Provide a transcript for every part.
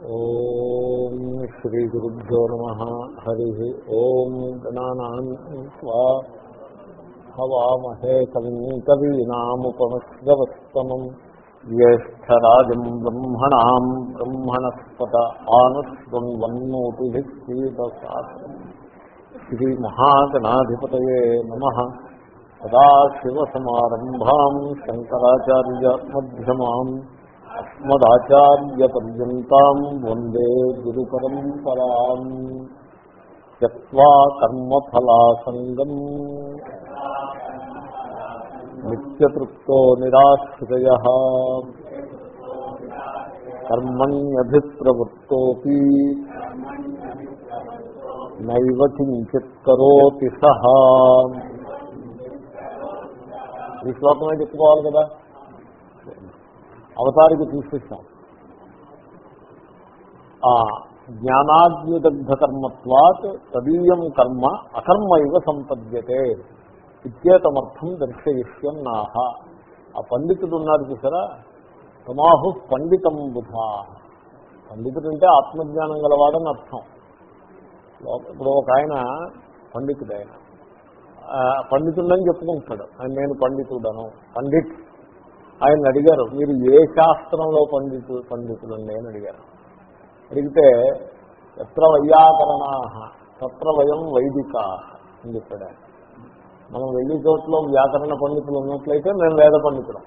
ఓం శ్రీ గురుభ్యో నమ. హరి ఓం గణానా హవామహే కవిం కవీనాముపమశ్రవస్తమం జ్యేష్టరాజం బ్రహ్మణా బ్రహ్మణస్పత ఆనుష్వన్వన్నోతిభిక్షీదశాస్త్రం శ్రీమహాగణాధిపతయే శంకరాచార్యమ్యమాం మదాచార్యపర్యంతం వందే గురు పరంపరా త్యక్వా కర్మఫలాసంగం. నిత్యతృప్తో నిరాశ్రయ కర్మణ్యభిప్రవృత్తోపి. నైవ కించిత్ కరోతి సహా. ఈ శ్లోకమే చెప్పుకోవాలి కదా. అవతారికి తీసుకొచ్చాం. ఆ జ్ఞానాద్యుదగ్ధ కర్మత్వాత్ తదీయం కర్మ అకర్మ ఇవ సంపద్యతే ఇత్యేతమర్థం దర్శయిష్యం నాహ ఆ పండితుడు ఉన్నాడు చూసారా? తమాహు పండితం బుధా. పండితుడు అంటే ఆత్మజ్ఞానం గలవాడని అర్థం. ఇప్పుడు ఒక ఆయన పండితుడు ఆయన పండితుడని చెప్పుకుంటాడు. ఆయన నేను పండితుడను పండిత్ ఆయన అడిగారు మీరు ఏ శాస్త్రంలో పండితు పండితులండి? అని అడిగారు. అడిగితే ఎత్ర వైయాకరణా తత్ర వయం వైదికా అని చెప్పాడు ఆయన. మనం వెళ్ళి చోట్ల వ్యాకరణ పండితులు ఉన్నట్లయితే మేము వేద పండితులం.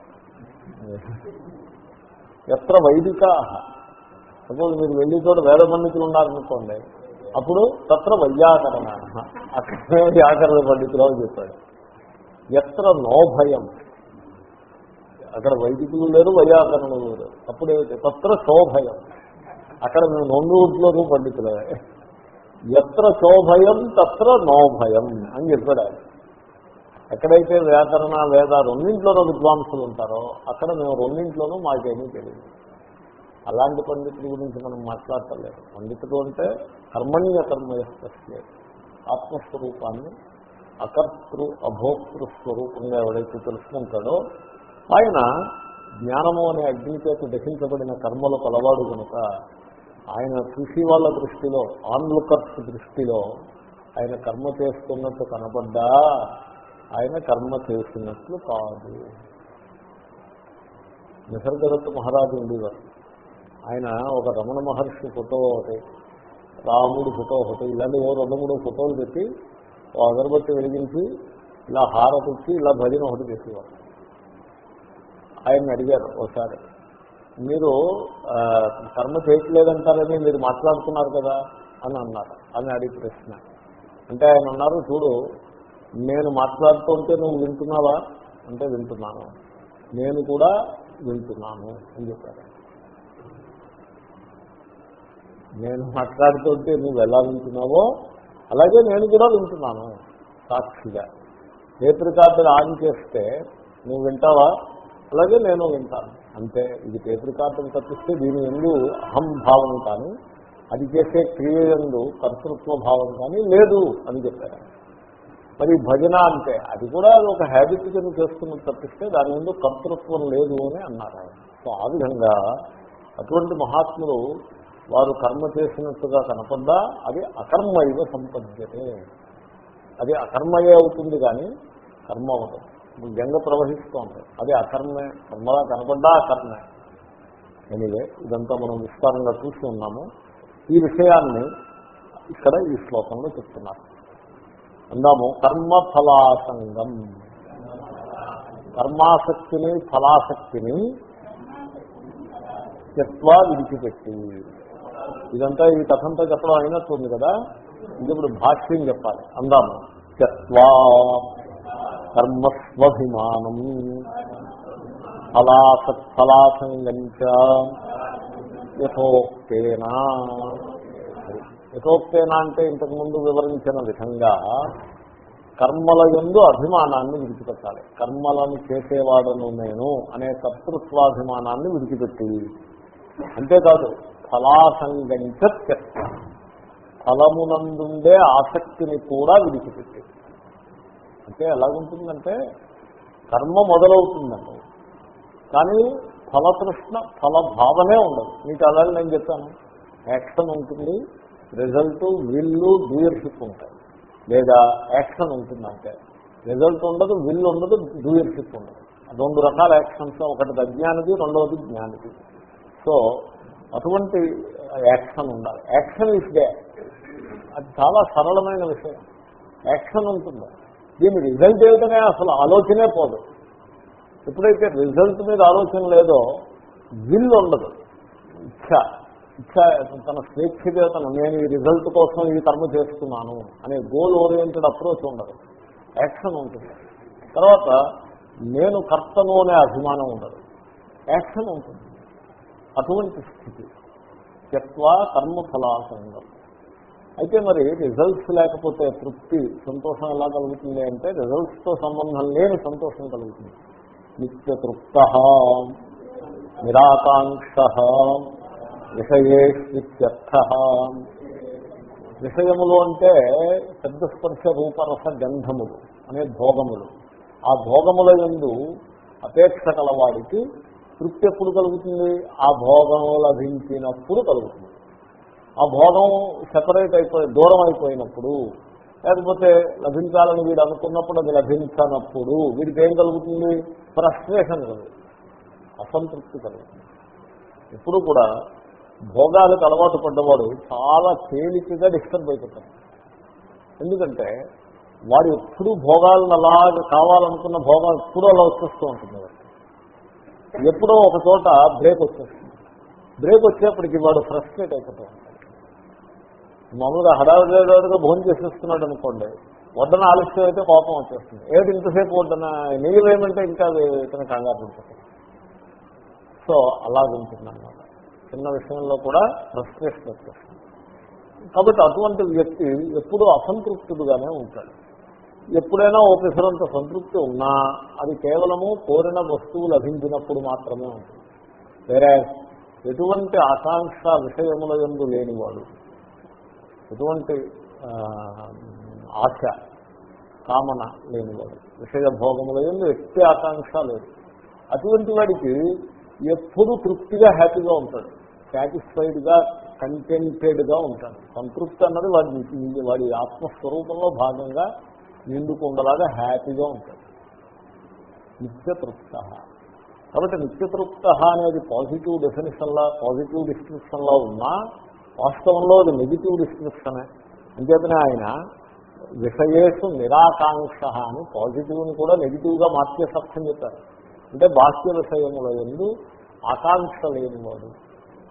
ఎత్ర వైదికా. సపోజ్ మీరు వెళ్ళి చోట వేద పండితులు ఉన్నారనుకోండి అప్పుడు తత్ర వైయాకరణ అక్కడ వ్యాకరణ పండితులు అని చెప్పాడు. ఎత్ర నోభయం. అక్కడ వైదికులు లేరు వైయాకరణులు లేరు. అప్పుడేమిటి? తత్ర శోభయం. అక్కడ మేము రెండు ఊట్లోనూ పండితులే. ఎత్ర శోభయం తత్ర నోభయం అని చెప్పాడు ఆయన. ఎక్కడైతే వ్యాకరణ వేద రెండింట్లోనూ విద్వాంసులు ఉంటారో అక్కడ మేము రెండింట్లోనూ మాకేమీ తెలియదు. అలాంటి పండితుల గురించి మనం మాట్లాడటలేదు పండితుడు అంటే కర్మణ్య కర్మయస్తే ఆత్మస్వరూపాన్ని అకర్తృ అభోక్తృ స్వరూపంగా ఎవడైతే తెలుసుకుంటాడో ఆయన జ్ఞానము అనే అగ్ని చేత దహించబడిన కర్మలకు అలవాడు కనుక ఆయన చూసి వాళ్ళ దృష్టిలో ఆన్లుకర్స్ దృష్టిలో ఆయన కర్మ చేస్తున్నట్టు కనపడ్డా ఆయన కర్మ చేసినట్లు కాదు. నిసర్గదత్త మహారాజు ఉండేవారు. ఆయన ఒక రమణ మహర్షి ఫోటో ఒకటి రాముడి ఫోటో ఒకటి ఇలాంటి ఓ రెండు మూడు ఫోటోలు పెట్టి ఓ అగరబత్తి వెలిగించి ఇలా హారతిచ్చి ఇలా భజన ఒకటి చేసేవారు. ఆయన్ని అడిగారు ఒకసారి మీరు కర్మ చేయట్లేదంటారని మీరు మాట్లాడుతున్నారు కదా అని అన్నారు. అని అడిగి ప్రశ్న. అంటే ఆయన అన్నారు చూడు నేను మాట్లాడుతుంటే నువ్వు వింటున్నావా? అంటే వింటున్నాను. నేను కూడా వింటున్నాను. అని చెప్పారు. నేను మాట్లాడుతుంటే నువ్వు ఎలా వింటున్నావో అలాగే నేను కూడా వింటున్నాను. సాక్షిగా. టేప్ రికార్డర్ ఆన్ చేస్తే నువ్వు వింటావా? అలాగే నేను వింటాను అంతే ఇది టేప్ రికార్డును తప్పిస్తే దీని ఎందు అహం భావం కానీ అది చేసే క్రియ ఎందు కర్తృత్వ భావం కానీ లేదు అని చెప్పారు. మరి భజన అంటే అది కూడా ఒక హ్యాబిట్ కింద చేస్తున్నది తప్పిస్తే దాని ముందు కర్తృత్వం లేదు అని అన్నారు ఆయన. సో ఆ విధంగా అటువంటి మహాత్ములు వారు కర్మ చేసినట్టుగా కనపడ్డా అది అకర్మ ఇవ సంపద్యతే. అది అకర్మయే అవుతుంది కానీ కర్మ అవుతుంది గంగ ప్రవహిస్తోంది. అది అకర్మే కర్మలా కనపడ్డా అకర్మే ఎనివే ఇదంతా మనం విస్తారంగా చూసి ఉన్నాము. ఈ విషయాన్ని ఇక్కడ ఈ శ్లోకంలో చెప్తున్నారు. అందాము కర్మఫలాసంగం. కర్మాసక్తిని ఫలాసక్తిని చెత్వా విడిచిపెట్టి. ఇదంతా ఈ కథంతా చెప్పడం అయినట్టుంది కదా? ఇది ఇప్పుడు భాష్యం చెప్పాలి. అందాము చెత్వా కర్మస్వభిమానం. ఫలాసత్ఫలాసంగంచ యథోక్తేనా. యథోక్తేనా అంటే ఇంతకుముందు వివరించిన విధంగా కర్మల ఎందు అభిమానాన్ని విడిచిపెట్టాలి. కర్మలను చేసేవాడను నేను అనే కర్తృత్వాభిమానాన్ని విడిచిపెట్టి. అంతేకాదు ఫలాసంగంచ ఫలమునందుండే ఆసక్తిని కూడా విడిచిపెట్టి. అంటే ఎలాగుంటుందంటే కర్మ మొదలవుతుందండి. కానీ ఫలతృష్ణ ఫలభావనే ఉండదు. మీకు అలాగే నేను చెప్తాను యాక్షన్ ఉంటుంది రిజల్ట్ విల్లు డూయర్షిప్ ఉంటాయి లేదా యాక్షన్ ఉంటుంది అంటే రిజల్ట్ ఉండదు విల్ ఉండదు డూయర్షిప్ ఉండదు రెండు రకాల యాక్షన్స్ ఒకటి అజ్ఞానిది రెండవది జ్ఞానిది. సో అటువంటి యాక్షన్ ఉండాలి. Action is there. అది చాలా సరళమైన విషయం. యాక్షన్ ఉంటుంది. దీని రిజల్ట్ ఏమిటనే అసలు ఆలోచనే పోదు. ఎప్పుడైతే రిజల్ట్ మీద ఆలోచన లేదో విల్ ఉండదు. ఇచ్చ ఇచ్చ తన స్వేచ్ఛగా తను నేను ఈ రిజల్ట్ కోసం ఈ కర్మ చేస్తున్నాను అనే గోల్ ఓరియంటెడ్ అప్రోచ్ ఉండదు. యాక్షన్ ఉంటుంది. తర్వాత నేను కర్తను అనే అభిమానం ఉండదు. యాక్షన్ ఉంటుంది. అటువంటి స్థితి. త్యక్వా కర్మ ఫలాసంగం అయితే మరి రిజల్ట్స్ లేకపోతే తృప్తి సంతోషం ఎలా కలుగుతుంది అంటే రిజల్ట్స్తో సంబంధం లేని సంతోషం కలుగుతుంది. నిత్య తృప్త నిరాకాంక్ష విషయేష్యర్థ విషయములు అంటే శబ్దస్పర్శ రూపరస గంధములు అనే భోగములు. ఆ భోగముల ఎందు అపేక్ష కలవాడికి తృప్తి ఎప్పుడు కలుగుతుంది? ఆ భోగం లభించినప్పుడు కలుగుతుంది. ఆ భోగం సెపరేట్ అయిపోయి దూరం అయిపోయినప్పుడు లేకపోతే లభించాలని వీడు అనుకున్నప్పుడు అది లభించనప్పుడు వీడికి ఏం కలుగుతుంది? ఫ్రస్ట్రేషన్ కలుగుతుంది. అసంతృప్తి కలుగుతుంది. ఇప్పుడు కూడా భోగాలకు అలవాటు పడ్డవాడు చాలా తేలికగా డిస్టర్బ్ అయిపోతాడు. ఎందుకంటే వాడు ఎప్పుడు భోగాలను అలాగ కావాలనుకున్న భోగాలు ఎప్పుడూ అలా వచ్చేస్తూ ఉంటుంది. ఎప్పుడో ఒక చోట బ్రేక్ వచ్చేస్తుంది. బ్రేక్ వచ్చేప్పటికి వాడు ఫ్రస్ట్రేట్ అయిపోతాడు. మామూలుగా హడావిడిగా భోజనం చేసేస్తున్నాడు అనుకోండి వడ్డన ఆలస్యం అయితే కోపం వచ్చేస్తుంది. ఏమిటి ఇంతసేపు వడ్డన? నీళ్ళు ఏమంటే ఇంకా అది ఇతను కంగారు పడిపోతుంది సో అలాగుంటుంది అనమాట చిన్న విషయంలో కూడా ఫ్రస్ట్రేషన్ వచ్చేస్తుంది. కాబట్టి అటువంటి వ్యక్తి ఎప్పుడూ అసంతృప్తుడుగానే ఉంటాడు. ఎప్పుడైనా ఓపెసరంత సంతృప్తి ఉన్నా అది కేవలము కోరిన వస్తువు లభించినప్పుడు మాత్రమే ఉంటుంది. వేరే ఎటువంటి ఆకాంక్ష విషయముల ఎందు లేనివాడు ఎటువంటి ఆశ కామన లేనివాడు. విషయ భోగముల ఎందు ఎట్టి ఆకాంక్ష లేదు. అటువంటి వాడికి ఎప్పుడు తృప్తిగా హ్యాపీగా ఉంటాడు. సాటిస్ఫైడ్గా కంటెంటెడ్గా ఉంటాడు. సంతృప్తి అన్నది వాడి వాడి ఆత్మస్వరూపంలో భాగంగా నిండుకుండలాగా హ్యాపీగా ఉంటాడు. నిత్యతృప్త. కాబట్టి నిత్యతృప్త అనేది పాజిటివ్ డెఫినేషన్లా పాజిటివ్ డిస్క్రిప్షన్లో ఉన్నా వాస్తవంలో అది నెగిటివ్ డిస్క్రిప్షనే అంచేతనే ఆయన విషయేషు నిరాకాంక్ష అని పాజిటివ్ని కూడా నెగిటివ్గా మార్చే సత్యం చెప్పారు. అంటే బాహ్య విషయముల ఎందు ఆకాంక్ష లేనివాడు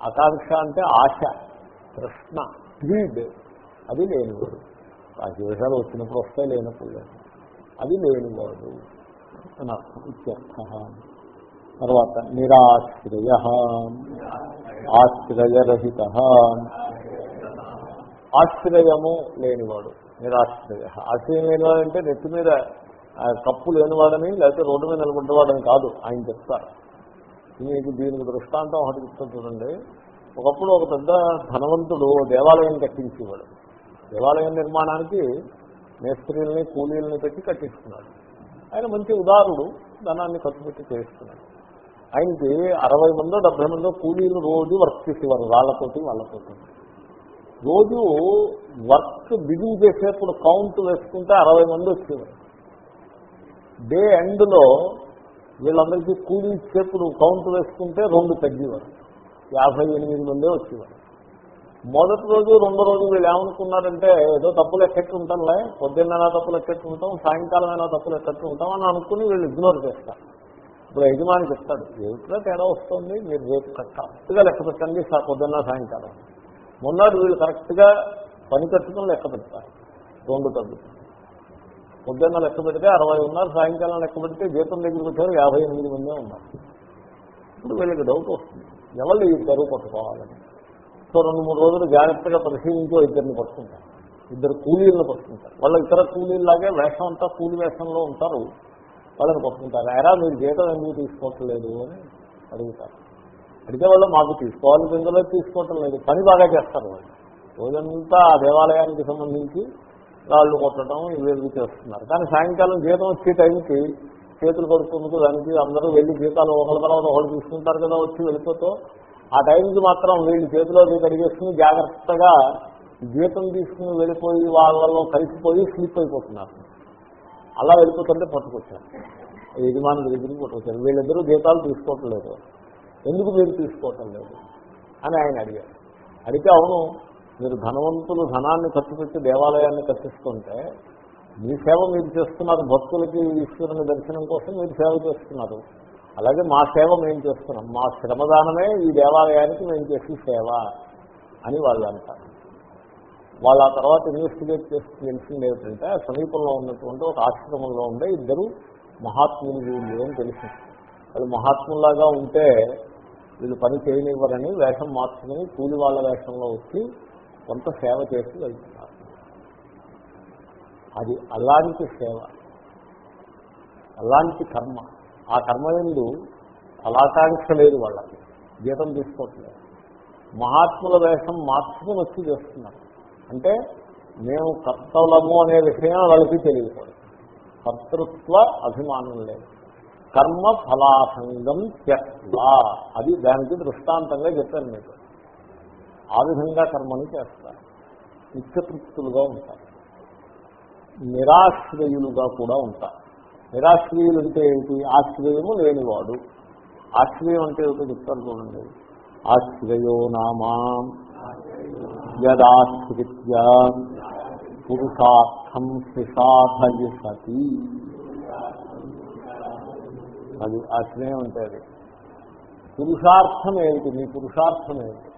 ఆకాంక్ష అంటే ఆశ కృష్ణ గ్రీడ్ అది లేనివాడు బాహ్య విషయాలు వచ్చినప్పుడు వస్తే లేనప్పుడు లేదు. అది లేనివాడు అని అర్థం. ఇత్యర్థ తర్వాత నిరాశ్రయ ఆశ్రయరహిత. ఆశ్రయము లేనివాడు నిరాశ్రయ. ఆశ్రయం లేనివాడు అంటే నెత్తి మీద కప్పు లేనివాడని లేకపోతే రోడ్డు మీద నిలబడ్డవాడని కాదు ఆయన చెప్తారు. మీకు దీనికి దృష్టాంతం ఒకటి చెప్తుంటుందండి చూడండి. ఒకప్పుడు ఒక పెద్ద ధనవంతుడు దేవాలయం కట్టించేవాడు. దేవాలయం నిర్మాణానికి మేస్త్రీలని కూలీలని పెట్టి కట్టించుకున్నాడు. ఆయన మంచి ఉదారుడు ధనాన్ని ఖర్చు పెట్టి చేస్తున్నాడు. ఆయనకి అరవై మందో డెబ్బై మందో కూలీలు రోజు వర్క్ చేసేవారు వాళ్ళతోటి వాళ్ళతోటి. రోజు వర్క్ బిగిన్ చేసేప్పుడు కౌంట్ వేసుకుంటే అరవై మంది వచ్చేవారు. డే ఎండ్లో వీళ్ళందరికీ కూలీ ఇచ్చేప్పుడు కౌంట్ వేసుకుంటే రెండు తగ్గేవారు. యాభై ఎనిమిది మందే వచ్చేవారు. మొదటి రోజు రెండో రోజు వీళ్ళు ఏమనుకున్నారంటే ఏదో తప్పులు ఎక్కట్టు ఉంటాంలే పొద్దున్నైనా తప్పులు ఎక్కట్టు ఉంటాం సాయంకాలం అయినా తప్పులు ఎక్కట్టు ఉంటాం అని అనుకుని వీళ్ళు ఇగ్నోర్ చేస్తారు. ఇప్పుడు యజమాని చెప్తాడు ఏమిటో తేడా వస్తుంది? మీరు రేపు కరెక్ట్గా లెక్క పెట్టండి సార్ పొద్దున్న సాయంకాలం. మొన్నటి వీళ్ళు కరెక్ట్గా పని కట్టుకుని లెక్క పెడతారు రెండు తగ్గుతుంది పొద్దున్న లెక్క పెడితే అరవై ఉన్నారు సాయంకాలం లెక్క పెడితే జీతం దగ్గరికి వచ్చారు యాభై ఎనిమిది మందే ఉన్నారు. ఇప్పుడు వీళ్ళకి డౌట్ వస్తుంది. ఎవరు ఈ బరువు పట్టుకోవాలని సో రెండు మూడు రోజులు జాగ్రత్తగా పరిశీలించి ఇద్దరిని పట్టుకుంటారు. ఇద్దరు కూలీలను పట్టుకుంటారు. వాళ్ళ ఇతర కూలీలాగే వేషం అంతా కూలి వేషంలో ఉంటారు. వాళ్ళని పట్టుకుంటారు. ఎరా మీరు జీతం ఎందుకు తీసుకోవట్లేదు? అని అడుగుతారు. అడిగే వాళ్ళు మాకు తీసుకోవాలి కిందలో తీసుకోవటం లేదు. పని బాగా చేస్తారు వాళ్ళు. రోజంతా ఆ దేవాలయానికి సంబంధించి రాళ్ళు కొట్టడం ఇవేవి చేస్తున్నారు. కానీ సాయంకాలం జీతం వచ్చే టైంకి చేతులు కడుక్కుంటూ దానికి అందరూ వెళ్ళి జీతాలు ఒకళ్ళ తర్వాత ఒకళ్ళు తీసుకుంటారు కదా వచ్చి వెళ్ళిపోతూ ఆ టైంకి మాత్రం వీళ్ళు చేతిలో కడిగేసుకుని జాగ్రత్తగా జీతం తీసుకుని వెళ్ళిపోయి వాళ్ళలో కలిసిపోయి స్లిప్ అయిపోతున్నారు. అలా వెళ్ళిపోతుంటే పట్టుకొచ్చారు. యజమాని దగ్గరికి పట్టుకొచ్చారు. వీళ్ళిద్దరూ జీతాలు తీసుకోవటం లేదు ఎందుకు మీరు తీసుకోవటం లేదు అని ఆయన అడిగారు. అడిగితే అవును మీరు ధనవంతులు ధనాన్ని ఖర్చు పెట్టి దేవాలయాన్ని కట్టిస్తుంటే మీ సేవ మీరు చేస్తున్నారు. భక్తులకి ఈశ్వరుని దర్శనం కోసం మీరు సేవ చేస్తున్నారు. అలాగే మా సేవ మేము చేస్తున్నాం. మా శ్రమదానమే ఈ దేవాలయానికి మేము చేసే సేవ అని వాళ్ళు అంటారు. వాళ్ళు ఆ తర్వాత ఇన్వెస్టిగేట్ చేసి తెలిసింది ఏమిటంటే సమీపంలో ఉన్నటువంటి ఒక ఆశ్రమంలో ఉండే ఇద్దరు మహాత్ములు వీళ్ళు అని తెలిసింది వాళ్ళు మహాత్ములాగా ఉంటే వీళ్ళు పని చేయనివ్వరని వేషం మార్చుకుని కూలి వాళ్ళ వేషంలో వచ్చి కొంత సేవ చేసి వెళ్తున్నారు. అది అలాంటి సేవ అలాంటి కర్మ. ఆ కర్మ ఎందు కళాకాంక్ష లేదు వాళ్ళకి జీతం తీసుకోవట్లేదు. మహాత్ముల వేషం మార్చుకుని వచ్చి చేస్తున్నారు. అంటే మేము కర్తవులము అనే విషయం వాళ్ళకి తెలియకూడదు. కర్తృత్వ అభిమానం లేదు. కర్మ ఫలాసంగం త్యక్వా. అది దానికి దృష్టాంతంగా చెప్పాను మీకు. ఆ విధంగా కర్మను చేస్తారు. నిత్యతృప్తులుగా ఉంటారు. నిరాశ్రయులుగా కూడా ఉంటారు. నిరాశ్రయులు అంటే ఏమిటి? ఆశ్రయము లేనివాడు. ఆశ్రయం అంటే ఏమిటో చెప్తారు చూడండి. ఆశ్రయో నామా. యదాశ్రిత్య పురుషార్థం శిషాధయసతి అది ఆశ్రయం అంటే అది. పురుషార్థం ఏమిటి నీ పురుషార్థం ఏమిటి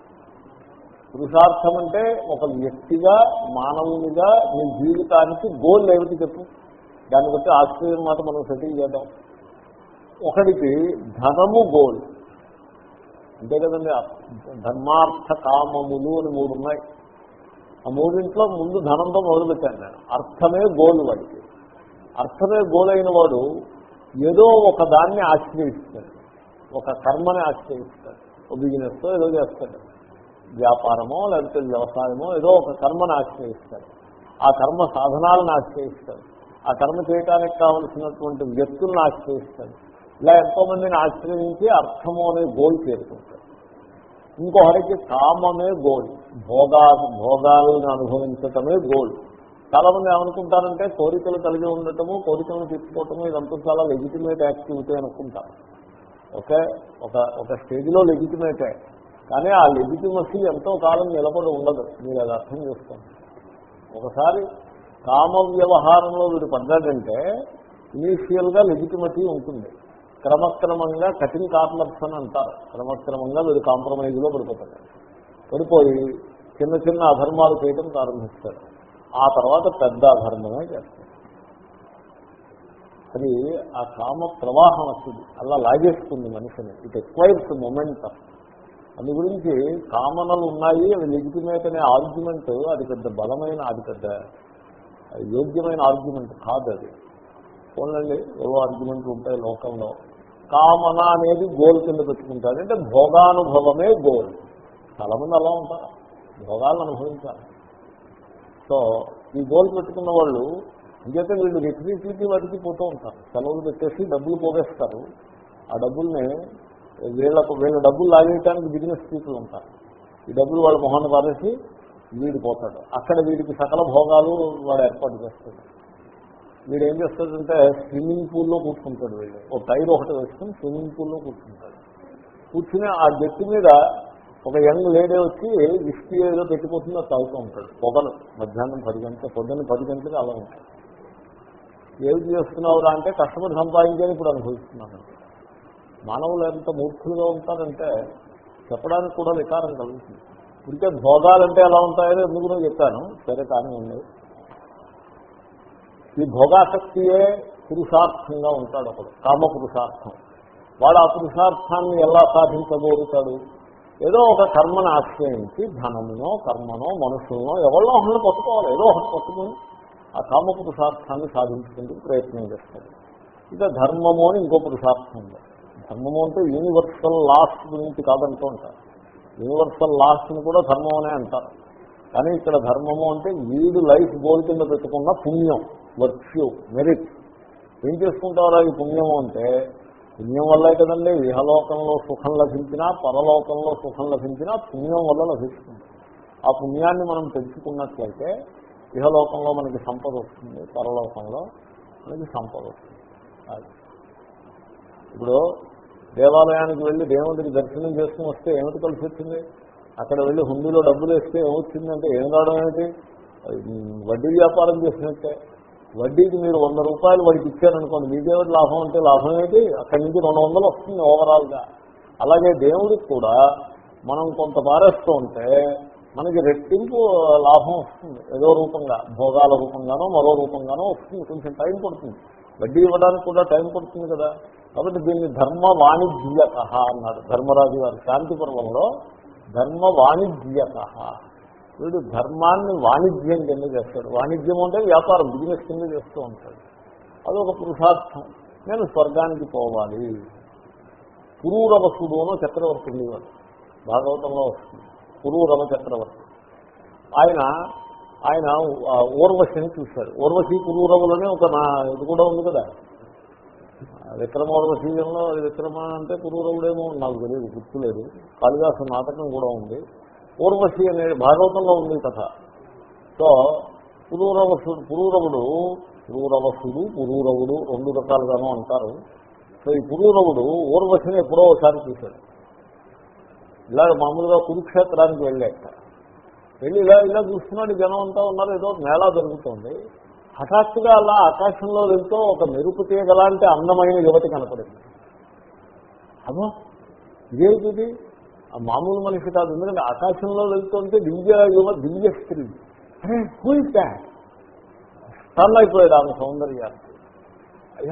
పురుషార్థం అంటే ఒక వ్యక్తిగా మానవునిగా నీ జీవితానికి గోల్ ఏమిటి చెప్పు? దాన్ని బట్టి ఆశ్చర్యం మాట మనం సెటిల్ చేద్దాం. ఒకడికి ధనము గోల్ అంతే కదండి ధర్మార్థ కామములు అని మూడు ఉన్నాయి. ఆ మూడింట్లో ముందు ధనంతో మొదలుపెట్టాను నేను. అర్థమే గోల్ వాడికి. అర్థమే గోల్ అయిన వాడు ఏదో ఒక దాన్ని ఆశ్రయిస్తాడు. ఒక కర్మని ఆశ్రయిస్తాడు. ఒక బిజినెస్ ఏదో చేస్తాడు. వ్యాపారమో లేకపోతే వ్యవసాయమో ఏదో ఒక కర్మను ఆశ్రయిస్తాడు. ఆ కర్మ సాధనాలను ఆశ్రయిస్తాడు. ఆ కర్మ చేయడానికి కావలసినటువంటి వ్యక్తులను ఆశ్రయిస్తాడు. ఇలా ఎంతో మందిని ఆశ్రయించి అర్థము అనే గోల్ చేరుకుంటాడు. ఇంకొకరికి కామమే గోల్ భోగా భోగాలను అనుభవించటమే గోల్ చాలా మంది ఏమనుకుంటారంటే కోరికలు కలిగి ఉండటము కోరికలను తీసుకోవటము ఇదంతా చాలా లెజిటిమేట్ యాక్టివిటీ అనుకుంటారు. ఓకే? ఒక ఒక స్టేజ్లో లెజిటిమేటే కానీ ఆ లెజిటిమసీ ఎంతో కాలం నిలబడి ఉండదు. మీరు అది అర్థం చేసుకోండి. ఒకసారి కామ వ్యవహారంలో వీడు పడ్డాడంటే ఇనీషియల్గా లెజిటిమసీ ఉంటుంది. క్రమక్రమంగా కటింగ్ కార్నర్స్ అని అంటారు. క్రమక్రమంగా వీడు కాంప్రమైజ్లో పడిపోతాడు. పడిపోయి చిన్న చిన్న అధర్మాలు చేయడం ప్రారంభిస్తాడు. ఆ తర్వాత పెద్ద అధర్మమే చేస్తాడు. అది ఆ కామ ప్రవాహం వచ్చింది అలా లాగేస్తుంది మనిషిని. ఇట్ ఎక్వైర్స్ మూమెంట్ అందు గురించి కామనలు ఉన్నాయి. అవి లెజిటిమేట్ అనే ఆర్గ్యుమెంట్ అది పెద్ద బలమైన అది పెద్ద యోగ్యమైన ఆర్గ్యుమెంట్ కాదు అది పోలండి ఏవో ఆర్గ్యుమెంట్లు ఉంటాయి లోకంలో. కామన అనేది గోల్ కింద పెట్టుకుంటారు. అంటే భోగానుభవమే గోల్. చాలామంది అలా ఉంటారు. భోగాలను అనుభవించాలి. సో ఈ గోల్ పెట్టుకున్న వాళ్ళు ఇంకైతే వీళ్ళు రిట్రీట్లకి వాటికి పోతూ ఉంటారు. సెలవులు పెట్టేసి డబ్బులు పోగేస్తారు. ఆ డబ్బుల్ని వీళ్ళకు వీళ్ళ డబ్బులు లాగేయటానికి బిజినెస్ పీపుల్ ఉంటారు. ఈ డబ్బులు వాళ్ళ మొహాన్ని పారేసి వీడిపోతాడు అక్కడ వీడికి సకల భోగాలు వాడు ఏర్పాటు చేస్తాడు. వీడు ఏం చేస్తాడంటే స్విమ్మింగ్ పూల్లో కూర్చుంటాడు వీళ్ళు ఒక టైర్ ఒకటి వేసుకుని స్విమ్మింగ్ పూల్లో కూర్చుంటాడు. కూర్చుని ఆ గట్టి మీద ఒక యంగ్ లేడీ వచ్చి విస్కీ ఏదో పెట్టిపోతుందో తాగుతూ ఉంటాడు. పొగలు. మధ్యాహ్నం పది గంటల పొద్దున్న పది గంటలకు అలా ఉంటాడు. ఏమి చేస్తున్నావురా అంటే కష్టపడి సంపాదించేది ఇప్పుడు అనుభవిస్తున్నాను మానవులు ఎంత మూర్ఖులుగా ఉంటారంటే చెప్పడానికి కూడా వికారం కలుగుతుంది. ఇంకా భోగాలంటే ఎలా ఉంటాయో ఎందుకు చెప్పాను? సరే కానీ ఉండదు ఈ భోగాసక్తియే పురుషార్థంగా ఉంటాడు ఒకడు కామ పురుషార్థం వాడు ఆ పురుషార్థాన్ని ఎలా సాధించబోతాడు ఏదో ఒక కర్మను ఆశ్రయించి ధనమునో కర్మనో మనుషులనో ఎవరిలో ఒకళ్ళు పట్టుకోవాలి ఏదో ఒకటి పట్టుకొని ఆ కామ పురుషార్థాన్ని సాధించుకుంటూ ప్రయత్నం చేస్తాడు. ఇక ధర్మము అని ఇంకో పురుషార్థం ఉంది. ధర్మము అంటే యూనివర్సల్ లాస్ గురించి కాదంటూ ఉంటారు. యూనివర్సల్ లాస్ని కూడా ధర్మం అనే అంటారు. కానీ ఇక్కడ ధర్మము అంటే వీడు లైఫ్ గోల్ కింద పెట్టుకున్న పుణ్యం. వర్క్యూ మెరిట్ ఏం చేసుకుంటారా ఈ పుణ్యం అంటే పుణ్యం వల్లే కదండి ఇహలోకంలో సుఖం లభించినా పరలోకంలో సుఖం లభించినా పుణ్యం వల్ల లభిస్తుంది. ఆ పుణ్యాన్ని మనం పెంచుకున్నట్లయితే ఇహలోకంలో మనకి సంపద వస్తుంది పరలోకంలో మనకి సంపద వస్తుంది. ఇప్పుడు దేవాలయానికి వెళ్ళి దేవుడికి దర్శనం చేసుకుని వస్తే ఏమిటి కలిసి వచ్చింది? అక్కడ వెళ్ళి హుండీలో డబ్బులు వేస్తే ఏమొచ్చిందంటే ఏం రావడం ఏమిటి? వడ్డీ వ్యాపారం చేసినట్టే. వడ్డీకి మీరు వంద రూపాయలు వాడికి ఇచ్చారనుకోండి మీదే లాభం అంటే లాభం ఏంటి? అక్కడి నుంచి రెండు వందలు వస్తుంది ఓవరాల్గా. అలాగే దేవుడికి కూడా మనం కొంత పారేస్తూ ఉంటే మనకి రెట్టింపు లాభం వస్తుంది. ఏదో రూపంగా భోగాల రూపంగానో మరో రూపంగానో వస్తుంది. కొంచెం టైం పడుతుంది. వడ్డీ ఇవ్వడానికి కూడా టైం పడుతుంది కదా. కాబట్టి దీన్ని ధర్మ వాణిజ్యత అన్నాడు ధర్మరాజు గారు. శాంతి పర్వంలో ధర్మ వాణిజ్యత వీడు ధర్మాన్ని వాణిజ్యం కింద చేస్తాడు. వాణిజ్యం అంటే వ్యాపారం బిజినెస్ కింద చేస్తూ ఉంటాడు. అదొక పురుషార్థం. నేను స్వర్గానికి పోవాలి. పురూరవసుడు అనో చక్రవర్తి ఉండేవాడు. భాగవతంలో వస్తుంది. పురూరవ చక్రవర్తి. ఆయన ఆయన ఆ ఊర్వశిని చూశాడు. ఊర్వశి పురూరవులనే ఒక నా ఇది కూడా ఉంది కదా. విక్రమోర్వశీయంలో అది విక్రమ అంటే పురూరవుడేమో నాకు తెలియదు గుర్తులేదు. కాళిదాసు నాటకం కూడా ఉంది. ఊర్వశి అనే భాగవతంలో ఉంది కథ. సో పురూరవసుడు పురూరవుడు పురూరవసుడు పురూరవుడు రెండు రకాలుగానో అంటారు. సో ఈ పురూరవుడు ఊర్వశిని ఎప్పుడో ఒకసారి చూశాడు. ఇలాగ మామూలుగా కురుక్షేత్రానికి వెళ్ళాక వెళ్ళి ఇలా ఇలా చూస్తున్నాడు జనం అంతా ఉన్నారు ఏదో మేళా జరుగుతుంది. హఠాత్తుగా అలా ఆకాశంలో వెళ్తూ ఒక మెరుపు తీగలాంటి అందమైన యువతి కనపడింది. అదో ఇదేంటిది ఆ మామూలు మనిషి కాదు. ఎందుకంటే ఆకాశంలో వెళ్తుంటే దివ్య యువ దివ్య స్త్రీ. అరే స్టన్ అయిపోయాడు ఆమె సౌందర్యానికి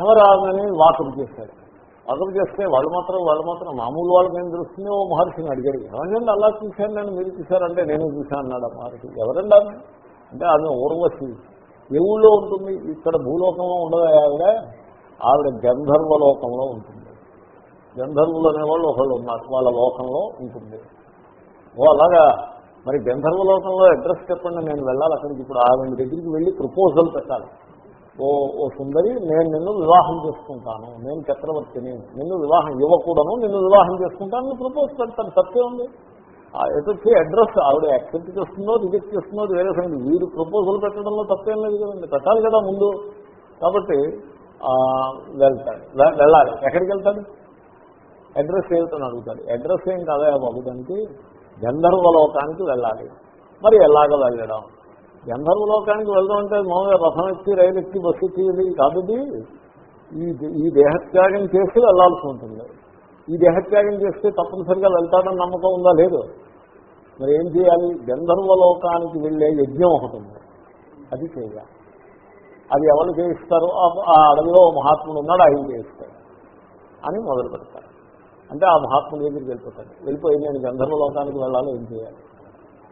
ఎవరు ఆమెని? వాకపు చేశాడు. వాకప్ చేస్తే వాళ్ళు మాత్రం వాళ్ళు మాత్రం మామూలు వాళ్ళకి ఏం తెలుస్తుంది ఓ మహర్షిని అడిగాడు. ఎవరండి అలా చూశాను నేను మీరు చూశారంటే నేను చూశాను అన్నాడు ఆ మహర్షి. ఎవరండి ఆమె? అంటే ఆమె ఊర్వశి. ఏ ఊళ్ళో ఉంటుంది? ఇక్కడ భూలోకంలో ఉండదు ఆవిడ? ఆవిడ గంధర్వలోకంలో ఉంటుంది. గంధర్వులు అనేవాళ్ళు ఒకళ్ళు ఉన్నారు. వాళ్ళ లోకంలో ఉంటుంది. ఓ అలాగా. మరి గంధర్వ లోకంలో అడ్రస్ చెప్పండి నేను వెళ్ళాలి అక్కడికి. ఇప్పుడు ఆవిడ దగ్గరికి వెళ్ళి ప్రపోజల్ పెట్టాలి. ఓ ఓ సుందరి నేను నిన్ను వివాహం చేసుకుంటాను. నేను చక్రవర్తిని. నిన్ను వివాహం ఇవ్వకూడను నిన్ను వివాహం చేసుకుంటాను ప్రపోజ్ పెడతాను తప్పే ఉంది. ఎటొచ్చి అడ్రస్ ఆవిడ యాక్సెప్ట్ చేస్తుందో రిజెక్ట్ చేస్తుందో వేరే సంగతి. వీరు ప్రపోజల్ పెట్టడంలో తప్పేం లేదు కదండి. పెట్టాలి కదా ముందు. కాబట్టి వెళ్తాడు. వెళ్ళాలి. ఎక్కడికి వెళ్తాడు? అడ్రస్ ఏమిటని అడుగుతాడు. అడ్రస్ ఏం కదా బాబు దానికి? వెళ్ళాలి. మరి ఎలాగ వెళ్ళడం? గంధర్వలోకానికి వెళ్దాం అంటే మామూలుగా రథం ఎక్కి రైలు ఎక్కి బస్సు ఎక్కి కాదు ఇది. ఈ ఈ దేహత్యాగం చేసి వెళ్ళాల్సి ఉంటుంది. ఈ దేహత్యాగం చేస్తే తప్పనిసరిగా వెళ్తాడని నమ్మకం ఉందా? లేదు. మరి ఏం చేయాలి? గంధర్వలోకానికి వెళ్ళే యజ్ఞం ఒకటి ఉంది. అది చేయాలి. అది ఎవరు చేయిస్తారు ఆ- అడవిలో మహాత్ముడు ఉన్నాడు ఆయన చేయిస్తాడు అని మొదలు పెడతారు అంటే ఆ మహాత్మ దగ్గరికి వెళ్ళిపోతాడు. వెళ్ళిపోయి నేను గంధర్వ లోకానికి వెళ్ళాలి ఏం చేయాలి?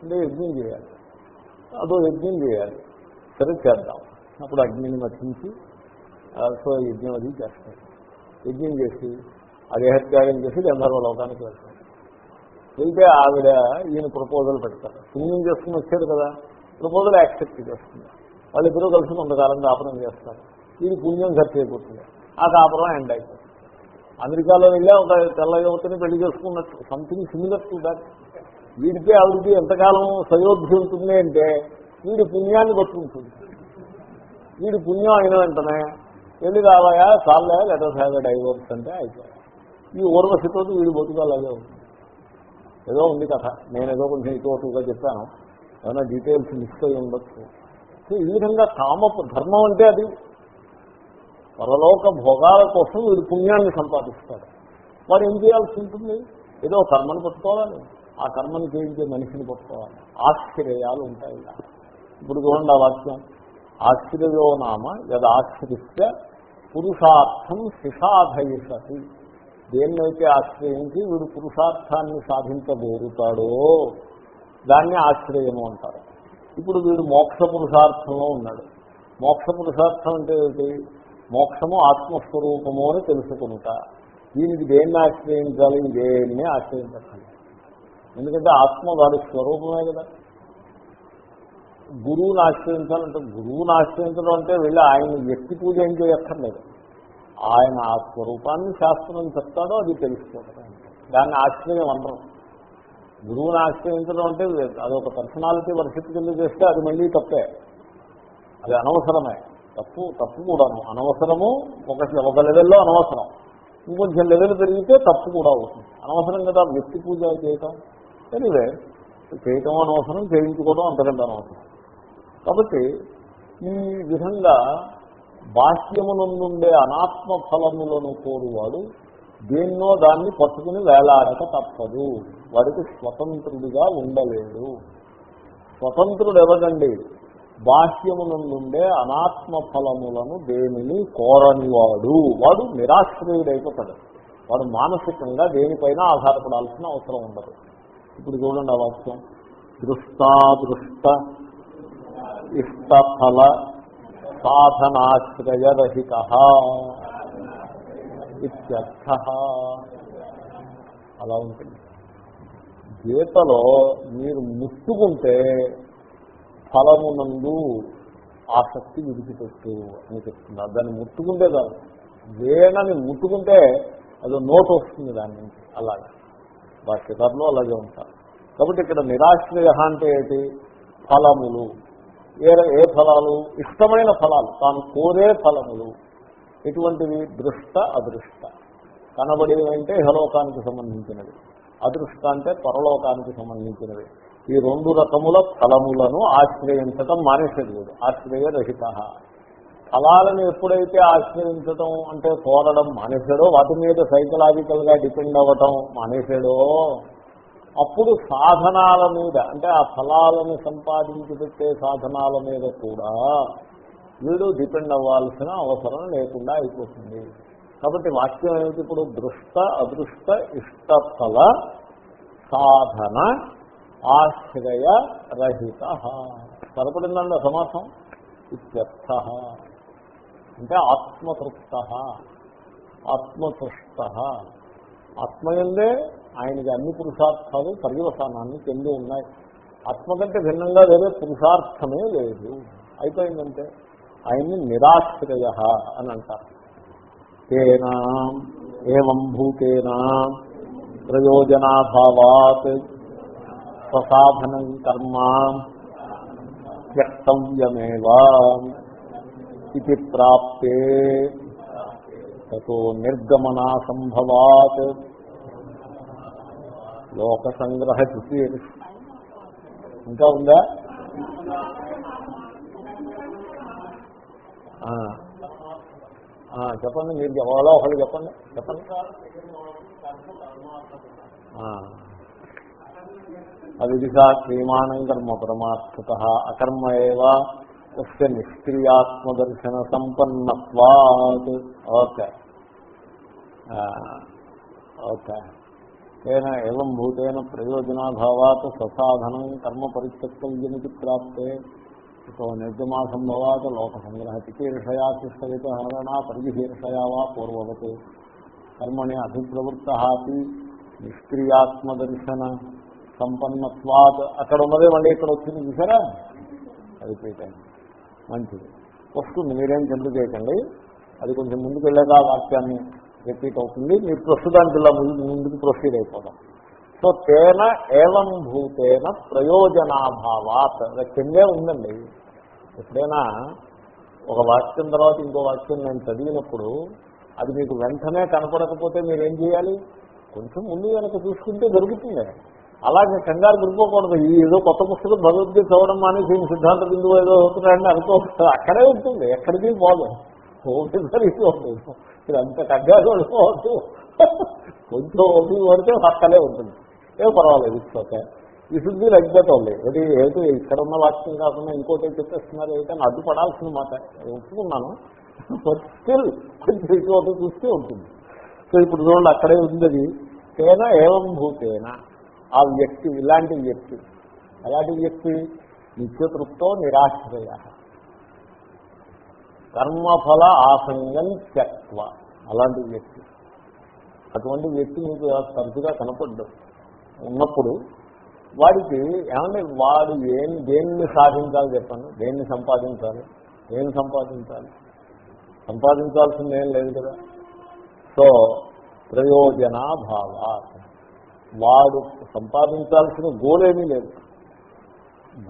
అంటే యజ్ఞం చేయాలి. అదో యజ్ఞం చేయాలి. సరే చేద్దాం. అప్పుడు అగ్నిని మర్చించి సో యజ్ఞం అది చేస్తాడు. యజ్ఞం చేసి ఆ దేహత్యాగం చేసి గంధర్వ లోకానికి వెళ్తాడు. వెళ్తే ఆవిడ ఈయన ప్రపోజల్ పెడతారు పుణ్యం చేసుకుని వచ్చాడు కదా. ప్రపోజల్ యాక్సెప్ట్ చేస్తుంది. వాళ్ళిద్దరూ కలిసి కొంతకాలం కాపురం చేస్తారు. ఇది పుణ్యం ఖర్చు అయిపోతుంది. ఆ కాపురం ఎండ్ అయిపోతుంది. అమెరికాలో వెళ్ళా ఒక తెల్ల యువతని పెళ్ళి చేసుకున్నట్టు. సంథింగ్ సిమిలర్ టు దాట్ వీడికి ఆవిడికి ఎంతకాలం సయోధ్య ఉంటుంది అంటే వీడి పుణ్యాన్ని పట్టుకుంటుంది వీడి పుణ్యం అయిన వెంటనే వెళ్ళి రావాయా చాలే లెటర్ హ్యావ్ డైవర్స్ అంటే అయిపోయాయి ఈ ఊర్వశితో వీడి బతుకు ఉంటుంది ఏదో ఉంది కథ. నేను ఏదో కొంచెం ఇటువటుగా చెప్పాను. ఏమైనా డీటెయిల్స్ మిస్ అయి ఉండొచ్చు. సో ఈ విధంగా కామ ధర్మం అంటే అది. పరలోక భోగాల కోసం వీడు పుణ్యాన్ని సంపాదిస్తాడు. వాడు ఏం చేయాల్సి ఉంటుంది? ఏదో కర్మను పట్టుకోవాలి. ఆ కర్మను చేయించే మనిషిని పట్టుకోవాలి. ఆశ్చర్యాలు ఉంటాయి ఇప్పుడు చూడండి ఆ వాక్యం. ఆశ్చర్యో నామ యదాశ్రిత్య పురుషార్థం శిషాధయిషతి. దేన్నైతే ఆశ్రయించి వీడు పురుషార్థాన్ని సాధించగోరుతాడో దాన్ని ఆశ్రయము అంటారు. ఇప్పుడు వీడు మోక్ష పురుషార్థంలో ఉన్నాడు. మోక్ష పురుషార్థం అంటే ఏమిటి? మోక్షము ఆత్మస్వరూపము అని తెలుసుకుంటా. దీనికి దేన్ని ఆశ్రయించాలి? దేన్ని ఆశ్రయించాలి ఎందుకంటే ఆత్మ వారి స్వరూపమే కదా. గురువుని ఆశ్రయించాలంటే గురువుని ఆశ్రయించడం అంటే వెళ్ళి ఆయన వ్యక్తి పూజ ఏం చేయక్కర్లేదు. ఆయన ఆ స్వరూపాన్ని శాస్త్రం చెప్తాడో అది తెలుసుకోవడం దాన్ని ఆశ్చర్యం అనరు. గురువుని ఆశ్రయించడం అంటే అదొక పర్సనాలిటీ వర్షిప్ కింద చేస్తే అది మళ్ళీ తప్పే. అది అనవసరమే. తప్పు తప్పు కూడాను. అనవసరము ఒక ఒక లెవెల్లో అనవసరం. ఇంకొంచెం లెవెల్ పెరిగితే తప్పు కూడా అవుతుంది. అనవసరం కదా వ్యక్తి పూజ చేయటం. ఎనివే చేయటం అనవసరం చేయించుకోవడం అంతకంటే అనవసరం. కాబట్టి ఈ విధంగా బాహ్యమునందుండే అనాత్మ ఫలములను కోరువాడు దేన్నో దాన్ని పట్టుకుని వేలాడక తప్పదు. వాడికి స్వతంత్రుడిగా ఉండలేడు. స్వతంత్రుడు ఎవరండి బాహ్యమునందుండే అనాత్మ ఫలములను దేనిని కోరనివాడు. వాడు నిరాశ్రయుడైపోతాడు. వాడు మానసికంగా దేనిపైన ఆధారపడాల్సిన అవసరం ఉండదు. ఇప్పుడు చూడండి ఆ వాక్యం. దృష్టాదృష్ట ఇష్టఫల సాధనాశ్రయరహిత ఇత్యర్థ. అలా ఉంటుంది. గీతలో మీరు ముట్టుకుంటే ఫలమునందు ఆసక్తి విడిచిపెట్టు అని చెప్తున్నారు దాన్ని ముట్టుకుంటే కాదు వేణని ముట్టుకుంటే అది నోట్ వస్తుంది దాని నుంచి. అలాగే. భాష్యకారులు అలాగే ఉంటారు. కాబట్టి ఇక్కడ నిరాశ్రయ అంటే ఏంటి? ఫలములు. ఏ ఏ ఫలాలు? ఇష్టమైన ఫలాలు. తాను కోరే ఫలములు. ఎటువంటివి? దృష్ట అదృష్ట. కనబడేవి అంటే ఇహలోకానికి సంబంధించినవి. అదృష్ట అంటే పరలోకానికి సంబంధించినవి. ఈ రెండు రకముల ఫలములను ఆశ్రయించటం మానేసేది లేదు ఆశ్రయరహిత. ఫలాలను ఎప్పుడైతే ఆశ్రయించటం అంటే కోరడం మానేసాడో వాటి మీద సైకలాజికల్గా డిపెండ్ అవ్వటం మానేసాడో అప్పుడు సాధనాల మీద అంటే ఆ ఫలాలను సంపాదించి పెట్టే సాధనాల మీద కూడా వీడు డిపెండ్ అవ్వాల్సిన అవసరం లేకుండా అయిపోతుంది. కాబట్టి వాక్యం ఏమిటి ఇప్పుడు? దృష్ట అదృష్ట ఇష్టఫల సాధన ఆశ్రయ రహిత. సరిపడిందండి సమాసం ఇత్యర్థ. అంటే ఆత్మతృప్త. ఆత్మతృష్ట. ఆత్మయందే ఆయనకి అన్ని పురుషార్థాలు పర్యవసానాన్ని చెంది ఉన్నాయి. ఆత్మ కంటే భిన్నంగా వేరే పురుషార్థమే లేదు. అయిపోయిందంటే ఆయన్ని నిరాశ్రయ అని అంటారు. తేనా ఏం భూతేనా ప్రయోజనాభావాత్ స్వసాధనం కర్మ త్యక్తవ్యమేవా ఇది ప్రాప్తే. తతో నిర్గమనా సంభవాత్ లోక సంగ్రహ ఇంకా ఉందా చెప్పండి మీరు ఎవరో ఒకళ్ళు చెప్పండి చెప్పండి. అవిధిగా క్రియమాణం కర్మ పరమార్థత అకర్మ ఏవ తస్య నిష్క్రియాత్మదర్శన సంపన్నత్వాత్ ఓకే ఓకే. తేన ఏం భూతేన ప్రయోజనాభావాత్ ససాధనం కర్మ పరిత్యక్తవ్యమితి ప్రాప్తే. సో నిర్గమాసంభవాత్ లోక సంగ్రహ చికీర్షయా శిష్టవిత హరణ పరివిశీర్షయా వా పూర్వవత్. కర్మణి అభిప్రవృత్త నిష్క్రియాత్మదర్శన సంపన్నత్వాత్. అక్కడ ఉన్నదే మళ్ళీ ఇక్కడ వచ్చింది చూసారా? అది పెట్టండి మంచిది. వస్తుంది మీరేం చింత చేయకండి. అది కొంచెం ముందుకు వెళ్ళాక ఆ వాక్యాన్ని రిపీట్ అవుతుంది. మీరు ప్రస్తుతానికి ఇలా ముందు ముందుకు ప్రొసీడ్ అయిపోదాం. సో తేన ఏవం భూతేన ప్రయోజనాభావాత్. కిందే ఉందండి. ఎప్పుడైనా ఒక వాక్యం తర్వాత ఇంకో వాక్యం నేను చదివినప్పుడు అది మీకు వెంటనే కనపడకపోతే మీరేం చేయాలి? కొంచెం ముందు వెనక చూసుకుంటే దొరుకుతుంది. అలాగే కంగారు దొరికిపోకూడదు ఈ ఏదో కొత్త పుస్తకం భగవద్గీత చదవడం మానేసి ఈ సిద్ధాంత బిందువు ఏదో అవుతున్నాయని అనుకో అక్కడే ఉంటుంది. ఎక్కడికి పోదు. ఒకసారి ఉంటుంది ఇది అంత కంగారు పడిపోవద్దు కొంచెం ఓపీ పడితే అక్కడే ఉంటుంది. ఏం పర్వాలేదు ఇట్స్ ఈ శుద్ధి లగ్గిపోతుంది ఇది ఏదో ఇక్కడ ఉన్న వాక్యం కాకుండా ఇంకోటి చెప్పేస్తున్నారు? ఏంటని అడ్డుపడాల్సిన మాట. ఒప్పుకున్నాను. స్టిల్ కొంచెం ఇటువంటి చూస్తే ఉంటుంది. సో ఇప్పుడు చూడండి అక్కడే ఉంది అది. తేన ఏవం భూతేనా. ఆ వ్యక్తి ఇలాంటి వ్యక్తి. ఎలాంటి వ్యక్తి నిత్యతృప్తో నిరాశ్రయ. కర్మఫల ఆసంగం త్యక్వ అలాంటి వ్యక్తి. అటువంటి వ్యక్తి మీకు తరచుగా కనపడ్డు. ఉన్నప్పుడు వాడికి ఏమంటే వాడు ఏం దేన్ని సాధించాలి చెప్పండి. దేన్ని సంపాదించాలి? ఏం సంపాదించాలి? సంపాదించాల్సింది ఏం లేదు కదా. సో ప్రయోజనాభావ వాడు సంపాదించాల్సిన గోలేమీ లేదు.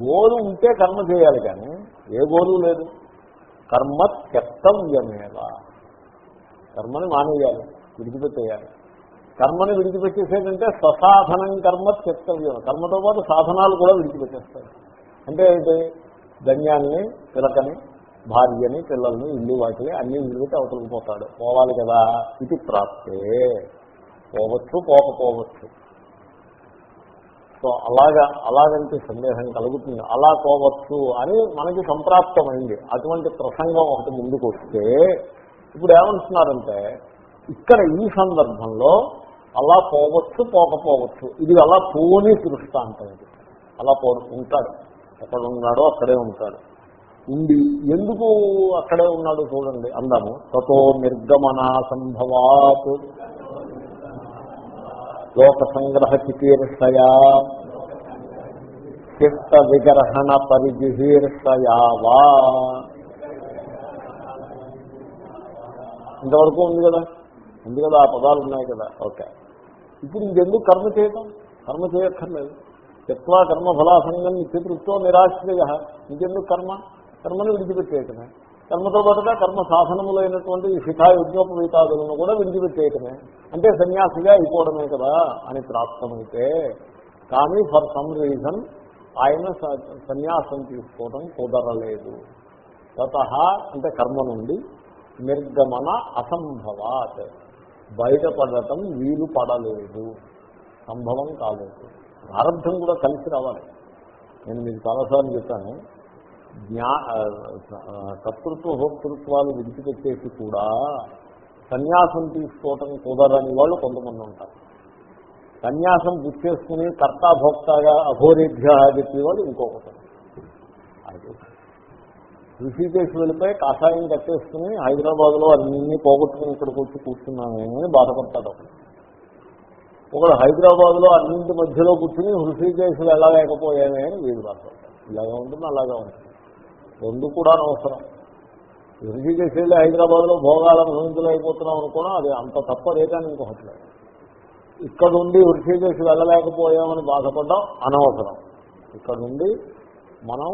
గోలు ఉంటే కర్మ చేయాలి కానీ ఏ గోలు లేదు. కర్మ త్యక్తవ్యమేవా. కర్మని మానేయాలి విడిచిపెట్టేయాలి. కర్మని విడిచిపెట్టేసేటంటే స్వసాధనం కర్మ త్యక్తవ్యం. కర్మతో పాటు సాధనాలు కూడా విడిచిపెట్టేస్తాయి. అంటే ఏంటి? ధన్యాన్ని పిలకని భార్యని పిల్లల్ని ఇల్లు వాటిని అన్ని విడిపెట్టి అవతలకి పోతాడు. పోవాలి కదా ఇది ప్రాప్తే. పోవచ్చు పోకపోవచ్చు. సో అలాగా అలాగంటే సందేహం కలుగుతుంది. అలా పోవచ్చు అని మనకి సంప్రాప్తమైంది. అటువంటి ప్రసంగం ఒకటి ముందుకు వస్తే ఇప్పుడు ఏమంటున్నారంటే ఇక్కడ ఈ సందర్భంలో అలా పోవచ్చు పోకపోవచ్చు. ఇది అలా పోని దృష్టాంతం ఇది అలా పో ఉంటాడు. ఎక్కడ ఉన్నాడో అక్కడే ఉంటాడు. ఉండి ఎందుకు అక్కడే ఉన్నాడు చూడండి. అందాము. తతో నిర్గమనా సంభవాత్. లోక సంగ్రహ చికీర్షయా చిత్త విగ్రహణ పరిజిహీర్షయావా ఇంతవరకు ఉంది కదా? ఉంది కదా ఆ పదాలు ఉన్నాయి కదా. ఓకే. ఇప్పుడు ఇంకెందుకు కర్మ చేయటం? కర్మ చేయక్కర్లేదు. చెత్వా కర్మ ఫలాసంగం నిత్యతృత్వం నిరాశ్రయ. ఇంకెందుకు కర్మ? కర్మను విడిచిపెట్టేయటమే. కర్మతో పాటుగా కర్మ సాధనములైనటువంటి ఈ శిఖా యజ్ఞోపవీతాదులను కూడా విడిచిపెట్టేయటమే. అంటే సన్యాసిగా అయిపోవడమే కదా అని ప్రాప్తమైతే. కానీ ఫర్ సమ్ రీజన్ ఆయన స- సన్యాసం తీసుకోవడం కుదరలేదు. తత అంటే కర్మ నుండి నిర్గమన అసంభవాత్. బయటపడటం వీలు పడలేదు. సంభవం కాలేదు. ప్రారంభం కూడా కలిసి రావాలి. నేను మీకు చాలాసార్లు చెప్పాను. జ్ఞా కర్తృత్వ భోక్తృత్వాలు విడిచిపెట్టేసి కూడా సన్యాసం తీసుకోవటం కుదరని వాళ్ళు కొంతమంది ఉంటారు. సన్యాసం పుచ్చేసుకుని కర్తాభోక్తగా అఘోరేభ్య చెప్పేవాళ్ళు ఇంకొకటి. అది ఋషికేశ్ వెళ్ళిపోయి కాషాయం కట్టేసుకుని హైదరాబాద్లో అన్ని పోగొట్టుకుని ఇక్కడికి వచ్చి కూర్చున్నామేమని బాధపడతాడు ఒకడు. ఒకడు హైదరాబాద్లో అన్నింటి మధ్యలో కూర్చుని హృషికేశ్ వెళ్ళలేకపోయామే అని వీడు బాధపడతాడు. ఇలాగా ఉంటుంది అలాగా ఉంటుంది. రెండు కూడా అవసరం. ఋషికేశ్ వెళ్ళి హైదరాబాద్లో భోగాల అనుభవించలేకపోతున్నాం అనుకోవడం అది అంత తప్ప రేటాన్ని ఇంకొకట్లేదు ఇక్కడ ఉండి ఋషికేశ్ వెళ్ళలేకపోయామని బాధపడడం అనవసరం. ఇక్కడ నుండి మనం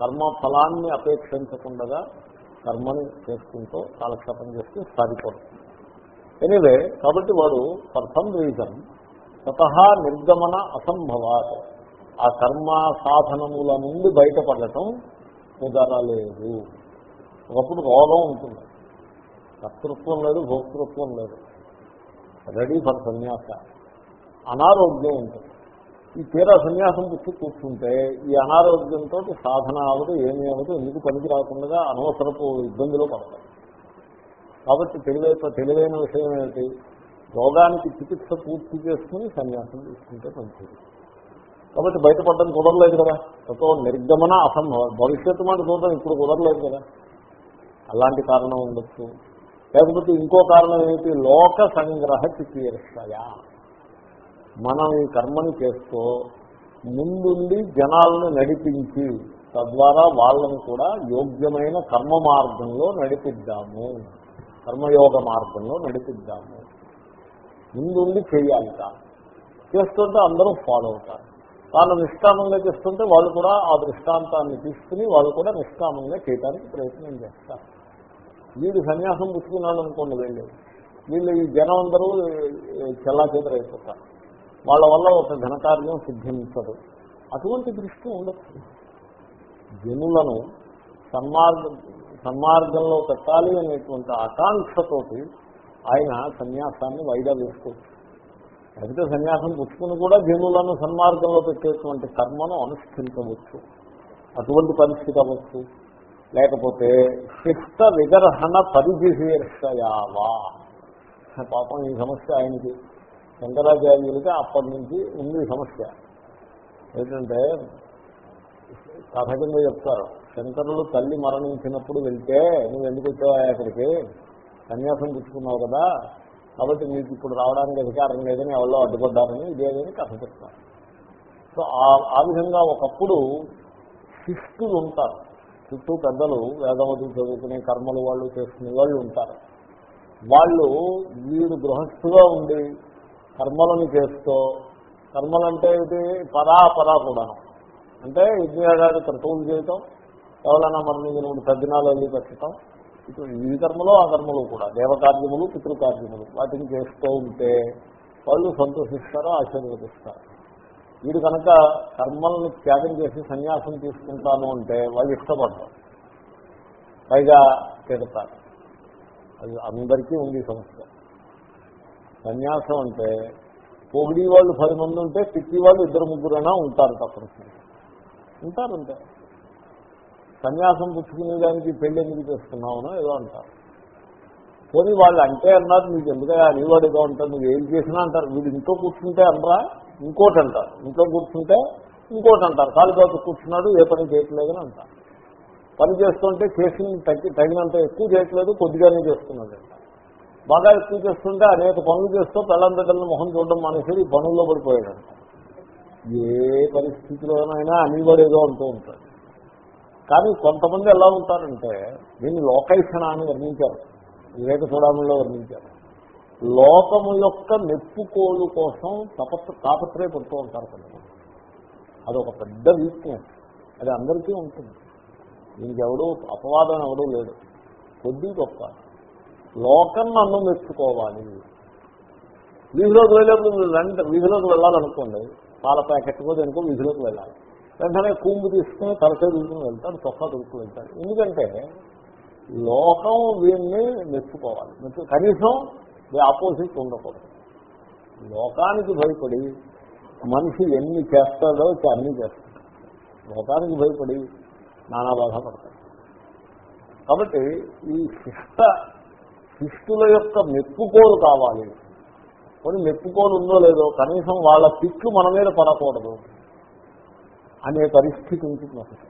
కర్మ ఫలాన్ని అపేక్షించకుండా కర్మని చేసుకుంటూ కాలక్షేపం చేస్తే సరిపడుతుంది ఎనివే కాబట్టి వాడు ఫర్ సమ్ రీజన్ తతహా నిర్గమన అసంభవాత్. ఆ కర్మ సాధనముల నుండి బయటపడటం కుదరలేదు ఒకప్పుడు రోగం ఉంటుంది. కర్తృత్వం లేదు భోక్తృత్వం లేదు. రెడీ ఫర్ సన్యాస. అనారోగ్యం ఉంటుంది ఈ తీరా సన్యాసం పుచ్చి కూర్చుంటే ఈ అనారోగ్యంతో సాధన అవదు ఏమీ అవదు ఎందుకు పనికి రాకుండా అనవసరపు ఇబ్బందిలో పడతాయి. కాబట్టి తెలివైన తెలివైన విషయం ఏంటి రోగానికి చికిత్స పూర్తి చేసుకుని సన్యాసం తీసుకుంటే మంచిది. కాబట్టి బయటపడడం కుదరలేదు కదా. ఎంతో నిర్గమన అసంభవం. భవిష్యత్తు మాట చూడడం ఇప్పుడు కుదరలేదు కదా. అలాంటి కారణం ఉండొచ్చు. లేకపోతే ఇంకో కారణం ఏమిటి? లోక సంగ్రహ చికీర్షయ మనం ఈ కర్మని చేస్తూ ముందుండి జనాలను నడిపించి తద్వారా వాళ్ళని కూడా యోగ్యమైన కర్మ మార్గంలో నడిపిద్దాము. కర్మయోగ మార్గంలో నడిపిద్దాము. ముందుండి చేయాలి తాను చేస్తుంటే అందరూ ఫాలో అవుతారు. తాను నిష్కామంగా చేస్తుంటే వాళ్ళు కూడా ఆ దృష్టాంతాన్ని తీసుకుని వాళ్ళు కూడా నిష్కామంగా చేయడానికి ప్రయత్నం చేస్తారు. వీడు సన్యాసం పుచ్చుకున్నాడు అనుకోండి వెళ్ళి. వీళ్ళు ఈ జనం అందరూ చెల్లా వాళ్ళ వల్ల ఒక ఘనకార్యం సిద్ధించదు. అటువంటి దృష్టి ఉండొచ్చు జనులను సన్మార్గం సన్మార్గంలో పెట్టాలి అనేటువంటి ఆకాంక్షతోటి ఆయన సన్యాసాన్ని వైదా వేసుకోవచ్చు అయితే సన్యాసం పుచ్చుకుని కూడా జనులను సన్మార్గంలో పెట్టేటువంటి కర్మను అనుష్ఠించవచ్చు. అటువంటి పరిస్థితి అవ్వచ్చు. లేకపోతే శిష్ట విగ్రహణ పరిధిశీర్షయావా. పాపం ఈ సమస్య ఆయనకి. శంకరాచార్యులకి అప్పటి నుంచి ఉంది సమస్య. ఏంటంటే కథ కింద చెప్తారు శంకరులు తల్లి మరణించినప్పుడు వెళ్తే నువ్వు ఎందుకు వచ్చావా అక్కడికి? సన్యాసం పుచ్చుకున్నావు కదా. కాబట్టి మీకు ఇప్పుడు రావడానికి అధికారం లేదని ఎవరో అడ్డుపడ్డారని ఇదేదని కథ చెప్తారు. సో ఆ- విధంగా ఒకప్పుడు శిష్టులు ఉంటారు. చుట్టూ పెద్దలు వేదవతి చదువుకునే కర్మలు వాళ్ళు చేసుకునే వాళ్ళు ఉంటారు. వాళ్ళు వీడు గృహస్థుగా ఉండి కర్మలను చేస్తూ కర్మలంటే ఇది పరా పరా కూడా. అంటే యజ్ఞయాగాది క్రతువులు చేయటం ఎవరైనా మరణించినప్పుడు పెద్దనాలు వెళ్ళి పెట్టడం ఇప్పుడు ఈ కర్మలు ఆ కర్మలు కూడా దేవకార్యములు పితృకార్యములు వాటిని చేస్తూ ఉంటే వాళ్ళు సంతోషిస్తారు ఆశీర్వదిస్తారు. వీడు కనుక కర్మలను త్యాగం చేసి సన్యాసం తీసుకుంటాను అంటే వాళ్ళు ఇష్టపడతారు పైగా తిడతారు. అది అందరికీ ఉంది సంస్థ సమస్య. సన్యాసం అంటే పొగిడి వాళ్ళు పది మంది ఉంటే తిట్టి వాళ్ళు ఇద్దరు ముగ్గురైనా ఉంటారు తప్పనిసరి ఉంటారంటే సన్యాసం పుచ్చుకునేదానికి పెళ్ళి ఎందుకు చేస్తున్నావునో ఏదో అంటారు. పోనీ వాళ్ళు అంటే అన్నారు నీకు ఎందుకంటే అనేవాడు ఏదో అంటారు నువ్వు ఏం చేసినా అంటారు. వీడు ఇంట్లో కూర్చుంటే అనరా ఇంకోటి అంటారు. ఇంట్లో కూర్చుంటే ఇంకోటి అంటారు. కాలు కాదు కూర్చున్నాడు ఏ పని చేయట్లేదని అంటారు. పని చేస్తుంటే చేసిన తగ్గి తగినంత ఎక్కువ చేయట్లేదు కొద్దిగానే చేస్తున్నాడు బాగా ఎక్కువ చేస్తుంటే అనేక పనులు చేస్తూ పెళ్ళం మొహం చూడడం మానేసి ఈ పనుల్లో పడిపోయాడు ఏ పరిస్థితిలోనైనా అనేవాడు ఏదో అంటూ ఉంటాడు. కానీ కొంతమంది ఎలా ఉంటారంటే దీన్ని లోకైషణ అని వర్ణించారు. వివేక చూడములో వర్ణించారు. లోకము యొక్క మెప్పుకోలు కోసం తపస్సు తాపత్రయ పడుతూ ఉంటారు కొంతమంది. అదొక పెద్ద వీక్నెస్ అది అందరికీ ఉంటుంది. దీనికి ఎవడు అపవాదం ఎవడూ లేడు. కొద్ది గొప్ప. లోకం నన్ను మెచ్చుకోవాలి. వీధిలోకి వెళ్ళేప్పుడు రండి వీధిలోకి వెళ్ళాలనుకోండి పాల ప్యాకెట్ కూడా అనుకో వీధిలోకి వెళ్ళాలి. వెంటనే కూంబు తీసుకుని తలసే దుడుకుని వెళ్తాడు తొక్క దుడుకుని వెళ్తాడు ఎందుకంటే లోకం వీరిని మెచ్చుకోవాలి. మెచ్చు కనీసం ఆపోజిట్ ఉండకూడదు. లోకానికి భయపడి మనిషి ఎన్ని చేస్తాడో అన్ని చేస్తాడు. లోకానికి భయపడి నానా బాధపడతాడు. కాబట్టి ఈ శిష్ట శిష్టుల యొక్క మెప్పుకోలు కావాలి. కొన్ని మెప్పుకోలు ఉందో లేదో కనీసం వాళ్ళ తిట్లు మన మీద పడకూడదు. అనే పరిస్థితి ఉంటుంది అసలు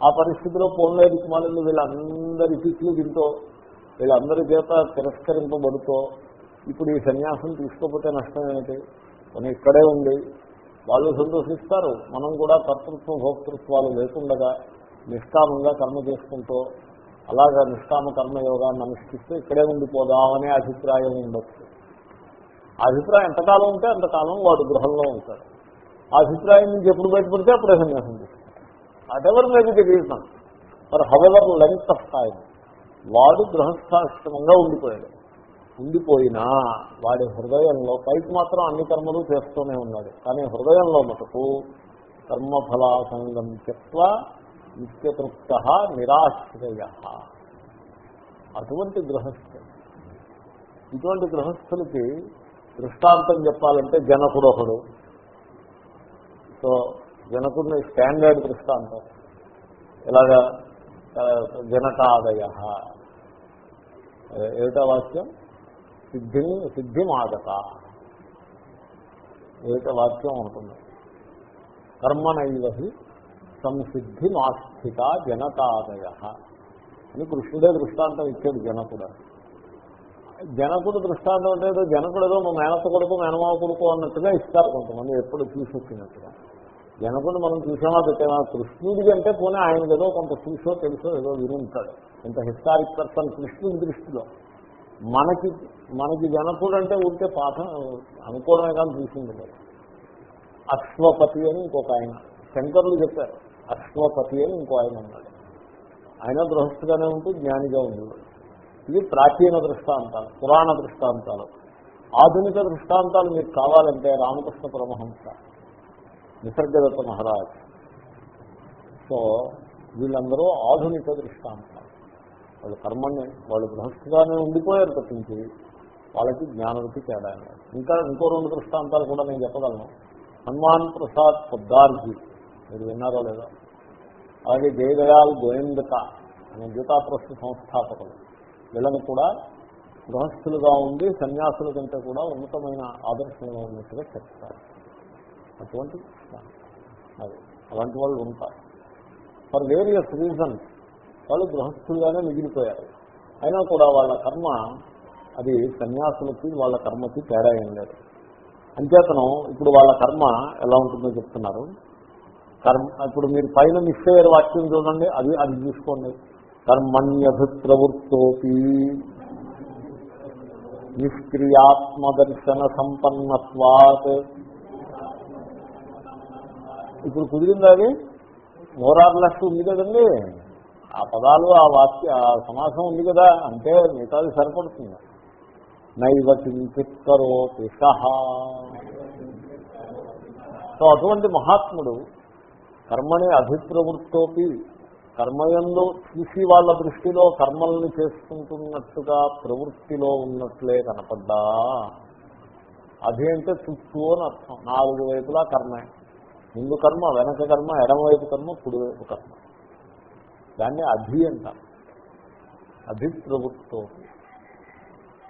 ఆ పరిస్థితిలో పోన్లే కుమారులు వీళ్ళందరి పిక్లు తింటూ వీళ్ళందరి చేత తిరస్కరింపబడుతూ ఇప్పుడు ఈ సన్యాసం తీసుకోకపోతే నష్టం ఏంటి మనం ఇక్కడే ఉంది వాళ్ళు సంతోషిస్తారు. మనం కూడా కర్తృత్వ భోక్తృత్వాలు లేకుండగా నిష్కామంగా కర్మ చేసుకుంటూ అలాగా నిష్కామ కర్మయోగాన్ని అనుష్ఠిస్తే ఇక్కడే ఉండిపోదామనే అభిప్రాయం ఉండొచ్చు. ఆ అభిప్రాయం ఎంతకాలం ఉంటే అంతకాలం వాడు గృహంలో ఉంటాడు. ఆ అభిప్రాయం నుంచి ఎప్పుడు బయటపడితే అప్పుడే సన్యాసం తీసుకుంటాడు. Whatever maybe the reason for however length of time వాడు గృహస్థాశ్రమంగా ఉండిపోయాడు. ఉండిపోయినా వాడి హృదయంలో పైకి మాత్రం అన్ని కర్మలు చేస్తూనే ఉన్నాడు. కానీ హృదయంలో మటుకు కర్మఫలాసంగం చెత్వ నిత్యతృప్త నిరాశ్రయ. అటువంటి గృహస్థులు. ఇటువంటి గృహస్థులకి దృష్టాంతం చెప్పాలంటే జనకుడు ఒకడు సో జనకుడిని స్టాండర్డ్ దృష్టాంతం ఇలాగా జనకాదయ. ఏమిటా వాక్యం? సిద్ధిని సిద్ధిమాగత ఏమిట వాక్యం ఉంటుంది? కర్మనైవహి సంసిద్ధి మాస్థిత జనకాదయ. అని కృష్ణుడే దృష్టాంతం ఇచ్చాడు జనకుడు. జనకుడు దృష్టాంతం అంటే ఏదో జనకుడు ఏదో మా మేనత కొడుకు మేనమావ కొడుకు అన్నట్టుగా ఇస్తారు కొంతమంది ఎప్పుడు చూసొచ్చినట్టుగా జనకుడు మనం చూసామా పెట్టామా? కృష్ణుడి కంటే పోనీ ఆయన ఏదో కొంత చూసో తెలుసో ఏదో వినుంటాడు కొంత హిస్టారిక్ పర్సన్ కృష్ణుడి దృష్టిలో. మనకి మనకి జనకుడు అంటే ఉంటే పాఠం అనుకోవడమే కానీ చూసింది లేదు అశ్వపతి అని ఇంకొక ఆయన. శంకరులు చెప్పారు అశ్వపతి అని ఇంకో ఆయన ఉన్నాడు. ఆయన గృహస్థుగానే ఉంటూ జ్ఞానిగా ఉండేవాడు. ఇవి ప్రాచీన దృష్టాంతాలు పురాణ దృష్టాంతాలు. ఆధునిక దృష్టాంతాలు మీకు కావాలంటే రామకృష్ణ పరమహంస నిసర్గదత్త మహారాజ్. సో వీళ్ళందరూ ఆధునిక దృష్టాంతాలు. వాళ్ళు కర్మని వాళ్ళు గృహస్థుగానే ఉండిపోయారు తప్పించి వాళ్ళకి జ్ఞానవృత్తి తేడా ఇంకా ఇంకో రెండు దృష్టాంతాలు కూడా నేను చెప్పగలను. హనుమాన్ ప్రసాద్ పొద్దార్జీ. మీరు విన్నారో లేదో? అలాగే జయదయాల్ గోయందక అనే గీతా ట్రస్ట్ సంస్థాపకులు. వీళ్ళని కూడా గృహస్థులుగా ఉండి సన్యాసుల కంటే కూడా ఉన్నతమైన ఆదర్శంగా ఉన్నట్టుగా చెప్తారు. అటువంటి అది అలాంటి వాళ్ళు ఉంటారు. ఫర్ వేరియస్ రీజన్స్ వాళ్ళు గృహస్థులుగానే మిగిలిపోయారు. అయినా కూడా వాళ్ళ కర్మ అది సన్యాసులకి వాళ్ళ కర్మకి తేడా ఏం లేదు. అంచేతనం ఇప్పుడు వాళ్ళ కర్మ ఎలా ఉంటుందో చెప్తున్నారు. కర్మ ఇప్పుడు మీరు పైన మిస్ అయ్యారు వాక్యం చూడండి అది అది చూసుకోండి. కర్మణ్యభిప్రవృత్తోపి. నిష్క్రియాత్మదర్శన సంపన్నత్వాత్ ఇప్పుడు కుదిరిందా అది మోరార్లెస్ ఉంది కదండి. ఆ పదాలు ఆ వాక్య ఆ సమాసం ఉంది కదా అంటే మిగతాది సరిపడుతుంది. నైవ కించిత్ కరోతి సహా. సో అటువంటి మహాత్ముడు కర్మని అభిప్రవృత్తోపి కర్మయంలో చూసి వాళ్ళ దృష్టిలో కర్మల్ని చేసుకుంటున్నట్టుగా ప్రవృత్తిలో ఉన్నట్లే కనపడ్డా. అధి అంటే చుట్టూ అని అర్థం. నాలుగు వైపులా కర్మే. ముందు కర్మ వెనక కర్మ ఎడమవైపు కర్మ కుడివైపు కర్మ. దాన్ని అధి అంటారు ప్రభుత్వం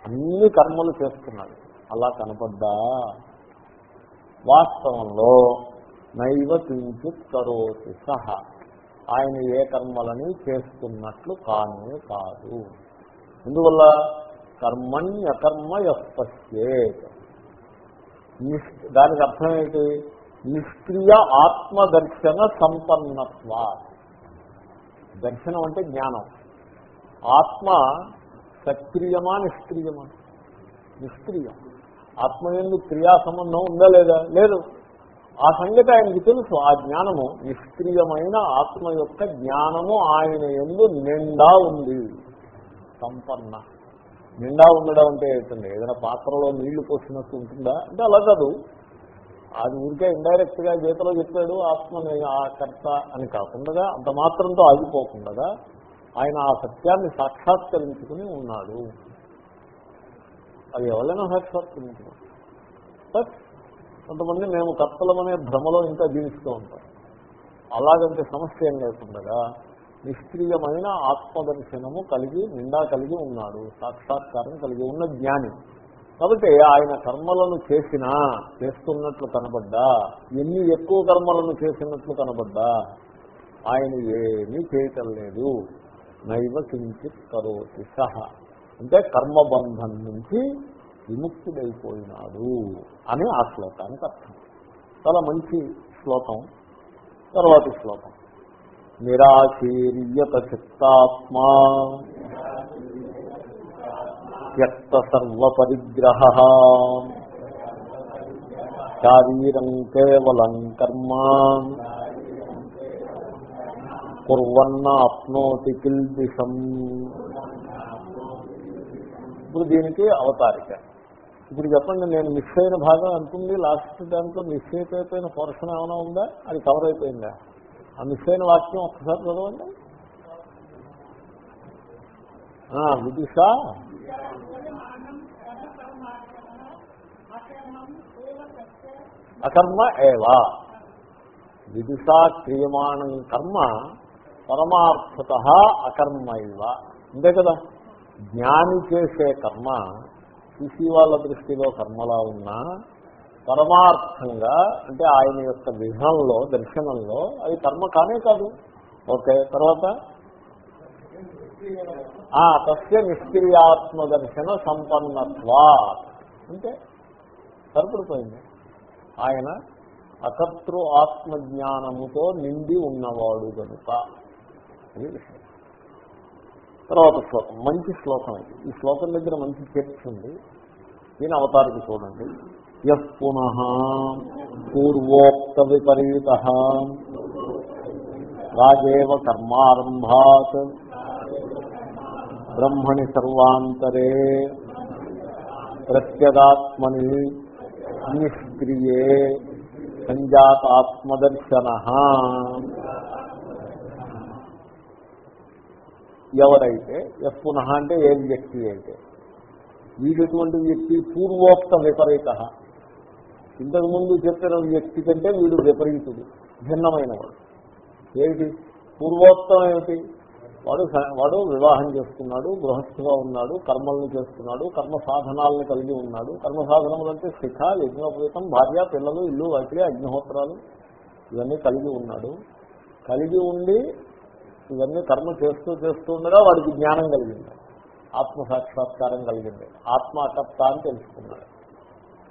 అన్ని కర్మలు చేస్తున్నాడు అలా కనపడ్డా. వాస్తవంలో నైవ కించిత్ కరోతి సహా. ఆయన ఏ కర్మలని చేస్తున్నట్లు కానే కాదు. ఎందువల్ల? కర్మణ్యకర్మ యస్పశ్యే దానికి అర్థం ఏంటి? నిష్క్రియ ఆత్మదర్శన సంపన్నత్వ దర్శనం అంటే జ్ఞానం. ఆత్మ సక్రియమా నిష్క్రియమా? నిష్క్రియం. ఆత్మ ఎందు క్రియా సంబంధం ఉందా లేదా? లేదు. ఆ సంగతి ఆయనకి తెలుసు. ఆ జ్ఞానము నిష్క్రియమైన ఆత్మ యొక్క జ్ఞానము ఆయన ఎందు నిండా ఉంది. సంపన్న. నిండా ఉండడం అంటే ఏంటండి ఏదైనా పాత్రలో నీళ్ళు పోసినట్టు ఉంటుందా? అంటే అలా కాదు. అది ఊరికే ఇండైరెక్ట్గా గీతలో చెప్పాడు ఆత్మని ఆ కర్త అని కాకుండా అంత మాత్రంతో ఆగిపోకుండా ఆయన ఆ సత్యాన్ని సాక్షాత్కరించుకుని ఉన్నాడు. అది ఎవరైనా సాక్షాత్కరించుకున్నాడు కొంతమంది మేము కర్తలమనే భ్రమలో ఇంకా జీవిస్తూ ఉంటాం. అలాగంటే సమస్య ఏం లేకుండా నిష్క్రియమైన ఆత్మదర్శనము కలిగి నిండా కలిగి ఉన్నాడు సాక్షాత్కారం కలిగి ఉన్న జ్ఞాని. కాబట్టి ఆయన కర్మలను చేసినా చేస్తున్నట్లు కనబడ్డా ఎన్ని ఎక్కువ కర్మలను చేసినట్లు కనబడ్డా ఆయన ఏమీ చేయటం లేదు. నైవ కించిత్ కరోతి సహ. అంటే కర్మబంధం నుంచి విముక్తుడైపోయినాడు అని ఆ శ్లోకానికి అర్థం. చాలా మంచి శ్లోకం. తర్వాతి శ్లోకం. నిరాశీర్యత చిత్తాత్మా త్యక్త సర్వపరిగ్రహ శారీరం కేవలం కర్మ. కుర్వన్న అప్నోతి కిల్బిషం ఇప్పుడు దీనికి అవతారిక. ఇప్పుడు చెప్పండి నేను మిస్ అయిన భాగం అనుకుంది లాస్ట్ దాంట్లో మిస్ అయిపోయిన పోర్షన్ ఏమైనా ఉందా? అది కవర్ అయిపోయిందా? ఆ మిస్ అయిన వాక్యం ఒక్కసారి చదవండి. విదిష అకర్మ ఏవా? విదిషా క్రియమాణం కర్మ పరమార్థత అకర్మ ఇవ. అంతే కదా? జ్ఞాని చేసే కర్మ చూసి వాళ్ళ దృష్టిలో కర్మలా ఉన్నా పరమార్థంగా అంటే ఆయన యొక్క విధంలో దర్శనంలో అది కర్మ కానే కాదు. ఓకే తర్వాత? తస్య నిష్క్రియాత్మ దర్శన సంపన్నత్వా అంటే సరిపడిపోయింది. ఆయన అకర్తృ ఆత్మజ్ఞానముతో నిండి ఉన్నవాడు కనుక అది విషయం. తర్వాత శ్లోకం మంచి శ్లోకం ఇది. ఈ శ్లోకం దగ్గర మంచి చర్చ ఉంది. దీని అవతారికి చూడండి. ఎస్ పునః పూర్వోక్త విపరీత రాజేవ కర్మారంభాత్ బ్రహ్మణి సర్వాంతరే ప్రత్యగాత్మని నిష్క్రియే సంజాతాత్మదర్శన ఎవరైతే ఎఫ్ పునః అంటే ఏ వ్యక్తి అయితే వీడటువంటి వ్యక్తి పూర్వోక్త విపరీత. ఇంతకుముందు చెప్పిన వ్యక్తి కంటే వీడు విపరీతుడు భిన్నమైన వాడు ఏమిటి? పూర్వోక్తం ఏమిటి? వాడు వాడు వివాహం చేసుకున్నాడు గృహస్థుగా ఉన్నాడు కర్మలను చేస్తున్నాడు కర్మ సాధనాలను కలిగి ఉన్నాడు. కర్మ సాధనములు అంటే శిఖ యజ్ఞోపేతం భార్య పిల్లలు ఇల్లు వాటి అగ్నిహోత్రాలు ఇవన్నీ కలిగి ఉన్నాడు. కలిగి ఉండి ఇవన్నీ కర్మ చేస్తూ చేస్తూ ఉండగా వాడికి జ్ఞానం కలిగింది. ఆత్మసాక్షాత్కారం కలిగింది. ఆత్మ అకర్త అని తెలుసుకున్నాడు.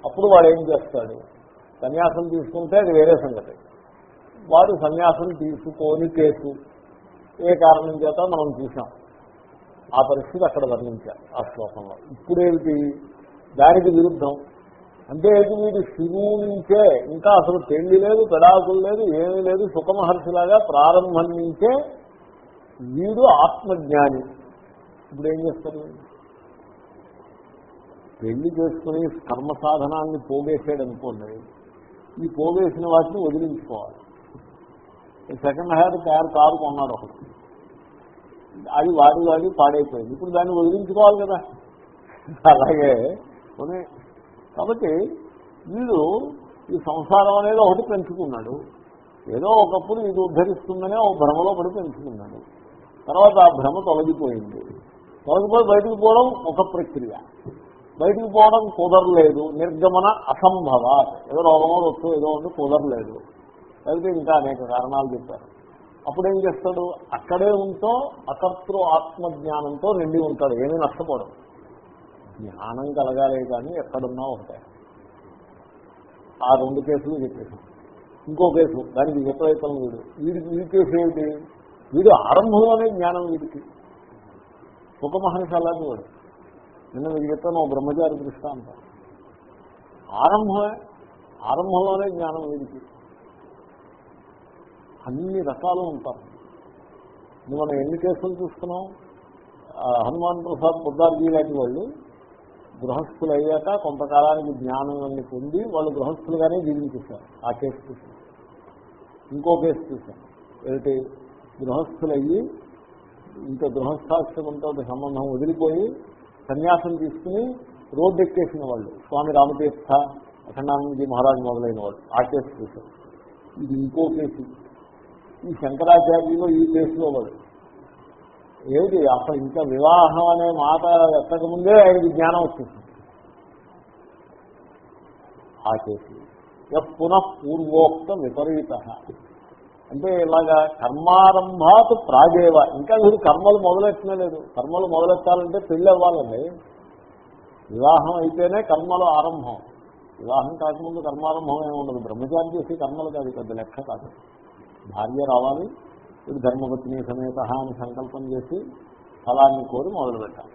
అప్పుడు వాడు ఏం చేస్తాడు? సన్యాసం తీసుకుంటే అది వేరే సంగతి. వాడు సన్యాసం తీసుకోని కేసు. ఏ కారణం చేత? మనం చూసాం ఆ పరిస్థితి అక్కడ వర్ణించారు ఆ శ్లోకంలో. ఇప్పుడేమిటి? దానికి విరుద్ధం. అంటే ఏంటి వీడు శివువు నుంచే ఇంకా అసలు పెళ్ళి లేదు పెడాకులు లేదు ఏమీ లేదు సుఖమహర్షిలాగా ప్రారంభం నుంచే వీడు ఆత్మజ్ఞాని. ఇప్పుడు ఏం చేస్తారు పెళ్ళి చేసుకుని కర్మ సాధనాన్ని పోగేసాడు అనుకోండి ఈ పోగేసిన వాటిని వదిలించుకోవాలి. సెకండ్ హ్యాండ్ కారు కారు కొన్నాడు ఒకటి అది వాడి వాడి పాడైపోయింది. ఇప్పుడు దాన్ని వదిలించుకోవాలి కదా. అలాగే కాబట్టి వీడు ఈ సంసారం అనేది ఒకటి పెంచుకున్నాడు. ఏదో ఒకప్పుడు ఇది ఉద్ధరిస్తుందనే ఒక భ్రమలో పడి పెంచుకున్నాడు. తర్వాత ఆ భ్రమ తొలగిపోయింది. తొలగిపోయి బయటకు పోవడం ఒక ప్రక్రియ. బయటకు పోవడం కుదరలేదు. నిర్గమన అసంభవ. ఏదో రోగమో వస్తూ ఏదో ఉండి కుదరలేదు. అయితే ఇంకా అనేక కారణాలు చెప్పారు. అప్పుడు ఏం చేస్తాడు? అక్కడే ఉంటూ అకర్తృ ఆత్మజ్ఞానంతో నిండి ఉంటాడు. ఏమీ నష్టపోవడం జ్ఞానం కలగాలే కానీ ఎక్కడున్నా ఉంటాయి. ఆ రెండు కేసులు చెప్పేసి ఇంకో కేసు. దానికి విపరీతం వీడు. వీడి ఈ కేసు ఏమిటి? వీడు ఆరంభంలోనే జ్ఞానం వీడికి. ఒక మహర్షి అలాంటి వాడు. నిన్న మీకు చెప్తాను బ్రహ్మచారి దృష్టాంతం ఆరంభమే ఆరంభంలోనే జ్ఞానం వీడికి. అన్ని రకాలు ఉంటారు. మనం ఎన్ని కేసులు చూస్తున్నాం హనుమాన్ ప్రసాద్ బుద్ధార్జీ లాంటి వాళ్ళు గృహస్థులు అయ్యాక కొంతకాలానికి జ్ఞానం అన్ని పొంది వాళ్ళు గృహస్థులుగానే జీవించేశారు. ఆ కేసు చూసాం ఇంకో కేసు చూసాం ఏమిటి? గృహస్థులయ్యి ఇంకా గృహస్థాశ్రమంతో సంబంధం వదిలిపోయి సన్యాసం తీసుకుని రోడ్డు ఎక్కేసిన వాళ్ళు స్వామి రామతీర్థ అఖండానందజీ మహారాజ్ మొదలైన వాళ్ళు ఆ కేసు చూసాం ఇది ఇంకో కేసు. ఈ శంకరాచార్యులు ఈ కేసులో వాళ్ళు. ఏమిటి? అసలు ఇంకా వివాహం అనే మాట ఎత్తకముందే ఆయనకి జ్ఞానం వచ్చేసింది ఆ కేసు. పునఃపూర్వోక్త పునః పూర్వోక్త విపరీత. అంటే ఇలాగా కర్మారంభాత్ ప్రాగేవ. ఇంకా మీరు కర్మలు మొదలెట్టనే లేదు కర్మలు మొదలెట్టాలంటే పెళ్ళి అవ్వాలండి. వివాహం అయితేనే కర్మలు ఆరంభం. వివాహం కాకముందు కర్మారంభం ఏమి ఉండదు. బ్రహ్మచారి చేసి కర్మలు కాదు పెద్ద లెక్క కాదు. భార్య రావాలి ఇది ధర్మపత్ని సమేత అని సంకల్పం చేసి ఫలాన్ని కోరి మొదలు పెట్టాలి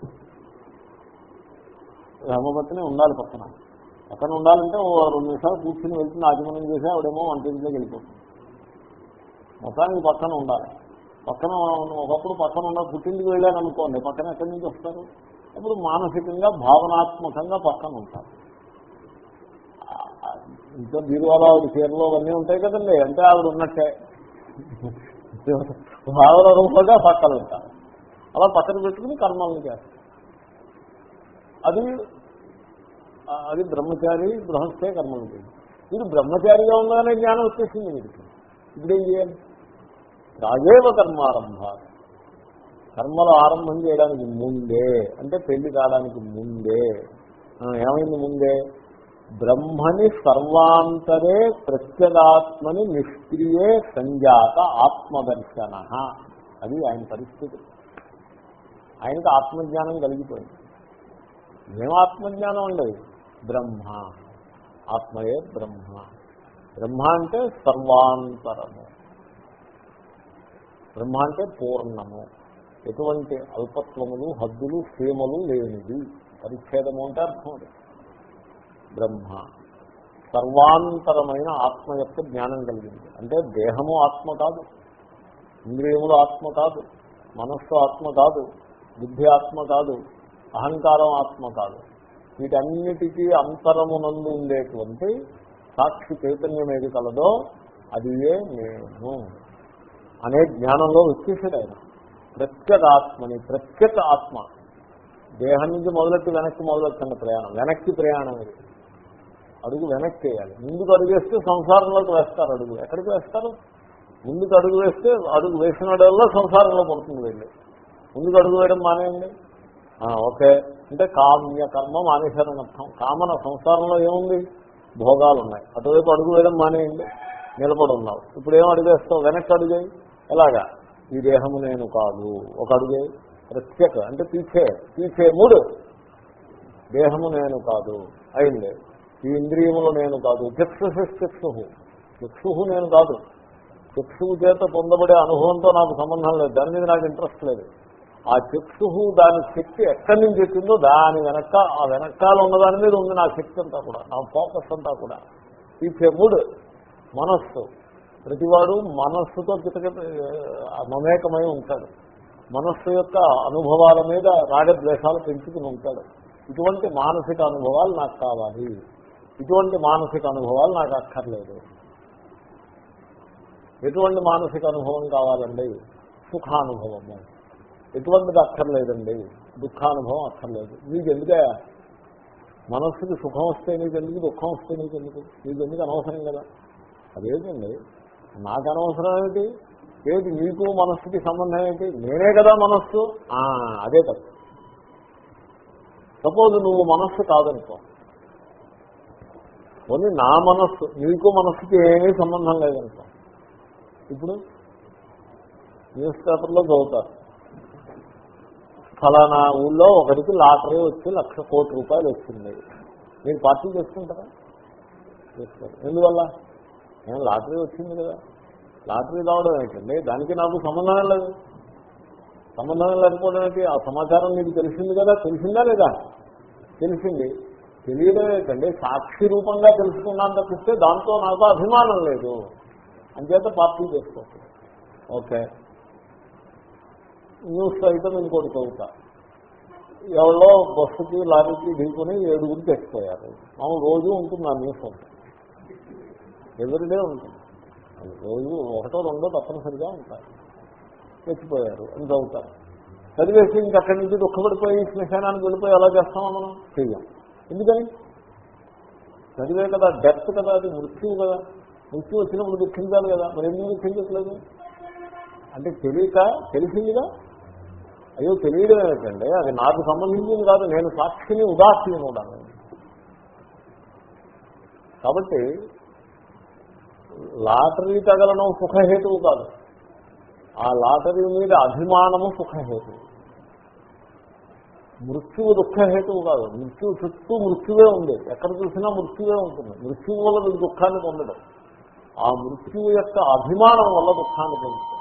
ధర్మపత్ని ఉండాలి పక్కన. పక్కన ఉండాలంటే ఓ రెండు నిమిషాలు కూర్చుని వెళ్తుంది ఆచమనం చేసి ఆవిడేమో వంటింట్లోకి వెళ్ళిపోతుంది. మొత్తానికి పక్కన ఉండాలి. పక్కన ఒకప్పుడు పక్కన ఉండాలి పుట్టింటికి వెళ్ళాను అనుకోండి పక్కన ఎక్కడి నుంచి వస్తారు? అప్పుడు మానసికంగా భావనాత్మకంగా పక్కన ఉంటారు. ఇంకా బీరువాలో ఆవిడ చీరలో అవన్నీ ఉంటాయి కదండి అంటే ఆవిడ ఉన్నట్టే. భావన రూపంగా పక్కన ఉంటారు. అలా పక్కన పెట్టుకుని కర్మలను చేస్తారు. అది అది బ్రహ్మచారి గృహస్థే కర్మలు చేయాలి వీడు బ్రహ్మచారిగా ఉండగానే జ్ఞానం వచ్చేసింది వీడికి ఇప్పుడు ఏం చేయాలి? రాజేవ కర్మారంభ. కర్మలు ఆరంభం చేయడానికి ముందే అంటే పెళ్ళి కావడానికి ముందే ఏమైంది ముందే? బ్రహ్మని సర్వాంతరే ప్రత్యగాత్మని నిష్క్రియే సంజాత ఆత్మదర్శన. అది ఆయన పరిస్థితి. ఆయనకు ఆత్మజ్ఞానం కలిగిపోయింది. ఏం ఆత్మజ్ఞానం ఉండదు బ్రహ్మ. ఆత్మయే బ్రహ్మ. బ్రహ్మ అంటే సర్వాంతరము. బ్రహ్మ అంటే పూర్ణము. ఎటువంటి అల్పత్వములు హద్దులు సీమలు లేనిది. పరిచ్ఛేదము అంటే అర్థం అది. బ్రహ్మ. సర్వాంతరమైన ఆత్మ యొక్క జ్ఞానం కలిగింది. అంటే దేహము ఆత్మ కాదు. ఇంద్రియములు ఆత్మ కాదు. మనస్సు ఆత్మ కాదు. బుద్ధి ఆత్మ కాదు. అహంకారం ఆత్మ కాదు. వీటన్నిటికీ అంతరమునందు ఉండేటువంటి సాక్షి చైతన్యం ఏది కలదో అది ఏ నేను. అనే జ్ఞానంలో వచ్చేసాడు ఆయన. ప్రత్యేక ఆత్మని ప్రత్యేక ఆత్మ. దేహం నుంచి మొదలెట్టి వెనక్కి మొదలెట్టండి ప్రయాణం. వెనక్కి ప్రయాణం ఇది. అడుగు వెనక్కి వేయాలి. ముందుకు అడుగు వేస్తే సంసారంలోకి వేస్తారు అడుగు. ఎక్కడికి వేస్తారు? ముందుకు అడుగు వేస్తే అడుగు వేసినడల్లా సంసారంలో పడుతుంది వెళ్ళి. ముందుకు అడుగు వేయడం మానేయండి. ఓకే. అంటే కామ్య కర్మ మానేశారని అర్థం. కామన సంసారంలో ఏముంది? భోగాలు ఉన్నాయి. అటువైపు అడుగు వేయడం మానేయండి. నిలబడి ఉన్నావు. ఇప్పుడు ఏం అడిగేస్తావు వెనక్కి అడిగాయి ఎలాగా ఈ దేహము నేను కాదు. ఒక అడుగే ప్రత్యేక అంటే పీచే పీచే మూడు. దేహము నేను కాదు. అయింది. ఈ ఇంద్రియములు నేను కాదు. చక్షుషు చక్షు చక్షు నేను కాదు. చక్షువు చేత పొందబడే అనుభవంతో నాకు సంబంధం లేదు. దాని మీద నాకు ఇంట్రెస్ట్ లేదు. ఆ చక్షు దాని శక్తి ఎక్కడి నుంచి వచ్చిందో దాని వెనక ఆ వెనకాల ఉన్న దాని మీద ఉంది నా శక్తి అంతా కూడా. నా ఫోకస్ అంతా కూడా. ఈ మూడు. మనస్సు. ప్రతివాడు మనస్సుతో కిటకిట మమేకమై ఉంటాడు. మనస్సు యొక్క అనుభవాల మీద రాగద్వేషాలు పెంచుకుని ఉంటాడు. ఇటువంటి మానసిక అనుభవాలు నాకు కావాలి. ఇటువంటి మానసిక అనుభవాలు నాకు అక్కర్లేదు. ఎటువంటి మానసిక అనుభవం కావాలండి? సుఖానుభవము. ఎటువంటిది అక్కర్లేదండి? దుఃఖానుభవం అక్కర్లేదు. మీకు ఎందుకే మనస్సుకి సుఖం వస్తే నీకు ఎందుకు దుఃఖం వస్తే నీకు ఎందుకు నీకు ఎందుకు అనవసరం కదా? అదేంటండి నాకు అనవసరం ఏమిటి? ఏది నీకు మనస్సుకి సంబంధం ఏంటి నేనే కదా మనస్సు. అదే తప్పు సపోజ్ నువ్వు మనస్సు కాదనుకో. ఓన్లీ నా మనస్సు నీకు మనస్సుకి ఏమీ సంబంధం లేదనుకో. ఇప్పుడు న్యూస్ పేపర్లో చదువుతారు ఫలానా ఊళ్ళో ఒకరికి లాటరీ వచ్చి లక్ష కోటి రూపాయలు వచ్చింది. మీరు పార్టీ చేసుకుంటారా? చేసుకోరు. ఎందువల్ల? నేను లాటరీ వచ్చింది కదా? లాటరీ రావడం ఏంటండి? దానికి నాకు సంబంధం లేదు. సంబంధం లేకపోవడం ఏంటి? ఆ సమాచారం నీకు తెలిసింది కదా? తెలిసిందా లేదా? తెలిసింది. తెలియడం ఏంటండి? సాక్షి రూపంగా తెలుసుకున్నాను తప్పిస్తే దాంతో నాకు అభిమానం లేదు. అంచేత పార్టీ చేసుకోవచ్చు ఓకే. న్యూస్ అయితే ఇంకోటి చదువుతా. ఎవరో బస్సుకి లారీకి ఢీకొని ఏడుగురు చచ్చిపోయారు. మామూలు రోజు ఉంటుంది ఆ న్యూస్ ఉంటుంది ఎవరిడే ఉంటుంది రోజు ఒకటో రెండో తప్పనిసరిగా ఉంటాయి చచ్చిపోయారు అని చదువుతారు. చదివేసి ఇంక అక్కడి నుంచి దుఃఖపడిపోయి శ్మశానానికి వెళ్ళిపోయి ఎలా చేస్తామో మనం? చెయ్యం. ఎందుకని? చదివే కదా డెత్ కదా అది మృత్యువు కదా. మృత్యు వచ్చినప్పుడు దుఃఖించాలి కదా. మరి ఎందుకు దుఃఖించట్లేదు? అంటే తెలియక తెలిసిందిగా? అయ్యో తెలియడం ఏంటంటే అది నాకు సంబంధించింది కాదు. నేను సాక్షిని ఉదాసీను ఉండాలి కాబట్టి లాటరీ తగలడం సుఖహేతువు కాదు. ఆ లాటరీ మీద అభిమానము సుఖహేతువు. మృత్యువు దుఃఖహేతువు కాదు. మృత్యువు చుట్టూ మృత్యువే ఉంది. ఎక్కడ చూసినా మృత్యువే ఉంటుంది. మృత్యువు వల్ల వీడు దుఃఖాన్ని పొందడం. ఆ మృత్యువు యొక్క అభిమానం వల్ల దుఃఖాన్ని పొందుతాం.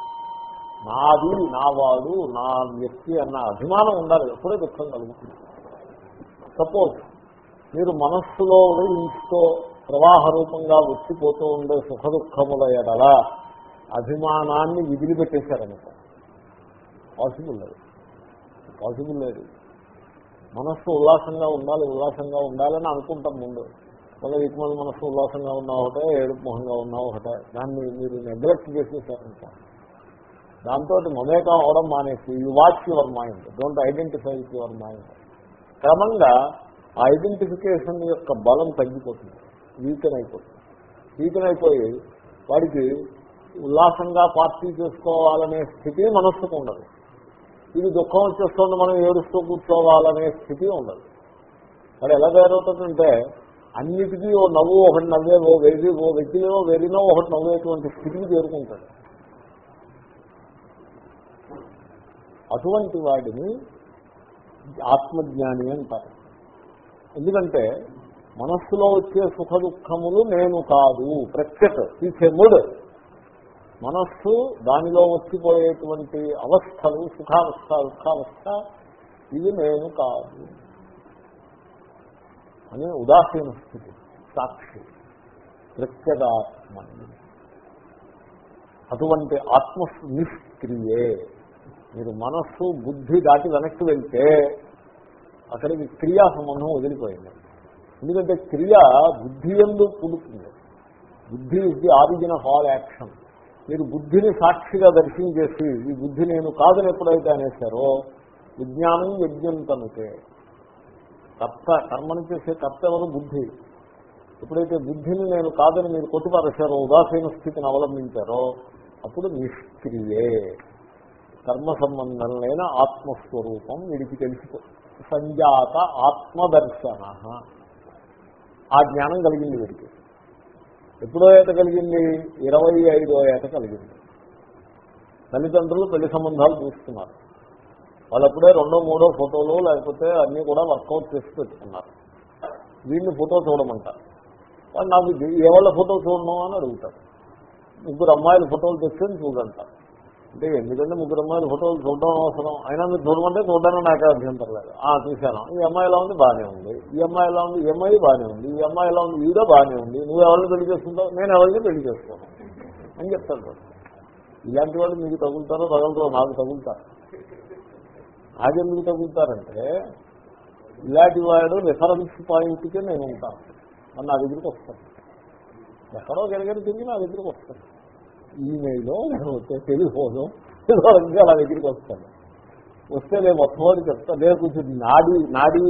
నాది నా వాడు నా వ్యక్తి అన్న అభిమానం ఉండాలి. ఎప్పుడే దుఃఖం కలుగుతుంది. సపోజ్ మీరు మనస్సులో ఇంచుతో ప్రవాహ రూపంగా వచ్చిపోతూ ఉండే సుఖ దుఃఖముల ఎడల అభిమానాన్ని విదిలిపెట్టేశారనమాట. పాసిబుల్ లేదు. పాసిబుల్ లేదు. మనస్సు ఉల్లాసంగా ఉండాలి ఉల్లాసంగా ఉండాలని అనుకుంటాం ముందు. మళ్ళీ ఎక్కువ మనస్సు ఉల్లాసంగా ఉన్నా ఒకటే ఏడుపు మొహంగా ఉన్నా ఒకటే. దాన్ని మీరు నెగ్లెక్ట్ చేసేసారనుకో దాంతో మమేకం అవడం మానేసి you watch your mind don't identify your mind క్రమంగా ఆ ఐడెంటిఫికేషన్ యొక్క బలం తగ్గిపోతుంది. వీకెన్ అయిపోతుంది. వీకెన్ అయిపోయి వాడికి ఉల్లాసంగా పార్టీ చేసుకోవాలనే స్థితి మనస్సుకు ఉండదు. ఇది దుఃఖం వచ్చేస్తుంది మనం ఏడుస్తూ కూర్చోవాలనే స్థితి ఉండదు. మరి ఎలా తయారవుతుందంటే అన్నిటికీ ఓ నవ్వు ఒకటి నవ్వే ఓ వెర్రి ఓ వెక్కిలో వెరినో ఒకటి నవ్వేటువంటి స్థితికి చేరుకుంటాడు. అటువంటి వాడిని ఆత్మజ్ఞాని అంటారు. ఎందుకంటే మనస్సులో వచ్చే సుఖ దుఃఖములు నేను కాదు. ప్రత్యక్ తీసేముడు మనస్సు దానిలో వచ్చిపోయేటువంటి అవస్థలు సుఖావస్థ దుఃఖావస్థ ఇది నేను కాదు. అని ఉదాసీన స్థితి. సాక్షి. ప్రత్యేగాత్మ అటువంటి ఆత్మ నిష్క్రియే మీరు మనస్సు బుద్ధి దాటి వెనక్కి వెళ్తే అక్కడికి క్రియా సంబంధం వదిలిపోయింది. ఎందుకంటే క్రియ బుద్ధి ఎందు పుడుతుంది. బుద్ధి is the origin of all action మీరు బుద్ధిని సాక్షిగా దర్శించేసి ఈ బుద్ధి నేను కాదని ఎప్పుడైతే అనేసారో విజ్ఞానం యజ్ఞం తనుకే. కర్త కర్మని చేసే కర్త ఎవరు? బుద్ధి. ఎప్పుడైతే బుద్ధిని నేను కాదని మీరు కొట్టుపారేశారో ఉదాసీన స్థితిని అవలంబించారో అప్పుడు నిష్క్రియే. కర్మ సంబంధం లేని ఆత్మస్వరూపం వీడికి తెలిసిపో సంజాత ఆత్మదర్శన. ఆ జ్ఞానం కలిగింది వీడికి ఎప్పుడో ఏట కలిగింది? ఇరవై ఐదో ఏట కలిగింది. తల్లిదండ్రులు పెళ్ళి సంబంధాలు చూస్తున్నారు. వాళ్ళప్పుడే రెండో మూడో ఫోటోలు లేకపోతే అన్నీ కూడా వర్కౌట్ చేసి పెట్టుకున్నారు. వీడిని ఫోటో చూడమంటారు. వాళ్ళు నాకు ఇది ఏ వాళ్ళ ఫోటో చూడను అని అడుగుతారు. ముగ్గురు అమ్మాయిల ఫోటోలు తెచ్చుకొని చూడంటారు. అంటే ఎందుకంటే ముగ్గురు అమ్మాయిలు ఫోటోలు చూడడం అవసరం. అయినా మీరు చూడమంటే చూడడానికి నాకే అభ్యంతరం లేదు. ఆ చూశాను. ఈ అమ్మాయి ఎలా ఉంది? బాగానే ఉంది. ఈ అమ్మాయి ఎలా ఉంది? ఈ అమ్మాయి బాగానే ఉంది. ఈ అమ్మాయి ఎలా ఉంది? ఈడో బాగానే ఉంది. నువ్వు ఎవరిని పెళ్ళి చేసుకుంటావు? నేను ఎవరిని పెళ్ళి చేసుకోను. అని చెప్తాను ఇలాంటి వాళ్ళు మీకు తగులుతారో తగులుతారో నాకు తగులుతారు. నాకెందుకు తగులుతారంటే ఇలాంటి వాడు రిఫరెన్స్ పాయింట్కే నేను ఉంటాను. అని నా దగ్గరికి వస్తాను ఎక్కడో గెలగని తిరిగి నా దగ్గరికి వస్తాను ఈమెయిల్లో లేకపోతే టెలిఫోను ఏదో ఇంకా నా దగ్గరికి వస్తాను. వస్తే నేను మొట్టమొదటి చెప్తాను నేను కొంచెం నాడి నాడి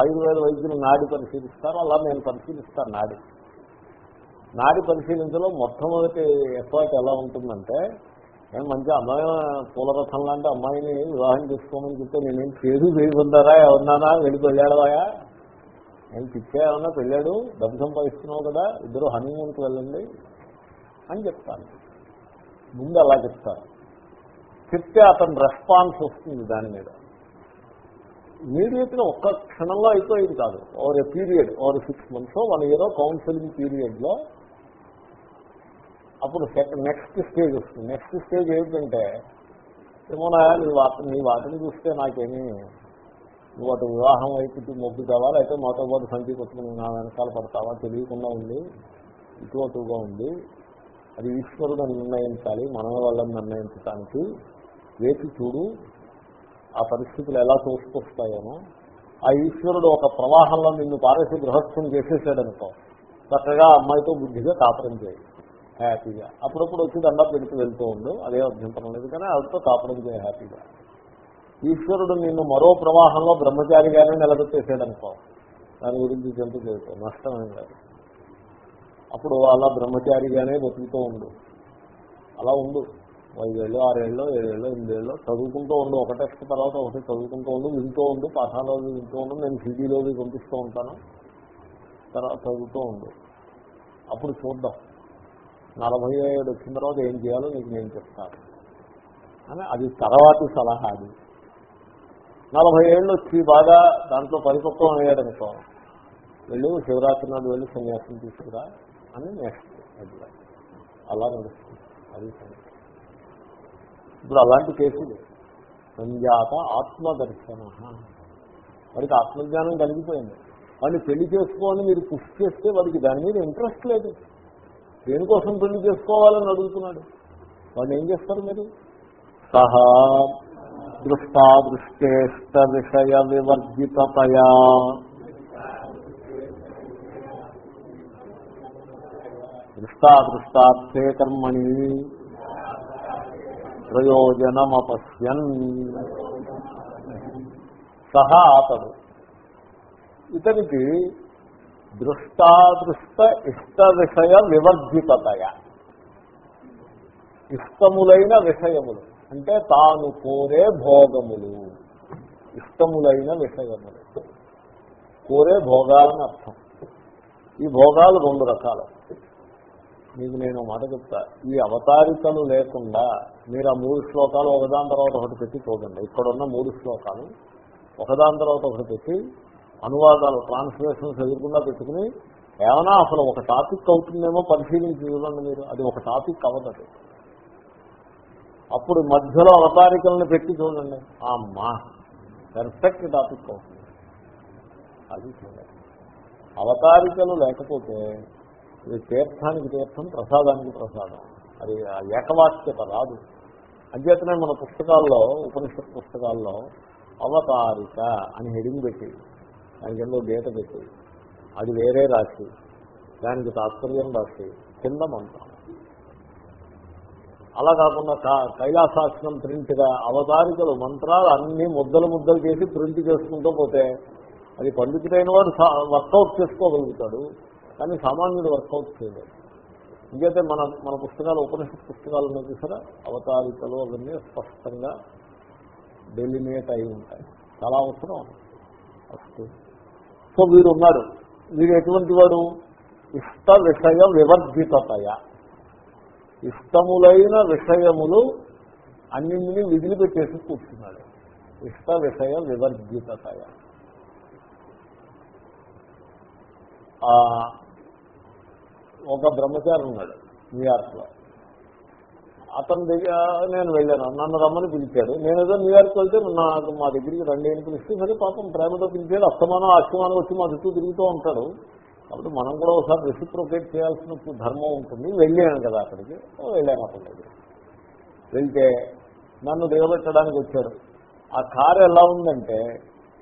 ఆయుర్వేద వైద్యులు నాడి పరిశీలిస్తారు అలా నేను పరిశీలిస్తాను నాడి. నాడి పరిశీలించడం మొట్టమొదటి ఎఫర్ట్ ఎలా ఉంటుందంటే నేను మంచి అమ్మాయి పూలరథం లాంటి అమ్మాయిని వివాహం చేసుకోమని చెప్తే నేనేం చేదు చేయకుందారా ఎవరినానా వెళ్ళి పెళ్ళాడవాయా నేను పిచ్చా ఏమన్నా పెళ్ళాడు డబ్బు సంపాదిస్తున్నావు కదా ఇద్దరు హనీమూన్కి వెళ్ళండి అని చెప్తాను. ముందు అలా చెప్తాను చెప్తే అతని రెస్పాన్స్ వస్తుంది దాని మీద. ఇమీడియట్గా ఒక్క క్షణంలో అయిపోయేది కాదు. Over a period over six months one year counselling పీరియడ్లో అప్పుడు సెకండ్ నెక్స్ట్ స్టేజ్ వస్తుంది. నెక్స్ట్ స్టేజ్ ఏంటంటే ఏమోనా నీ వాటి నీ వాటిని చూస్తే నాకేమీ నువ్వు అటు వివాహం వైపు కావాలి అయితే మాతో పాటు సంచి కొట్టుకుని నా వెనకాల పడతావా? తెలియకుండా ఉంది ఇటు అటుగా ఉంది అది ఈశ్వరుడు నిర్ణయించాలి మన వాళ్ళని నిర్ణయించడానికి వేచి చూడు ఆ పరిస్థితులు ఎలా తోసుకొస్తాయేమో. ఆ ఈశ్వరుడు ఒక ప్రవాహంలో నిన్ను పారేసి గృహస్థం చేసేసాడనుకో. చక్కగా అమ్మాయితో బుద్ధిగా కాపురం చేయి. హ్యాపీగా. అప్పుడప్పుడు వచ్చి దండ పెడుతూ వెళ్తూ ఉండు అదే అభ్యంతరం లేదు కానీ అదితో కాపురం చేయి హ్యాపీగా. ఈశ్వరుడు నిన్ను మరో ప్రవాహంలో బ్రహ్మచారిగానే నిలబెట్టేసాడనుకో. దాని గురించి చెంత చేస్తావు నష్టమేం కాదు. అప్పుడు అలా బ్రహ్మచారిగానే బతుకుతూ ఉండు. అలా ఉండు. ఐదేళ్ళు ఆరేళ్ళు ఏడేళ్ళు ఎనిమిదేళ్ళు చదువుకుంటూ ఉండు. ఒక టెస్ట్ తర్వాత ఒకటి చదువుకుంటూ ఉండు వింటూ ఉండు పాఠాలు వింటూ ఉండు. నేను సిడీలోవి పంపిస్తూ ఉంటాను. తర్వాత చదువుతూ ఉండు. అప్పుడు చూద్దాం. నలభై ఏడు వచ్చిన తర్వాత ఏం చేయాలో నీకు నేను చెప్తాను. అని అది తర్వాతి సలహా అది. నలభై ఏళ్ళు వచ్చి బాగా దాంట్లో పరిపక్వం అయ్యాడనుకో వెళ్ళి శివరాత్రి నాడు వెళ్ళి సన్యాసం తీసుకురా. అని నెక్స్ట్ అలా నడుస్తుంది. అది ఇప్పుడు అలాంటి కేసులు. సంజాత ఆత్మదర్శన వాడికి ఆత్మజ్ఞానం కలిగిపోయింది. వాడిని పెళ్ళి చేసుకోవాలని మీరు పుష్ చేస్తే వాడికి దాని మీద ఇంట్రెస్ట్ లేదు. దేనికోసం పెళ్ళి చేసుకోవాలని అడుగుతున్నాడు? వాడిని ఏం చేస్తారు మీరు? సహా దృష్టాదృష్టేష్ట విషయ వివర్జితయా దృష్టాదృష్టార్థే కర్మణి. ప్రయోజనమపశ్యన్. సహా అతడు ఇతనికి దృష్టాదృష్ట ఇష్ట విషయ వివర్జితయ ఇష్టములైన విషయములు అంటే తాను కోరే భోగములు. ఇష్టములైన విషయములు. కోరే భోగాలని అర్థం. ఈ భోగాలు రెండు రకాలు. మీకు నేను మాట చెప్తా. ఈ అవతారికలు లేకుండా మీరు ఆ మూడు శ్లోకాలు ఒకదాని తర్వాత ఒకటి పెట్టి చూడండి. ఇక్కడ ఉన్న మూడు శ్లోకాలు ఒకదాని తర్వాత ఒకటి పెట్టి అనువాదాలు ట్రాన్స్లేషన్స్ ఎదుర్కొండా పెట్టుకుని ఏమైనా అసలు ఒక టాపిక్ అవుతుందేమో పరిశీలించి చూడండి మీరు. అది ఒక టాపిక్ అవ్వదు అప్పుడు మధ్యలో అవతారికలను పెట్టి చూడండి. అమ్మా పెర్ఫెక్ట్ టాపిక్ అవుతుంది. అది చూడండి. అవతారికలు లేకపోతే ఇది తీర్థానికి తీర్థం ప్రసాదానికి ప్రసాదం. అది ఆ ఏకవాక్యత రాదు. అంచేతనే మన పుస్తకాల్లో ఉపనిషత్ పుస్తకాల్లో అవతారిక అని హెడింగ్ పెట్టి దానికి ఎంతో గీత పెట్టి అది వేరే రాసి దానికి తాత్పర్యం రాసి కింద మంత్రం. అలా కాకుండా కైలాసాసనం ప్రింట్గా అవతారికలు మంత్రాలు అన్ని ముద్దలు ముద్దలు చేసి ప్రింట్ చేసుకుంటూ పోతే అది పండితుడైన వాడు వర్కౌట్ చేసుకోగలుగుతాడు. కానీ సామాన్యుడు వర్కౌట్ చేయలేదు. ఇంకైతే మన మన పుస్తకాలు ఉపనిషత్ పుస్తకాలు ఉన్నాయి చూసారా? అవతారికలు అవన్నీ స్పష్టంగా డెలినేట్ అయి ఉంటాయి. చాలా అవసరం ఫస్ట్ సో వీడు ఉన్నాడు వీడు ఎటువంటి వాడు ఇష్ట విషయ వివర్జితతయ. ఇష్టములైన విషయములు అన్నింటినీ విదిలిపెట్టేసి కూర్చున్నాడు. ఇష్ట విషయ వివర్జితతయ. ఒక బ్రహ్మచారి ఉన్నాడు న్యూయార్క్లో అతని దగ్గర నేను వెళ్ళాను. నన్ను రమ్మని పిలిచాడు. నేను ఏదో న్యూయార్క్ వెళ్తే నాకు మా దగ్గరికి రండి అని పిలిస్తే సరే పాపం ప్రేమతో పిలిచాడు. అస్తమానం అస్తమానం వచ్చి మా చుట్టూ తిరుగుతూ ఉంటాడు. కాబట్టి మనం కూడా ఒకసారి రెసిప్రోకేట్ చేయాల్సిన ధర్మం ఉంటుంది. వెళ్ళాను కదా అక్కడికి. వెళ్ళాను అతని దగ్గర వెళ్తే నన్ను దిగబెట్టడానికి వచ్చాడు. ఆ కారు ఎలా ఉందంటే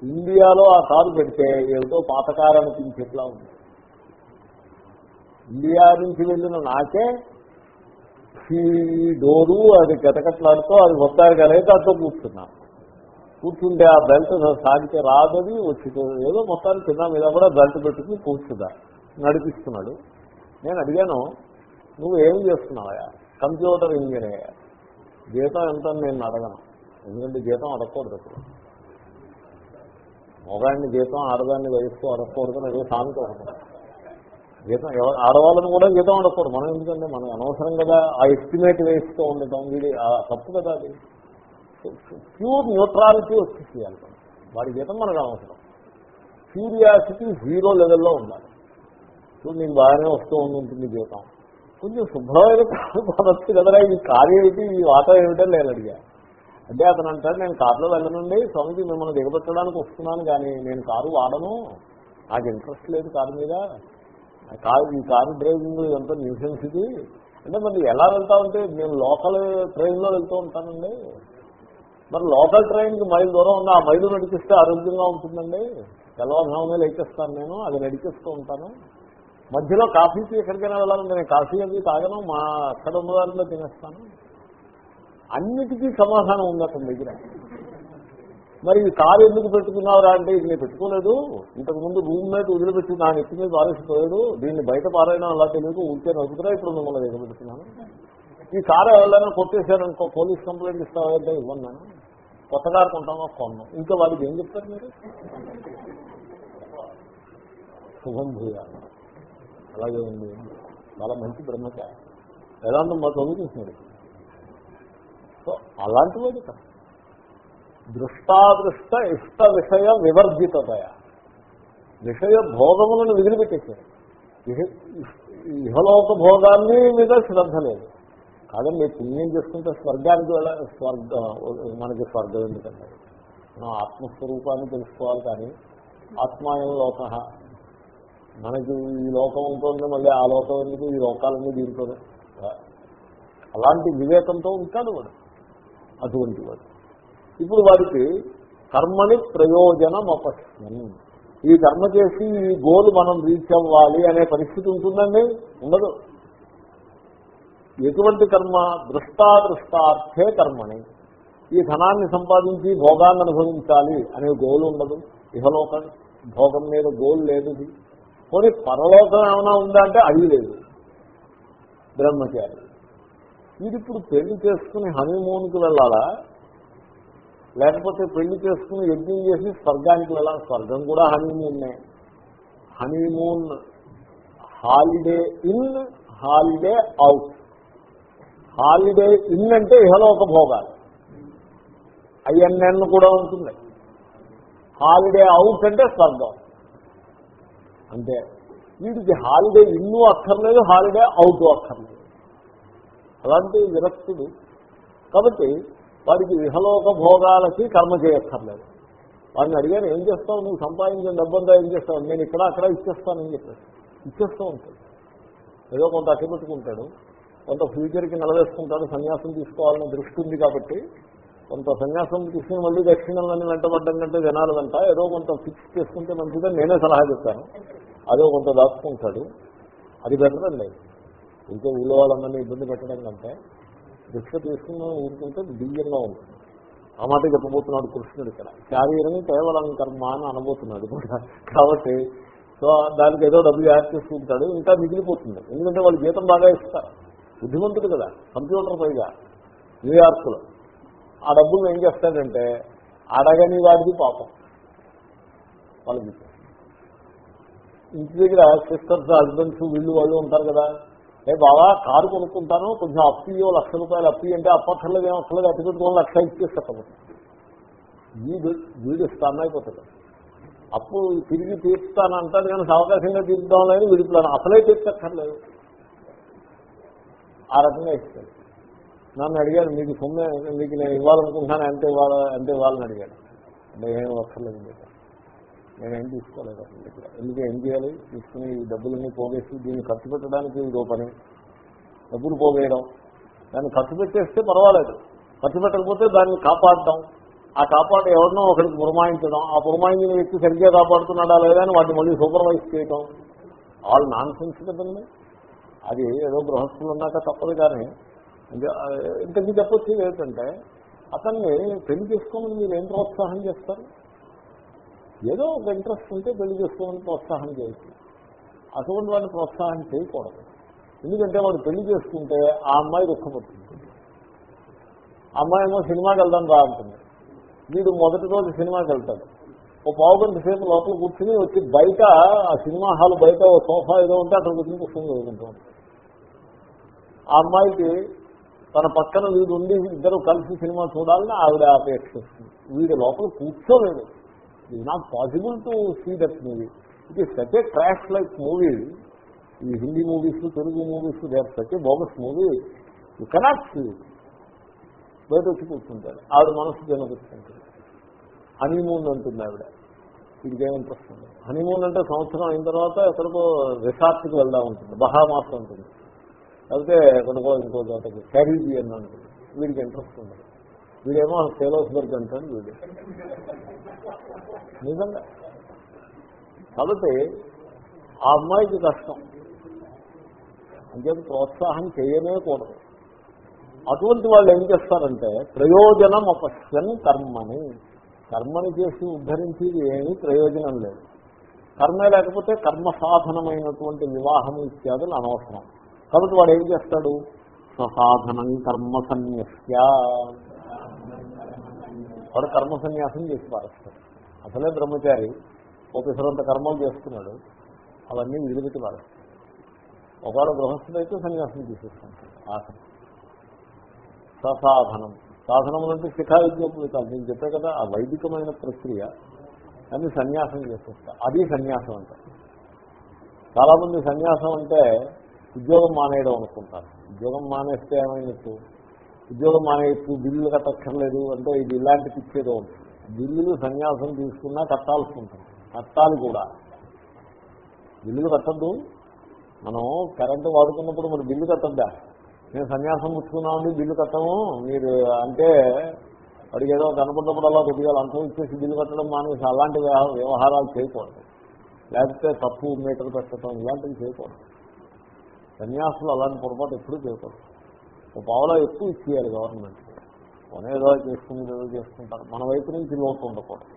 ఇండియాలో ఆ కారు పెడితే ఏదో పాత కారు అనిపించేట్లా ఉంది. ఇండియా నుంచి వెళ్ళిన నాకే ఈ డోరు అది గతకట్లాడుతూ అది మొత్తారు కలిగి దాంతో కూర్చున్నాను కూర్చుంటే ఆ బెల్ట్ సాగితే రాదని వచ్చి ఏదో మొత్తాన్ని కింద మీద కూడా బెల్ట్ పెట్టుకుని కూర్చుదా నడిపిస్తున్నాడు. నేను అడిగాను నువ్వు ఏం చేస్తున్నావా కంప్యూటర్ ఇంజనీర్ అయ్యా. జీతం ఎంత? అని నేను అడగను. ఎందుకంటే జీతం అడగకూడదు అప్పుడు మొగాడిని జీతం ఆడదాన్ని వయస్సు అడగకూడదు అదే సామెత గీతం జీతం ఆడవాళ్ళని కూడా జీతం ఆడకూడదు. మనం ఎందుకంటే మనం అనవసరం కదా ఆ ఎస్టిమేట్ వేస్తూ ఉండటం. వీడి ఆ తప్పు కదా అది. ప్యూర్ న్యూట్రాలిటీ వచ్చేసేయాలి మనం. వాడి జీతం మనకు అవసరం క్యూరియాసిటీ జీరో లెవెల్లో ఉండాలి. ఇప్పుడు నీకు బాగానే వస్తూ ఉంటుంది జీవితం కొంచెం శుభ్రమైన కాదు కదరా. ఈ కార్యం ఏమిటి? ఈ వాటా ఏమిటో నేను అడిగా. అంటే అతను అంటాడు నేను కారులో వెళ్ళనండి. స్వామికి మిమ్మల్ని దిగబెట్టడానికి వస్తున్నాను కానీ నేను కారు వాడను. నాకు ఇంట్రెస్ట్ లేదు కారు మీద. కారు ఈ కారు డ్రైవింగ్ ఎంత న్యూసెన్స్ ఇది? అంటే మరి ఎలా వెళ్తా ఉంటే నేను లోకల్ ట్రైన్లో వెళ్తూ ఉంటానండి. మరి లోకల్ ట్రైన్కి మైలు దూరం ఉన్న ఆ మైలు నడిపిస్తే ఆరోగ్యంగా ఉంటుందండి. తెల్లవారుజామునే లేచేస్తాను నేను అది నడిపిస్తూ ఉంటాను. మధ్యలో కాఫీకి ఎక్కడికైనా వెళ్ళాలంటే నేను కాఫీ అది తాగను మా అక్కడ ఉన్న దాంట్లో తినేస్తాను. అన్నిటికీ సమాధానం ఉంది అతని దగ్గర. మరి ఈ కారు ఎందుకు పెట్టుకున్నావురా అంటే ఇది నేను పెట్టుకోలేదు. ఇంతకు ముందు రూమ్ మీద వదిలిపెట్టి నా నెత్తి మీద పారేసిపోయాడు దీన్ని బయట పారైనా అలా తెలియదు. ఊరికే నవ్వుతున్నా ఇప్పుడు మిమ్మల్ని దిగబెడుతున్నాను ఈ కారు ఎవరైనా కొట్టేశారనుకో పోలీస్ కంప్లైంట్ ఇస్తావంటే ఇవ్వన్నాను కొత్త కారు కొంటామో కొన్నాం. ఇంకా వాళ్ళకి ఏం చెప్తారు మీరు? శుభం భూయాలి అలాగే ఉంది. చాలా మంచి బ్రహ్మచారి. వేదాంతం మా చదువుకుంటున్నాడు సో అలాంటి వాడు కదా. దృష్టాదృష్ట ఇష్ట విషయ వివర్జితయ విషయ భోగములను వదిలిపెట్టేశారు. ఇహలోక భోగాన్ని మీద శ్రద్ధ లేదు. కాదండి పుణ్యం చేసుకుంటే స్వర్గానికి వెళ్ళ స్వర్గ మనకి స్వర్గం ఎందుకంటే మనం ఆత్మస్వరూపాన్ని తెలుసుకోవాలి కానీ ఆత్మాయం లోక మనకి ఈ లోకం ఉంటుంది మళ్ళీ ఆ లోకం ఎందుకు? ఈ లోకాలన్నీ దీంట్లోనే. అలాంటి వివేకంతో ఉంటాడు వాడు. అటువంటి వాడు ఇప్పుడు వారికి కర్మని ప్రయోజనం అపస్యం ఈ కర్మ చేసి ఈ గోల్ మనం రీచ్ అవ్వాలి అనే పరిస్థితి ఉంటుందండి? ఉండదు. ఎటువంటి కర్మ? దృష్టాదృష్టార్థే కర్మని. ఈ ధనాన్ని సంపాదించి భోగాన్ని అనుభవించాలి అనే గోల్ ఉండదు. ఇహలోకం భోగం మీద గోల్ లేదు ఇది. పోనీ పరలోకం ఏమైనా ఉందా అంటే అది లేదు. బ్రహ్మచారి. ఇది ఇప్పుడు పెళ్ళి చేసుకుని హనీమూన్కి వెళ్ళాలా? లేకపోతే పెళ్ళి చేసుకుని యజ్ఞం చేసి స్వర్గానికి వెళ్ళాలి. స్వర్గం కూడా హనీమూన్నే. Honeymoon holiday in holiday out. Holiday in అంటే ఇహలోక భోగాలు. ఐఎన్ఎన్ కూడా ఉంటుంది. హాలిడే అవుట్ అంటే స్వర్గం. అంటే వీడికి హాలిడే ఇన్ను అక్కర్లేదు హాలిడే అవుట్ అక్కర్లేదు. అలాంటి విరక్తుడు కాబట్టి వాడికి విహలోక భోగాలకి కర్మ చేయక్కర్లేదు. వాడిని అడిగాను ఏం చేస్తావు? నువ్వు సంపాదించిన డబ్బంతా ఏం చేస్తావు? నేను ఇక్కడ అక్కడ ఇచ్చేస్తానని చెప్పేసి ఇచ్చేస్తూ ఉంటాడు. ఏదో కొంత అట్టిపెట్టుకుంటాడు. కొంత ఫ్యూచర్కి నిలవేసుకుంటాడు సన్యాసం తీసుకోవాలనే దృష్టి ఉంది కాబట్టి కొంత సన్యాసం తీసుకుని మళ్ళీ దక్షిణాలని వెంటబడ్డం కంటే జనాలు వెంట ఏదో కొంత ఫిక్స్ చేసుకుంటే మంచిదని నేనే సలహా చెప్తాను అదో కొంత దాచుకుంటాడు. అది బెటర్ అండి. ఇంకా ఊళ్ళో వాళ్ళందరినీ ఇబ్బంది పెట్టడం కంటే దీక్ష తీసుకున్న ఊరుకుంటే బియ్యంగా ఉంటుంది. ఆ మాట చెప్పబోతున్నాడు కృష్ణుడు ఇక్కడ. శారీరం కేవలం కర్మ అని అనబోతున్నాడు కూడా. కాబట్టి సో దానికి ఏదో డబ్బులు యాడ్ చేసుకుంటాడు ఇంకా మిగిలిపోతుంది. ఎందుకంటే వాళ్ళు జీతం బాగా ఇస్తారు. బుద్ధిమంతుడు కదా కంప్యూటర్ పైగా న్యూయార్క్లో ఆ డబ్బులు ఏం చేస్తాడంటే అడగని వాడికి పాపం. వాళ్ళకి. ఇంటి దగ్గర సిస్టర్స్ హస్బెండ్స్ వీళ్ళు వాళ్ళు ఉంటారు కదా ఏ బావా కారు కొనుక్కుంటాను కొంచెం అప్పియో లక్ష రూపాయలు అప్పి అంటే అప్పక్కర్లేదు ఏం అక్కర్లేదు పెట్టుకోవాలి లక్ష ఇచ్చేస్తాను వీడు వీడు స్టన్ అయిపోతాడు అప్పు తిరిగి తీర్చుతాను కానీ అవకాశంగా తీర్చుదాం లేదు వీడి అసలే తీర్చక్కర్లేదు. ఆ రకంగా ఇస్తాడు. నన్ను అడిగాడు మీకు సొమ్మె మీకు నేను ఇవ్వాలనుకుంటున్నాను ఎంత ఇవ్వాలి ఎంత ఇవ్వాలని అడిగాడు. అంటే ఏం అక్కర్లేదు మీకు నేనేం తీసుకోలేదు అసలు దగ్గర. ఎందుకు ఏం చేయాలి? తీసుకుని ఈ డబ్బులన్నీ పోగేసి దీన్ని ఖర్చు పెట్టడానికి ఇదో పని. డబ్బులు పోగేయడం. దాన్ని ఖర్చు పెట్టేస్తే పర్వాలేదు. ఖర్చు పెట్టకపోతే దాన్ని కాపాడడం. ఆ కాపాడు ఎవరినో ఒకరికి పురమాయించడం ఆ పురమాయించిన వ్యక్తి సరిగ్గా కాపాడుతున్నాడా లేదా అని వాటిని మళ్ళీ సూపర్వైజ్ చేయడం ఆల్ నాన్ సెన్స్ కదండి. అది ఏదో గృహస్థులు ఉన్నాక తప్పదు కానీ ఇంకా ఇంతకీ చెప్పొచ్చేది ఏంటంటే అతన్ని పెళ్ళి చేసుకోమని మీరు ఏం ప్రోత్సాహం చేస్తారు? ఏదో ఒక ఇంట్రెస్ట్ ఉంటే పెళ్ళి చేసుకోమని ప్రోత్సాహం చేయొచ్చు అటువంటి వాడిని ప్రోత్సాహం చేయకూడదు. ఎందుకంటే వాడు పెళ్ళి చేసుకుంటే ఆ అమ్మాయి దుఃఖపడుతుంది. ఆ అమ్మాయి ఏమో సినిమాకి వెళ్దాం రా అంటుంది. వీడు మొదటి రోజు సినిమాకి వెళ్తాడు. ఓ పావు గంట సేపు లోపల కూర్చుని వచ్చి బయట ఆ సినిమా హాల్ బయట ఓ సోఫా ఏదో ఉంటే అక్కడ కూర్చుని పుస్తకం చదువుకుంటూ ఆ అమ్మాయికి తన పక్కన వీడు ఉండి ఇద్దరు కలిసి సినిమా చూడాలని ఆవిడ అపేక్షిస్తుంది వీడు లోపల కూర్చోలేదు it not possible to see that movie it is such a crash like movie ఈ Hindi movies Telugu movies they are such a bogus movie you cannot see బయట వచ్చి కూర్చుంటాడు ఆవిడ మనసు జనపిస్తుంటుంది హనీమూన్ అంటుంది ఆవిడ. వీడికి ఏం ఇంట్రెస్ట్ ఉంది హనీమూన్ అంటే సంవత్సరం అయిన తర్వాత ఎక్కడికో రిసార్ట్కి వెళ్దా ఉంటుంది. బహామాస్ ఉంటుంది లేకపోతే ఎక్కడికో ఇంకో చోటకి. క్యారీబియన్ అంటుంది. వీడికి ఇంట్రెస్ట్ ఉంది వీడేమో సేలోస్బర్గ్ అంటాడు వీడు. నిజంగా. కాబట్టి ఆ అమ్మాయికి కష్టం. అంటే ప్రోత్సాహం చేయనే కూడదు అటువంటి వాళ్ళు ఏం చేస్తారంటే ప్రయోజనం అపశ్యన్ కర్మని. కర్మని చేసి ఉద్ధరించేది ఏమీ ప్రయోజనం లేదు. కర్మ లేకపోతే కర్మ సాధనమైనటువంటి వివాహం ఇత్యాదులు అనవసరం. కాబట్టి వాడు ఏం చేస్తాడు? ససాధనం కర్మ సన్యస్య. వాడు కర్మ సన్యాసం చేసి పారేస్తాడు. అసలే బ్రహ్మచారి ఒక కర్మలు చేస్తున్నాడు. అవన్నీ విడిపెట్టి పారేస్తాడు ఒకవేళ గృహస్థుడైతే సన్యాసం తీసేస్తుంటాడు ఆసనం. ససాధనం. సాధనములు అంటే శిఖా విజ్ఞప్తులు నేను చెప్పే కదా ఆ వైదికమైన ప్రక్రియ అని సన్యాసం చేసేస్తా. అది సన్యాసం అంట. చాలా మంది సన్యాసం అంటే ఉద్యోగం మానేయడం అనుకుంటారు. ఉద్యోగం మానేస్తే ఏమైనట్టు? ఉద్యోగం మానేయచ్చు బిల్లు కట్టక్కర్లేదు అంటే ఇది ఇలాంటి పిచ్చేదో ఉంటుంది. బిల్లులు సన్యాసం తీసుకున్నా కట్టాల్సి ఉంటుంది కట్టాలి కూడా. బిల్లులు కట్టద్దు. మనం కరెంటు వాడుకున్నప్పుడు మరి బిల్లు కట్టద్దా? నేను సన్యాసం పుచ్చుకున్నామండి బిల్లు కట్టము. మీరు అంటే వాడికి ఏదో కనపడినప్పుడు అలా కొద్దిగా అంతం ఇచ్చేసి బిల్లు కట్టడం మానేసి అలాంటి వ్యవహారాలు చేయకూడదు. లేకపోతే తప్పు మీటర్ పెట్టడం ఇలాంటివి చేయకూడదు. సన్యాసులు అలాంటి పొరపాటు ఎప్పుడూ చేయకూడదు. ఒక పావులా ఎక్కువ ఇచ్చేయాలి గవర్నమెంట్. మనం ఏదో చేసుకుని ఏదో చేసుకుంటారు. మన వైపు నుంచి లోటు ఉండకూడదు.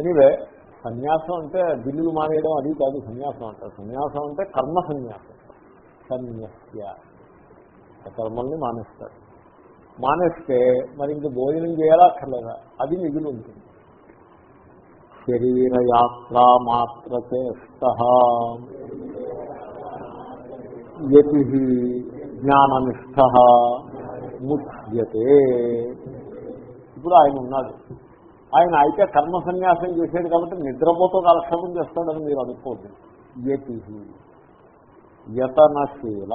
ఎనివే సన్యాసం అంటే బిల్లులు మానేయడం అది కాదు సన్యాసం అంటారు సన్యాసం అంటే కర్మ సన్యాసం. సన్యాస్య. కర్మల్ని మానేస్తాడు మానేస్తే మరి ఇంక భోజనం చేయాలక్కర్లేదా? అది మిగిలి ఉంటుంది శరీర యాత్ర మాత్ర చేస్త యతి జ్ఞాననిష్ట. ముచ్యతే ఇప్పుడు ఆయన ఉన్నాడు. ఆయన అయితే కర్మ సన్యాసం చేసేది కాబట్టి నిద్రపోతూ కాలక్షేపం చేస్తాడని మీరు అనుకోవద్దు యతి యతనశీల.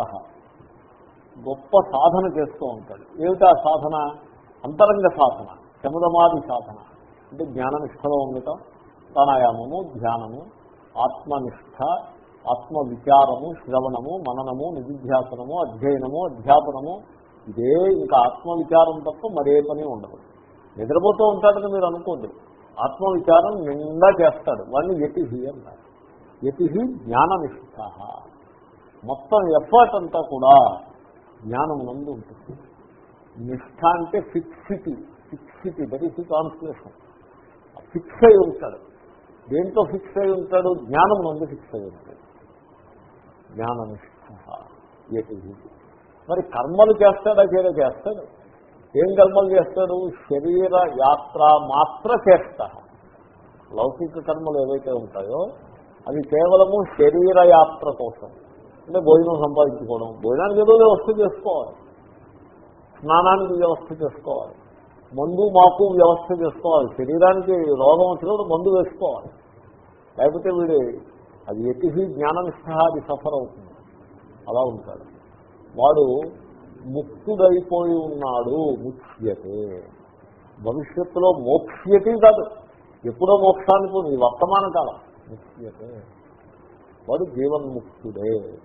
గొప్ప సాధన చేస్తూ ఉంటాడు. ఏమిటా సాధన? అంతరంగ సాధన శముదమాది సాధన. అంటే జ్ఞాననిష్టలో ఉండటం ప్రాణాయామము ధ్యానము ఆత్మనిష్ట ఆత్మ విచారము శ్రవణము మననము నిధిధ్యాసనము అధ్యయనము అధ్యాపనము ఇదే ఇంకా ఆత్మవిచారం తప్ప మరే పని ఉండదు. నిద్రపోతూ ఉంటాడని మీరు అనుకోండి ఆత్మవిచారం నిండా చేస్తాడు. వాడిని యతిహి అన్నారు యతిహి జ్ఞాననిష్ట మొత్తం ఎఫర్ట్ అంతా కూడా జ్ఞానం నందు ఉంటుంది. నిష్ఠ అంటే fixity fixity that is translation fix అయి ఉంటాడు. దేంట్లో ఫిక్స్ అయి ఉంటాడు? జ్ఞానం నందు ఫిక్స్ అయి ఉంటాడు. జ్ఞాననిష్ట యతిహి. మరి కర్మలు చేస్తాడా చేరే చేస్తాడు. ఏం కర్మలు చేస్తాడు? శరీర యాత్ర మాత్ర చేస్తా. లౌకిక కర్మలు ఏవైతే ఉంటాయో అవి కేవలము శరీర యాత్ర కోసం. అంటే భోజనం సంపాదించుకోవడం. భోజనానికి ఏదో వ్యవస్థ చేసుకోవాలి. స్నానానికి వ్యవస్థ చేసుకోవాలి. మందు మాకు వ్యవస్థ చేసుకోవాలి. శరీరానికి రోగం వచ్చినప్పుడు మందు వేసుకోవాలి. లేకపోతే వీడు అది ఎతిహి జ్ఞాననిష్ట అది సఫర్ అవుతుంది. అలా ఉంటాడు. వాడు ముక్తుడైపోయి ఉన్నాడు. ముఖ్యతే భవిష్యత్తులో మోక్ష్యతే కాదు. ఎప్పుడో మోక్షానికి పోయి ఈ వర్తమాన కాలం. ముఖ్యతే వాడు జీవన్ముక్తుడే.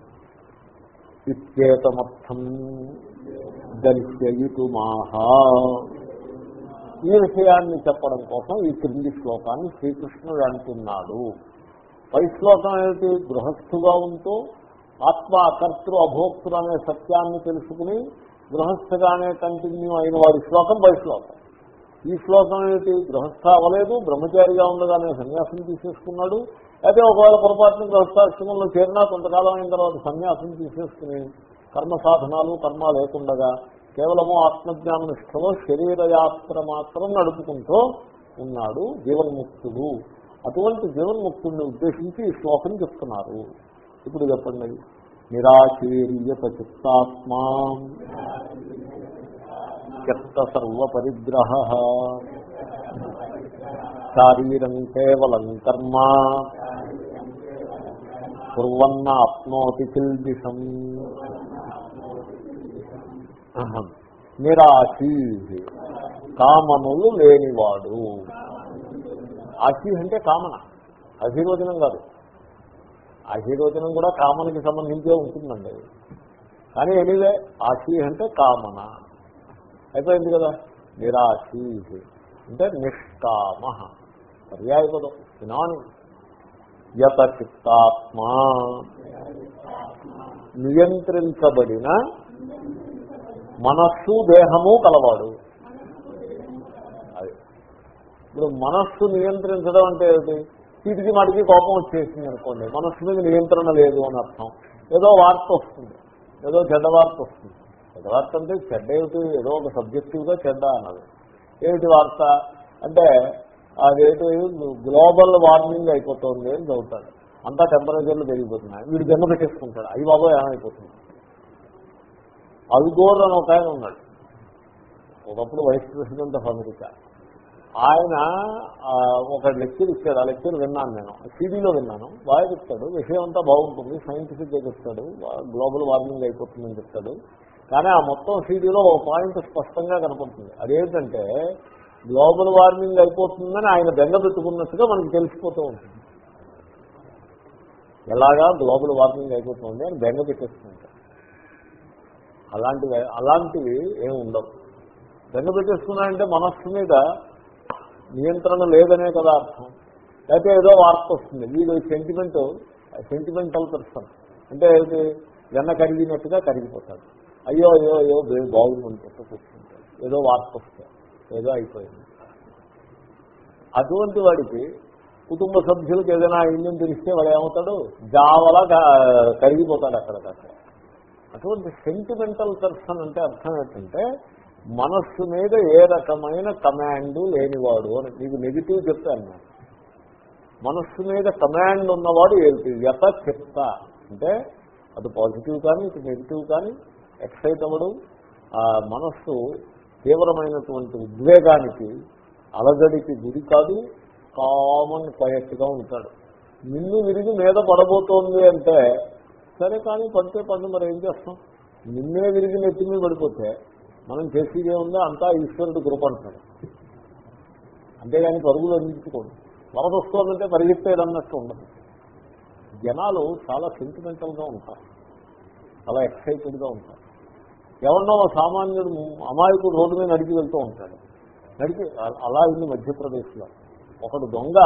ఇత్యేతమర్థం దర్శయితుమాహా. ఈ విషయాన్ని చెప్పడం కోసం ఈ క్రింది శ్లోకాన్ని శ్రీకృష్ణుడు అంటున్నాడు. పై శ్లోకం ఏమిటి? గృహస్థుగా ఉంటూ ఆత్మ కర్తృ అభోక్తులు అనే సత్యాన్ని తెలుసుకుని గృహస్థగానే కంటిన్యూ అయిన వారి శ్లోకం బై శ్లోకం. ఈ శ్లోకం ఏమిటి? గృహస్థ అవ్వలేదు బ్రహ్మచారిగా ఉండగానే సన్యాసం తీసేసుకున్నాడు. అయితే ఒకవేళ పొరపాటున గృహస్థాశ్రమంలో చేరినా కొంతకాలం అయిన తర్వాత సన్యాసం తీసేసుకుని కర్మ సాధనాలు కర్మ లేకుండగా కేవలము ఆత్మజ్ఞాన నిష్ఠలో శరీరయాత్ర మాత్రం నడుపుకుంటూ ఉన్నాడు జీవన్ముక్తుడు. అటువంటి జీవన్ముక్తుడిని ఉద్దేశించి ఈ శ్లోకం చెప్తున్నారు. ఇప్పుడు చెప్పండి. నిరాశీర్యత చిత్తాత్మా త్యక్త సర్వపరిగ్రహ శారీరం కేవలం కర్మ. కుర్వన్న ఆప్నోతి కిల్బిషం నిరాశీ. కామనులు లేనివాడు. ఆశీ అంటే కామన. ఆశీర్వచనం కాదు. ఆశీర్వచనం కూడా కామనకి సంబంధించే ఉంటుందండి కానీ ఎనీవే ఆశీ అంటే కామన. అయిపోయింది కదా? నిరాశీ. అంటే నిష్కామ. పర్యాయపదం వినాని యత చిత్తాత్మా నియంత్రించబడిన మనస్సు దేహము కలవాడు. అది. ఇప్పుడు మనస్సు నియంత్రించడం అంటే ఏమిటి? వీటికి వాటికి కోపం వచ్చేసింది అనుకోండి మనస్సు మీద నియంత్రణ లేదు అని అర్థం. ఏదో వార్త వస్తుంది ఏదో చెడ్డ వార్త వస్తుంది. చెడ్డ వార్త అంటే చెడ్డ ఏమిటి? ఏదో ఒక సబ్జెక్టివ్గా చెడ్డ అన్నది. ఏమిటి వార్త? అంటే అదేంటి? గ్లోబల్ వార్మింగ్ అయిపోతుంది అని చదువుతాడు. అంతా టెంపరేచర్లు పెరిగిపోతున్నాయి. వీడు జన్మ పెట్టేసుకుంటాడు. అవి బాబో ఏమైపోతుంది? అల్గోర్ అని ఒక ఆయన ఉన్నాడు. ఒకప్పుడు వైస్ ప్రెసిడెంట్ ఆఫ్ అమెరికా. ఆయన ఒక లెక్చర్ ఇచ్చాడు. ఆ లెక్చర్ విన్నాను నేను. సిడీలో విన్నాను. బాగా చెప్తాడు. విషయం అంతా బాగుంటుంది. సైంటిఫిక్గా చెప్తాడు. గ్లోబల్ వార్మింగ్ అయిపోతుందని చెప్తాడు. కానీ ఆ మొత్తం సీడీలో ఒక పాయింట్ స్పష్టంగా కనపడుతుంది. అదేంటంటే గ్లోబల్ వార్మింగ్ అయిపోతుందని ఆయన బెంగ పెట్టుకున్నట్టుగా మనకి తెలిసిపోతూ ఉంటుంది. ఎలాగా గ్లోబల్ వార్మింగ్ అయిపోతుంది అని బెంగ పెట్టేస్తుంటారు అలాంటివి అలాంటివి ఏమి ఉండవు. బెంగ పెట్టేసుకున్నాయంటే మనస్సు మీద నియంత్రణ లేదనే కదా అర్థం. అయితే ఏదో వార్త వస్తుంది. వీడు సెంటిమెంట్ సెంటిమెంటల్ పర్సన్ అంటే ఏది వెన్న కరిగినట్టుగా కరిగిపోతాడు. అయ్యో అయ్యో అయ్యో బే- బాగుందని చెప్పి కూర్చుంటాడు. ఏదో వార్త వస్తే ఏదో అయిపోయింది. అటువంటి వాడికి కుటుంబ సభ్యులకు ఏదైనా అయిందని తెలిస్తే వాడు ఏమవుతాడు? జావలా కరిగిపోతాడు అక్కడికక్కడ. అటువంటి సెంటిమెంటల్ పర్సన్ అంటే అర్థం ఏంటంటే మనస్సు మీద ఏ రకమైన కమాండ్ లేనివాడు అని నీకు నెగిటివ్ చెప్తాను నేను మనస్సు మీద కమాండ్ ఉన్నవాడు ఏమిటి యత చెప్త. అంటే అటు పాజిటివ్ కానీ ఇటు నెగిటివ్ కానీ ఎక్సైట్ అవ్వడం ఆ మనస్సు తీవ్రమైనటువంటి ఉద్వేగానికి అలజడికి గురి కాదు కామన్ క్వయట్గా ఉంటాడు. నిన్ను విరిగి మీద పడబోతోంది అంటే సరే కానీ పడితే పడి మరి ఏం చేస్తాం? నిన్నే విరిగి నెత్తి మీద పడిపోతే మనం చేసేదే ఉందో? అంతా ఈశ్వరుడు కృప అంటాడు. అంతేగాని పరుగులు అందించుకోండి. వరద వస్తుందంటే పరిగెత్తేది అన్నట్టు ఉండదు. జనాలు చాలా సెంటిమెంటల్గా ఉంటారు. చాలా ఎక్సైటెడ్గా ఉంటారు. ఎవరినో సామాన్యుడు అమాయకుడు రోడ్డు మీద నడిచి వెళ్తూ ఉంటాడు. నడిచి అలా ఉంది మధ్యప్రదేశ్లో. ఒకడు దొంగ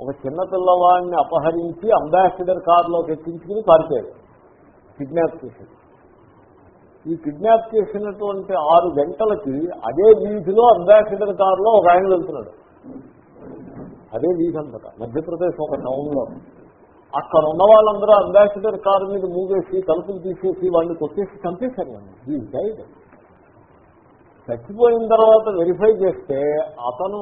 ఒక చిన్న పిల్లవాడిని అపహరించి అంబాసిడర్ కారులోకి ఎక్కించుకుని పారిపోయాడు. కిడ్నాప్ చేశాడు. ఈ కిడ్నాప్ చేసినటువంటి ఆరు గంటలకి అదే వీధిలో అంబాసిడర్ కారులో ఒక ఆయన వెళ్తున్నాడు. అదే వీధి అనమాట మధ్యప్రదేశ్ ఒక టౌన్లో. అక్కడ ఉన్న వాళ్ళందరూ అంబాసిడర్ కారు మీద మూగేసి తలుపులు తీసేసి వాళ్ళని కొట్టేసి చంపేశారు ఈ గైడ్ చచ్చిపోయిన తర్వాత వెరిఫై చేస్తే అతను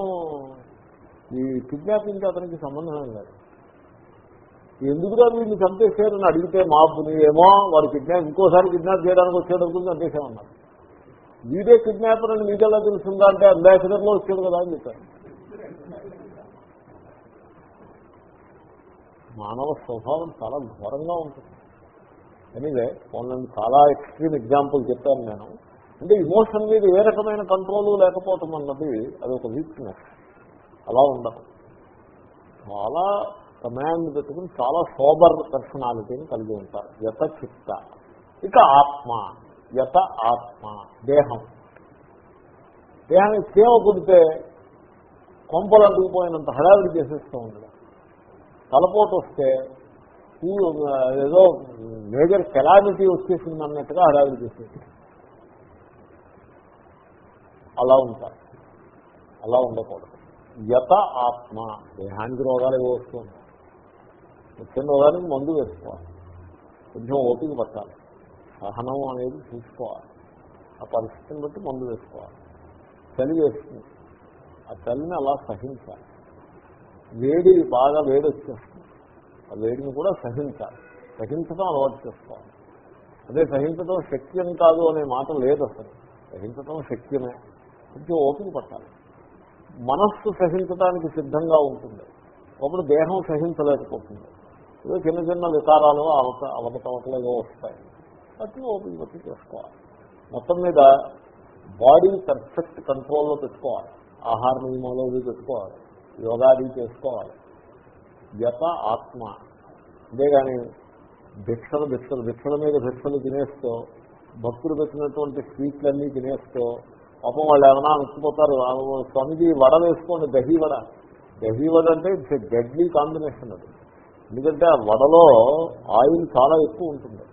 ఈ కిడ్నాపింగ్ అతనికి సంబంధం లేదు. ఎందుకుగా వీళ్ళు చంపేశారని అడిగితే మాపుని ఏమో వాడు కిడ్నాప్ ఇంకోసారి కిడ్నాప్ చేయడానికి వచ్చేటప్పుడు చంపేశామన్నారు. వీడే కిడ్నాపర్ అని మీకెలా తెలుస్తుందా అంటే అంబాసిడర్లో వచ్చాడు కదా అని చెప్పారు. మానవ స్వభావం చాలా ఘోరంగా ఉంటుంది. ఎనీవే నేను చాలా ఎక్స్ట్రీమ్ ఎగ్జాంపుల్ చెప్పాను నేను. అంటే ఇమోషన్ మీద ఏ రకమైన కంట్రోల్ లేకపోవటం అన్నది అది ఒక వీక్నెస్. అలా ఉండదు. చాలా కమాండ్ పెట్టుకుని చాలా సోబర్ పర్సనాలిటీని కలిగి ఉంటారు. యత చిత్త. ఇక ఆత్మ. యత ఆత్మ. దేహం. దేహానికి సేవ కుడితే కొంపలు అంటుకుపోయినంత హడావిడి చేసేస్తూ ఉండదు. తలపోటు వస్తే ఈ ఏదో మేజర్ కెలామిటీ వచ్చేసింది అన్నట్టుగా హడావిడి చేసేది అలా ఉంటారు. అలా ఉండకూడదు. యత ఆత్మ. దేహానికి రోగాలు ఏవో వస్తుంది వచ్చిన మందు వేసుకోవాలి. కొంచెం ఓపిక పట్టాలి. సహనం అనేది చూసుకోవాలి. ఆ పరిస్థితిని బట్టి మందు వేసుకోవాలి. చలి వేస్తుంది. ఆ చలిని అలా సహించాలి. వేడి బాగా వేడి వచ్చేస్తుంది. ఆ వేడిని కూడా సహించాలి. సహించడం అలవాటు చేసుకోవాలి. అదే సహించడం శక్యం కాదు అనే మాట లేదు అసలు. సహించడం శక్యమే కొంచెం ఓపిక పట్టాలి. మనస్సు సహించడానికి సిద్ధంగా ఉంటుంది. అప్పుడు దేహం సహించలేకపోతుంది. ఏదో చిన్న చిన్న వికారాలు అవత అవతవతలుగా వస్తాయి. వాటిని ఓపిక పట్టి చేసుకోవాలి. మొత్తం మీద బాడీ పర్ఫెక్ట్ కంట్రోల్లో పెట్టుకోవాలి. ఆహార నియమంలో పెట్టుకోవాలి. యోగాది చేసుకోవాలి. యత ఆత్మ. అంతేగాని భిక్షలు భిక్షలు భిక్షల మీద భిక్షలు తినేస్తూ భక్తులు పెట్టినటువంటి స్వీట్లన్నీ తినేస్తూ పాపం వాళ్ళు ఏమైనా అనుకుపోతారు స్వామిజీ వడ వేసుకోండి దహీ వడ. దహీ వడ అంటే ఇట్స్ డెడ్లీ కాంబినేషన్ అది. ఎందుకంటే ఆ వడలో ఆయిల్ చాలా ఎక్కువ ఉంటుంది.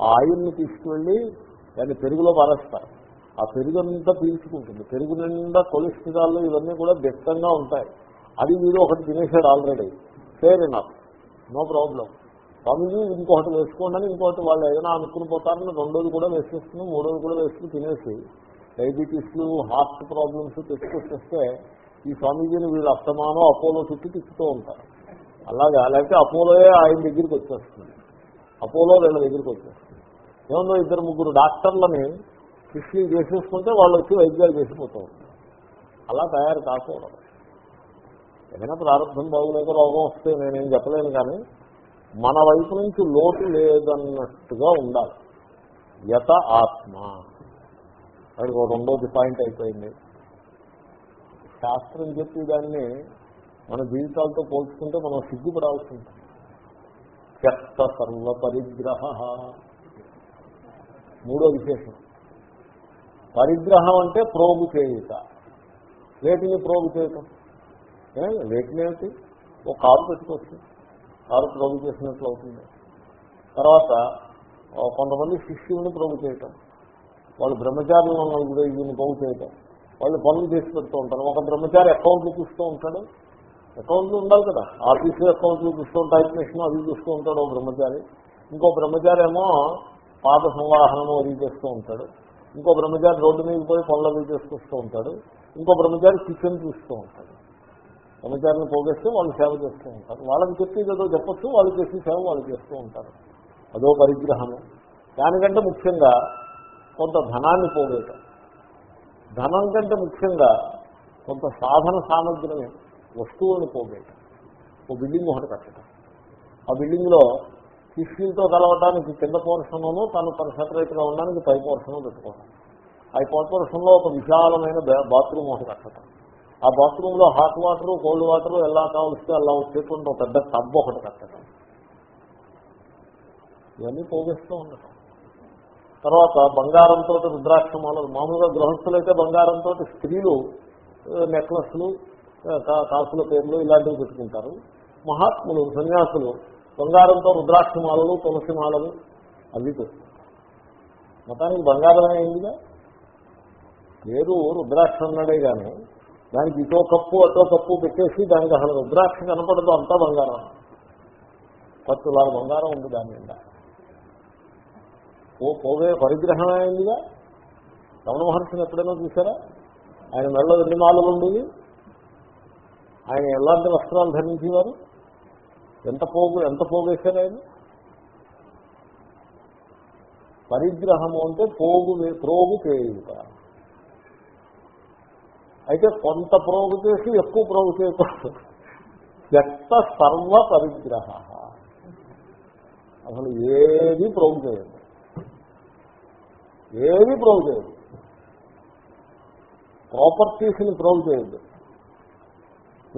ఆ ఆయిల్ని తీసుకువెళ్ళి దాన్ని పెరుగులో పారేస్తారు. ఆ పెరుగు అంతా పీల్చుకుంటుంది. పెరుగు నిండా కొలెస్ట్రాల్ ఇవన్నీ కూడా వ్యక్తంగా ఉంటాయి. అది మీరు ఒకటి తినేసాడు already. Fair enough no problem Swamiji ఇంకొకటి వేసుకోండి అని ఇంకొకటి వాళ్ళు ఏదైనా అనుకుని పోతారని రెండోది కూడా వేసేస్తుంది మూడోది కూడా వేసుకుని తినేసి డయాబెటీస్లు హార్ట్ ప్రాబ్లమ్స్ తెచ్చుకొచ్చేస్తే ఈ స్వామీజీని వీళ్ళు అస్తమానం అపోలో చుట్టూ తిప్పుతూ ఉంటారు. అలాగా లేకపోతే అపోలోయే ఆయన దగ్గరికి వచ్చేస్తుంది. అపోలో వీళ్ళ దగ్గరికి వచ్చేస్తుంది. ఏమన్నా ఇద్దరు ముగ్గురు డాక్టర్లని కృషి చేసేసుకుంటే వాళ్ళు వచ్చి వైద్యాలు చేసిపోతూ ఉంటారు అలా తయారు కాకూడదు. ఏదైనా ప్రారంభం బాగులేక రోగం వస్తే నేనేం చెప్పలేను కానీ మన వైపు నుంచి లోటు లేదన్నట్టుగా ఉండాలి. యత ఆత్మ. అక్కడికి ఒక రెండోది పాయింట్ అయిపోయింది. శాస్త్రం చెప్పి దాన్ని మన జీవితాలతో పోల్చుకుంటే మనం సిగ్గుపడాల్సి ఉంటుంది. త్యక్త సర్వ పరిగ్రహ మూడో విశేషం. పరిగ్రహం అంటే ప్రోగు చేయుట. వేటిని ప్రోగు చేయటం? వేటిని ఏమిటి? ఒక కారు పెట్టుకోవచ్చు కారు ప్రోగు చేసినట్లు అవుతుంది. తర్వాత కొంతమంది శిష్యుల్ని ప్రోగు చేయటం. వాళ్ళు బ్రహ్మచారులు కూడా ఈయన ప్రోగు చేయటం. వాళ్ళు పనులు చేసి పెడుతూ ఉంటారు. ఒక బ్రహ్మచారి అకౌంట్లు చూస్తూ ఉంటాడు. అకౌంట్లు ఉండాలి కదా. ఆఫీసు అకౌంట్లు చూస్తూ టైప్ మిషన్ అవి చూస్తూ ఉంటాడు ఓ బ్రహ్మచారి. ఇంకో బ్రహ్మచారి ఏమో పాత సంవాహనము అది చేస్తూ ఉంటాడు. ఇంకో బ్రహ్మచారి రోడ్డు మీద పోయి పనులు అవి చేసుకొస్తూ ఉంటాడు. ఇంకో బ్రహ్మచారి కిచెన్ చూస్తూ ఉంటాడు. బ్రహ్మచారిని పోగేస్తే వాళ్ళు సేవ చేస్తూ ఉంటారు. వాళ్ళకి చెప్పేది ఏదో చెప్పచ్చు వాళ్ళు చేసే సేవ వాళ్ళు చేస్తూ ఉంటారు. అదో పరిగ్రహము. దానికంటే ముఖ్యంగా కొంత ధనాన్ని పోగేయటం ధనం కంటే ముఖ్యంగా కొంత సాధన సామగ్రిని వస్తువులను పోగేయటం. ఓ బిల్డింగ్ ఒకటి కట్టడం. ఆ బిల్డింగ్లో శిష్యులతో కలవటానికి కింద పోర్షన్లోనూ తను తన సపరేట్గా ఉండడానికి పై పోర్షన్లో పెట్టుకోవడం ఆ పై పోర్షన్లో ఒక విశాలమైన బాత్రూమ్ ఒకటి కట్టడం. ఆ బాత్రూంలో హాట్ వాటర్ కోల్డ్ వాటర్ ఎలా కావలిస్తే అలా వచ్చేటువంటి ఒక పెద్ద టబ్ ఒకటి కట్టడం. ఇవన్నీ పోగేస్తూ ఉండటం. తర్వాత బంగారంతో రుద్రాక్షమాలు మామూలుగా గృహస్థులైతే బంగారంతో స్త్రీలు నెక్లెస్లు కాసుల పేర్లు ఇలాంటివి పెట్టుకుంటారు. మహాత్ములు సన్యాసులు బంగారంతో రుద్రాక్షమాలలు తులసిమాలలు అవి పెట్టుకుంటారు. మొత్తానికి బంగారమే అయిందిగా పేరు రుద్రాక్ష అన్నాడే కానీ దానికి ఇటో కప్పు అటో కప్పు పెట్టేసి దానికి అసలు రుద్రాక్ష కనపడదు అంతా బంగారం. పత్తులాగా బంగారం ఉంది దాని మీద. ఓ పోవే పరిగ్రహం అయిందిగా? రమణ మహర్షిని ఎప్పుడైనా చూసారా ఆయన మెళ్ళ రెండు మాలలు ఉండేవి? ఆయన ఎలాంటి వస్త్రాలు ధరించేవారు? ఎంత పోగు ఎంత పోగేశారు ఆయన? పరిగ్రహము అంటే పోగు ప్రోగు చేయుట అయితే కొంత ప్రోగు చేసి ఎక్కువ ప్రోగు చేయకూడదు. వ్యక్త సర్వ పరిగ్రహ. అసలు ఏది ప్రోగు చేయదు. ఏది ప్రోగు చేయదు. ప్రాపర్టీస్ని ప్రోగు చేయండి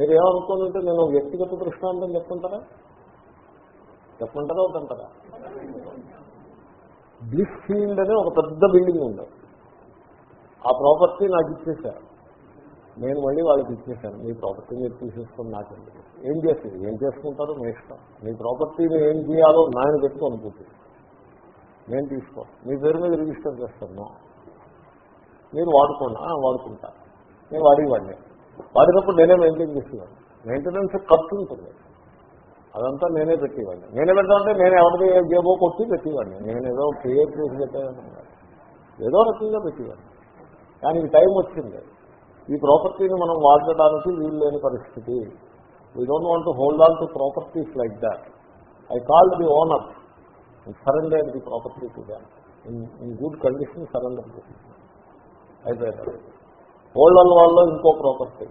మీరు ఏమనుకోనంటే నేను వ్యక్తిగత దృష్టాంతం చెప్పుకుంటారా చెప్పమంటారా వద్దంటారా? బ్లిస్ ఫీల్డ్ అనే ఒక పెద్ద బిల్డింగ్ ఉంది. ఆ ప్రాపర్టీ నాకు ఇచ్చేశారు. నేను మళ్ళీ వాళ్ళకి ఇచ్చేశాను. మీ ప్రాపర్టీ మీరు తీసేసుకుని నాకు ఏం చేస్తుంది ఏం చేసుకుంటారో? మీ ఇష్టం. మీ ప్రాపర్టీని ఏం చేయాలో నాయన పెట్టుకొని పూర్తి నేను తీసుకో. మీ పేరు మీద రిజిస్టర్ చేస్తాను. మీరు వాడుకోండి. వాడుకుంటా. నేను వాడేవాడిని. వాడినప్పుడు నేనే మెయింటైన్ చేసేవాడిని మెయింటెనెన్స్ ఖర్చు ఉంటుంది. అదంతా నేనే పెట్టేవాడిని. నేనే పెట్టాలంటే నేను ఎవరిది జేబో కొట్టి పెట్టేవాడిని. నేను ఏదో క్రియేట్ చేసి పెట్టేవాడిని. ఏదో రకంగా పెట్టేవాడిని. కానీ ఈ టైం వచ్చింది. ఈ ప్రాపర్టీని మనం వాడడానికి వీలు లేని పరిస్థితి. We don't want to hold on to properties like that I call the owner surrender the property to that in in good condition surrender అయిపోయారు హోల్డ్ వాళ్ళలో ఇంకో ప్రాపర్టీ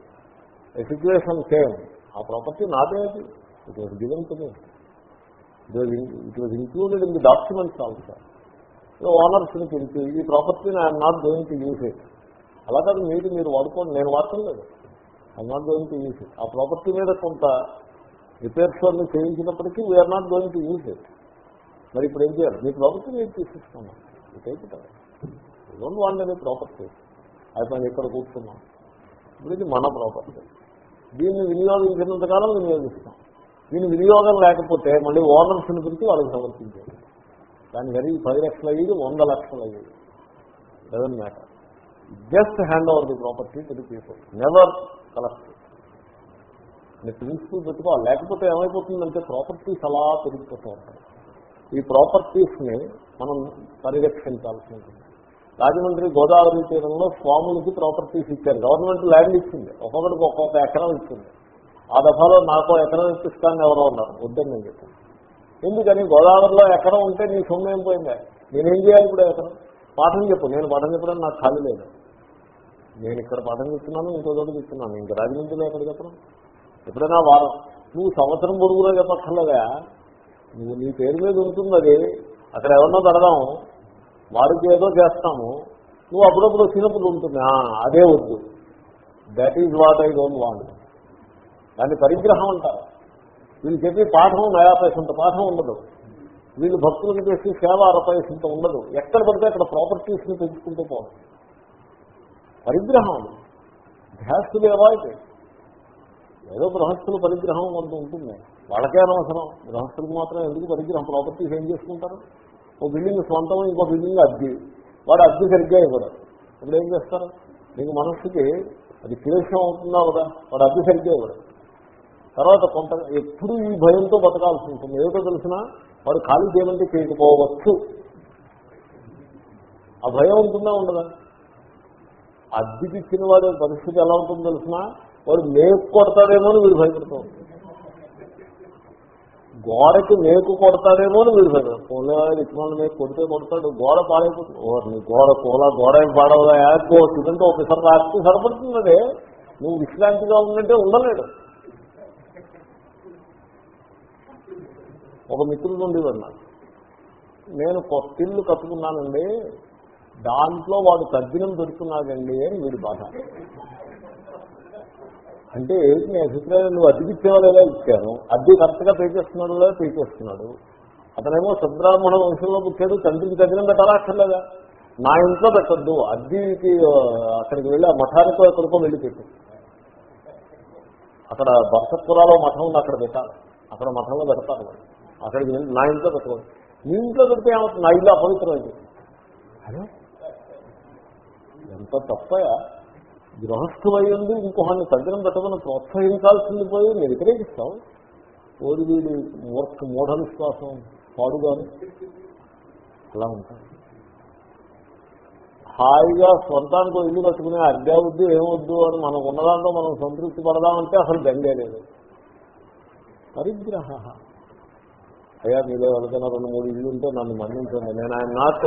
సిచ్యువేషన్ సేమ్ ఆ ప్రాపర్టీ నాదే అది. It was given to me it was included in the documents also ఓనర్స్ని పిలిచి ఈ ప్రాపర్టీని I'm not going to use it అలా కాదు మీరు మీరు వాడుకోండి. నేను వాడటం లేదు. I'm not going to use it ఆ ప్రాపర్టీ మీద కొంత రిపేర్స్ అన్ని చేయించినప్పటికీ we're not going to use it మరి ఇప్పుడు ఏం చేయాలి? మీ ప్రాపర్టీ మీరు తీసేసుకున్నాం డోంట్ వాంట్ అనే ప్రాపర్టీ అయిపోయింది ఇక్కడ కూర్చున్నాం? ఇప్పుడు ఇది మన ప్రాపర్టీ దీన్ని వినియోగించినంతకాలం వినియోగిస్తాం. దీని వినియోగం లేకపోతే మళ్ళీ ఓనర్స్ని పిలిచి వాళ్ళకి సమర్పించారు దాని గది పది లక్షలు అయ్యేది వంద లక్షలు అయ్యేది. Doesn't matter just hand over the property to the people never collect అనే ప్రిన్సిపల్ పెట్టుకోవాలి. లేకపోతే ఏమైపోతుందంటే ప్రాపర్టీస్ అలా పెరిగిపోతూ ఉంటాయి. ఈ ప్రాపర్టీస్ని మనం పరిరక్షించాల్సి ఉంటుంది. రాజమండ్రి గోదావరి తీరంలో స్వాములకి ప్రాపర్టీస్ ఇచ్చారు. గవర్నమెంట్ ల్యాండ్ ఇచ్చింది. ఒక్కొక్కడికి ఒక్కొక్క ఎకరం ఇచ్చింది. ఆ దఫాలో నాకు ఎకరం ఇప్పిస్తాను ఎవరో ఉన్నారు. వద్దని నేను చెప్పాను. ఎందుకని? గోదావరిలో ఎకరం ఉంటే నీ సొమ్ము ఏం పోయిందా? నేనేం చేయాలి ఇప్పుడు ఎకరం? పాఠం చెప్పు. నేను పాఠం చెప్పడం నాకు ఖాళీ లేదు. నేను ఇక్కడ పాఠం చెప్తున్నాను ఇంకో చోట చెప్తున్నాను. ఇంకా రాజమండ్రిలో ఎక్కడ చెప్పడం ఎప్పుడైనా వారం నువ్వు సంవత్సరం పొడుగులో చెప్పక్కర్లేదా? నువ్వు నీ పేరు మీద ఉంటుంది అది అక్కడ ఎవరినో పెడదాం. వారికి ఏదో చేస్తాము నువ్వు అప్పుడప్పుడు వచ్చినప్పుడు ఉంటుంది. ఆ, అదే వద్దు. That is what I don't want దాన్ని పరిగ్రహం అంటారు. వీళ్ళు చెప్పి పాఠం నయా పైసంత పాఠం ఉండదు. వీళ్ళు భక్తులకు చేసి సేవ అరపైసంత ఉండదు. ఎక్కడ పడితే అక్కడ ప్రాపర్టీస్ని పెంచుకుంటూ పోవడం పరిగ్రహం. అది హ్యాస్ టు ఏదో గృహస్థుల పరిగ్రహం కొంత ఉంటుంది. వాళ్ళకే అనవసరం. గృహస్థులకు మాత్రం ఎందుకు పరిగ్రహం? ప్రాపర్టీస్ ఏం చేసుకుంటారు? ఓ బిల్డింగ్ సొంతం ఇంకో బిల్డింగ్ అద్దె. వాడు అద్దె సరిగ్గా ఇవ్వడు. ఇప్పుడు ఏం చేస్తారు? నీకు మనస్సుకి అది క్లేషం అవుతుందా కదా? వాడు అద్దె సరిగ్గా ఇవ్వడు. తర్వాత కొంత ఎప్పుడు ఈ భయంతో బతకాల్సి ఉంటుంది. ఏమిటో తెలిసినా వాడు ఖాళీ చేయమంటే చేయకపోవచ్చు. ఆ భయం ఉంటుందా ఉండదా? అద్దెకి ఇచ్చిన వాడి పరిస్థితి ఎలా ఉంటుందో తెలిసినా వాడు మేకు కొడతాడేమో అని వీడు భయపడుతూ ఉంటాడు. గోడకి మేకు కొడతాడేమో అని మీరు భయపడతాడు పోలే ఇటువంటి మేకు కొడితే కొడతాడు. గోడ పాడైపోతుంది. గోడ కూల గోడ ఏం పాడవదా? యాకో ఒకసారి రాస్తే సరిపడుతుంది నువ్వు విశ్రాంతిగా ఉందంటే ఉండలేడు. ఒక మిత్రుడు ఉండేవాడు నేను కొత్త ఇల్లు కట్టుకున్నానండి. దాంట్లో వాడు తగ్గినం పెడుతున్నాడండి అని వీడి బాధ. అంటే ఏంటి? నీ అభిప్రాయం నువ్వు అద్దెకిచ్చేవాళ్ళేలా ఇచ్చాను. అద్దె కరెక్ట్గా పే చేస్తున్నాడు లేదా పే చేస్తున్నాడు. అతనేమో సద్బ్రాహ్మణ వంశంలో పుట్టాడు తండ్రికి తగ్గిన పెట్టాలా నా ఇంట్లో పెట్టద్దు. అద్దెకి అక్కడికి వెళ్ళి ఆ మఠానికో ఎక్కడికో వెళ్ళి పెట్టు. అక్కడ బర్సపురాలో మఠం ఉంది అక్కడ పెట్టాలి. అక్కడ మఠంలో పెడతారు వాళ్ళు. అక్కడికి వెళ్ళి నా ఇంట్లో పెట్టకూడదు నీ ఇంట్లో పెడితే ఏమవుతుంది? నా ఇల్లు అపవిత్రమైంది అదే ఎంత తప్పయా? గృహస్థువయ్యింది ఇంకొకరిని తగ్గడం పెట్టమని ప్రోత్సహించాల్సింది పోయి నేను వ్యతిరేకిస్తాం ఓడి వీడి మూర్ఖ మూఢ విశ్వాసం పాడుగాను. అలా ఉంటాయి హాయిగా స్వంతానికి ఇల్లు కట్టుకునే అద్దె వద్దు ఏమొద్దు అని మనం ఉన్నదాంట్లో మనం సంతృప్తి పడదామంటే అసలు దండే లేదు. పరిగ్రహ. అయ్యా మీలో ఎవరికైనా రెండు మూడు ఇల్లు ఉంటే నన్ను మన్నించండి. నేను ఆయన నాట్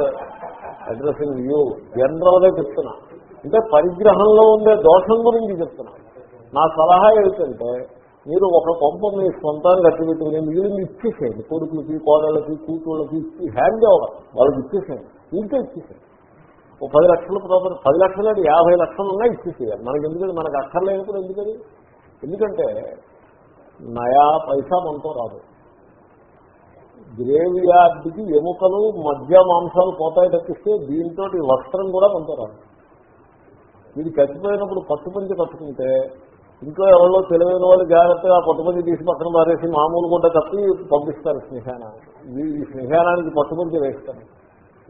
అడ్రస్సింగ్ యూ. జనరల్గా చెప్తున్నా. అంటే పరిగ్రహంలో ఉండే దోషం గురించి చెప్తున్నా. నా సలహా ఏమిటంటే మీరు ఒక కొంప మీ సొంతానికి అట్టి మిగిలిన ఇచ్చేసేయండి. కొడుకులకి కోడళ్ళకి కూతుళ్ళకి ఇచ్చి హ్యాండ్ ఓవర్. వాళ్ళకి ఇచ్చేసేయండి. ఇంకా ఇచ్చేసేయండి. ఓ పది లక్షల ప్రాపర్ పది లక్షలు అంటే యాభై లక్షలు ఉన్నా ఇచ్చేసేయాలి. మనకి ఎందుకంటే మనకు అక్కర్లేనప్పుడు ఎందుకని? ఎందుకంటే నయా పైసా మనతో రాదు. గ్రేవి యార్డ్కి ఎముకలు మధ్య మాంసాలు పోతాయి తప్పిస్తే దీంతో వస్త్రం కూడా మనతో రాదు. మీరు చచ్చిపోయినప్పుడు పట్టుపంచి కట్టుకుంటే ఇంట్లో ఎవరో తెలివైన వాళ్ళు జాగ్రత్తగా పట్టుపంచి తీసి పక్కన పారేసి మామూలు గుడ్డ తప్పి పంపిస్తారు స్నేహానాన్ని ఈ స్నేహానానికి పట్టుపంచి వేస్తారు.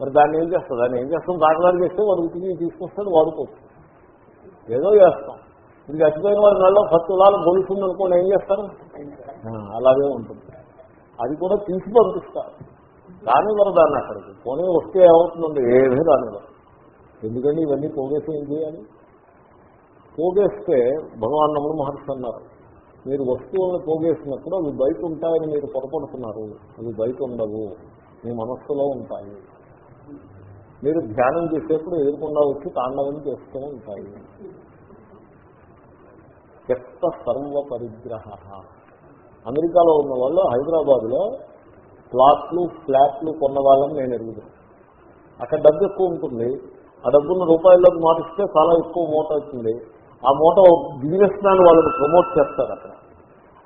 మరి దాన్ని ఏం చేస్తారు? దాన్ని ఏం చేస్తాం? దాఖలాలు చేస్తే వాడు ఉతికి తీసుకొస్తాడు వాడుకోవచ్చు ఏదో చేస్తాం. ఇది చచ్చిపోయిన వాడి నెలలో పత్తు తులాలు గొలుస్తుంది అనుకోండి ఏం చేస్తారు? అలాగే ఉంటుంది. అది కూడా తీసి పంపిస్తారు. రానివ్వరు దాన్ని అక్కడికి. పోనీ వస్తే ఏమవుతుందండి? ఏమీ రానివ్వరు ఎందుకంటే ఇవన్నీ పోగేసి ఏం చేయాలి? పోగేస్తే భగవాన్ నమ్ముడు మహర్షి అన్నారు మీరు వస్తువులను పోగేసినప్పుడు అవి బయట ఉంటాయని మీరు పొరపడుతున్నారు. అవి బయట ఉండవు మీ మనస్సులో ఉంటాయి. మీరు ధ్యానం చేసేప్పుడు ఎదుర్కొండా వచ్చి తాండవం చేస్తూ ఉంటాయి. చెత్త సర్వ పరిగ్రహ. అమెరికాలో ఉన్న వాళ్ళు హైదరాబాద్లో ప్లాట్లు ఫ్లాట్లు కొన్న వాళ్ళని నేను ఎరుగుతాను అక్కడ డబ్బు ఎక్కువ ఉంటుంది. ఆ డబ్బును రూపాయల్లోకి మారిస్తే చాలా ఎక్కువ మూట అవుతుంది ఆ మూట బిజినెస్ మ్యాన్ వాళ్ళని ప్రమోట్ చేస్తారు అక్కడ.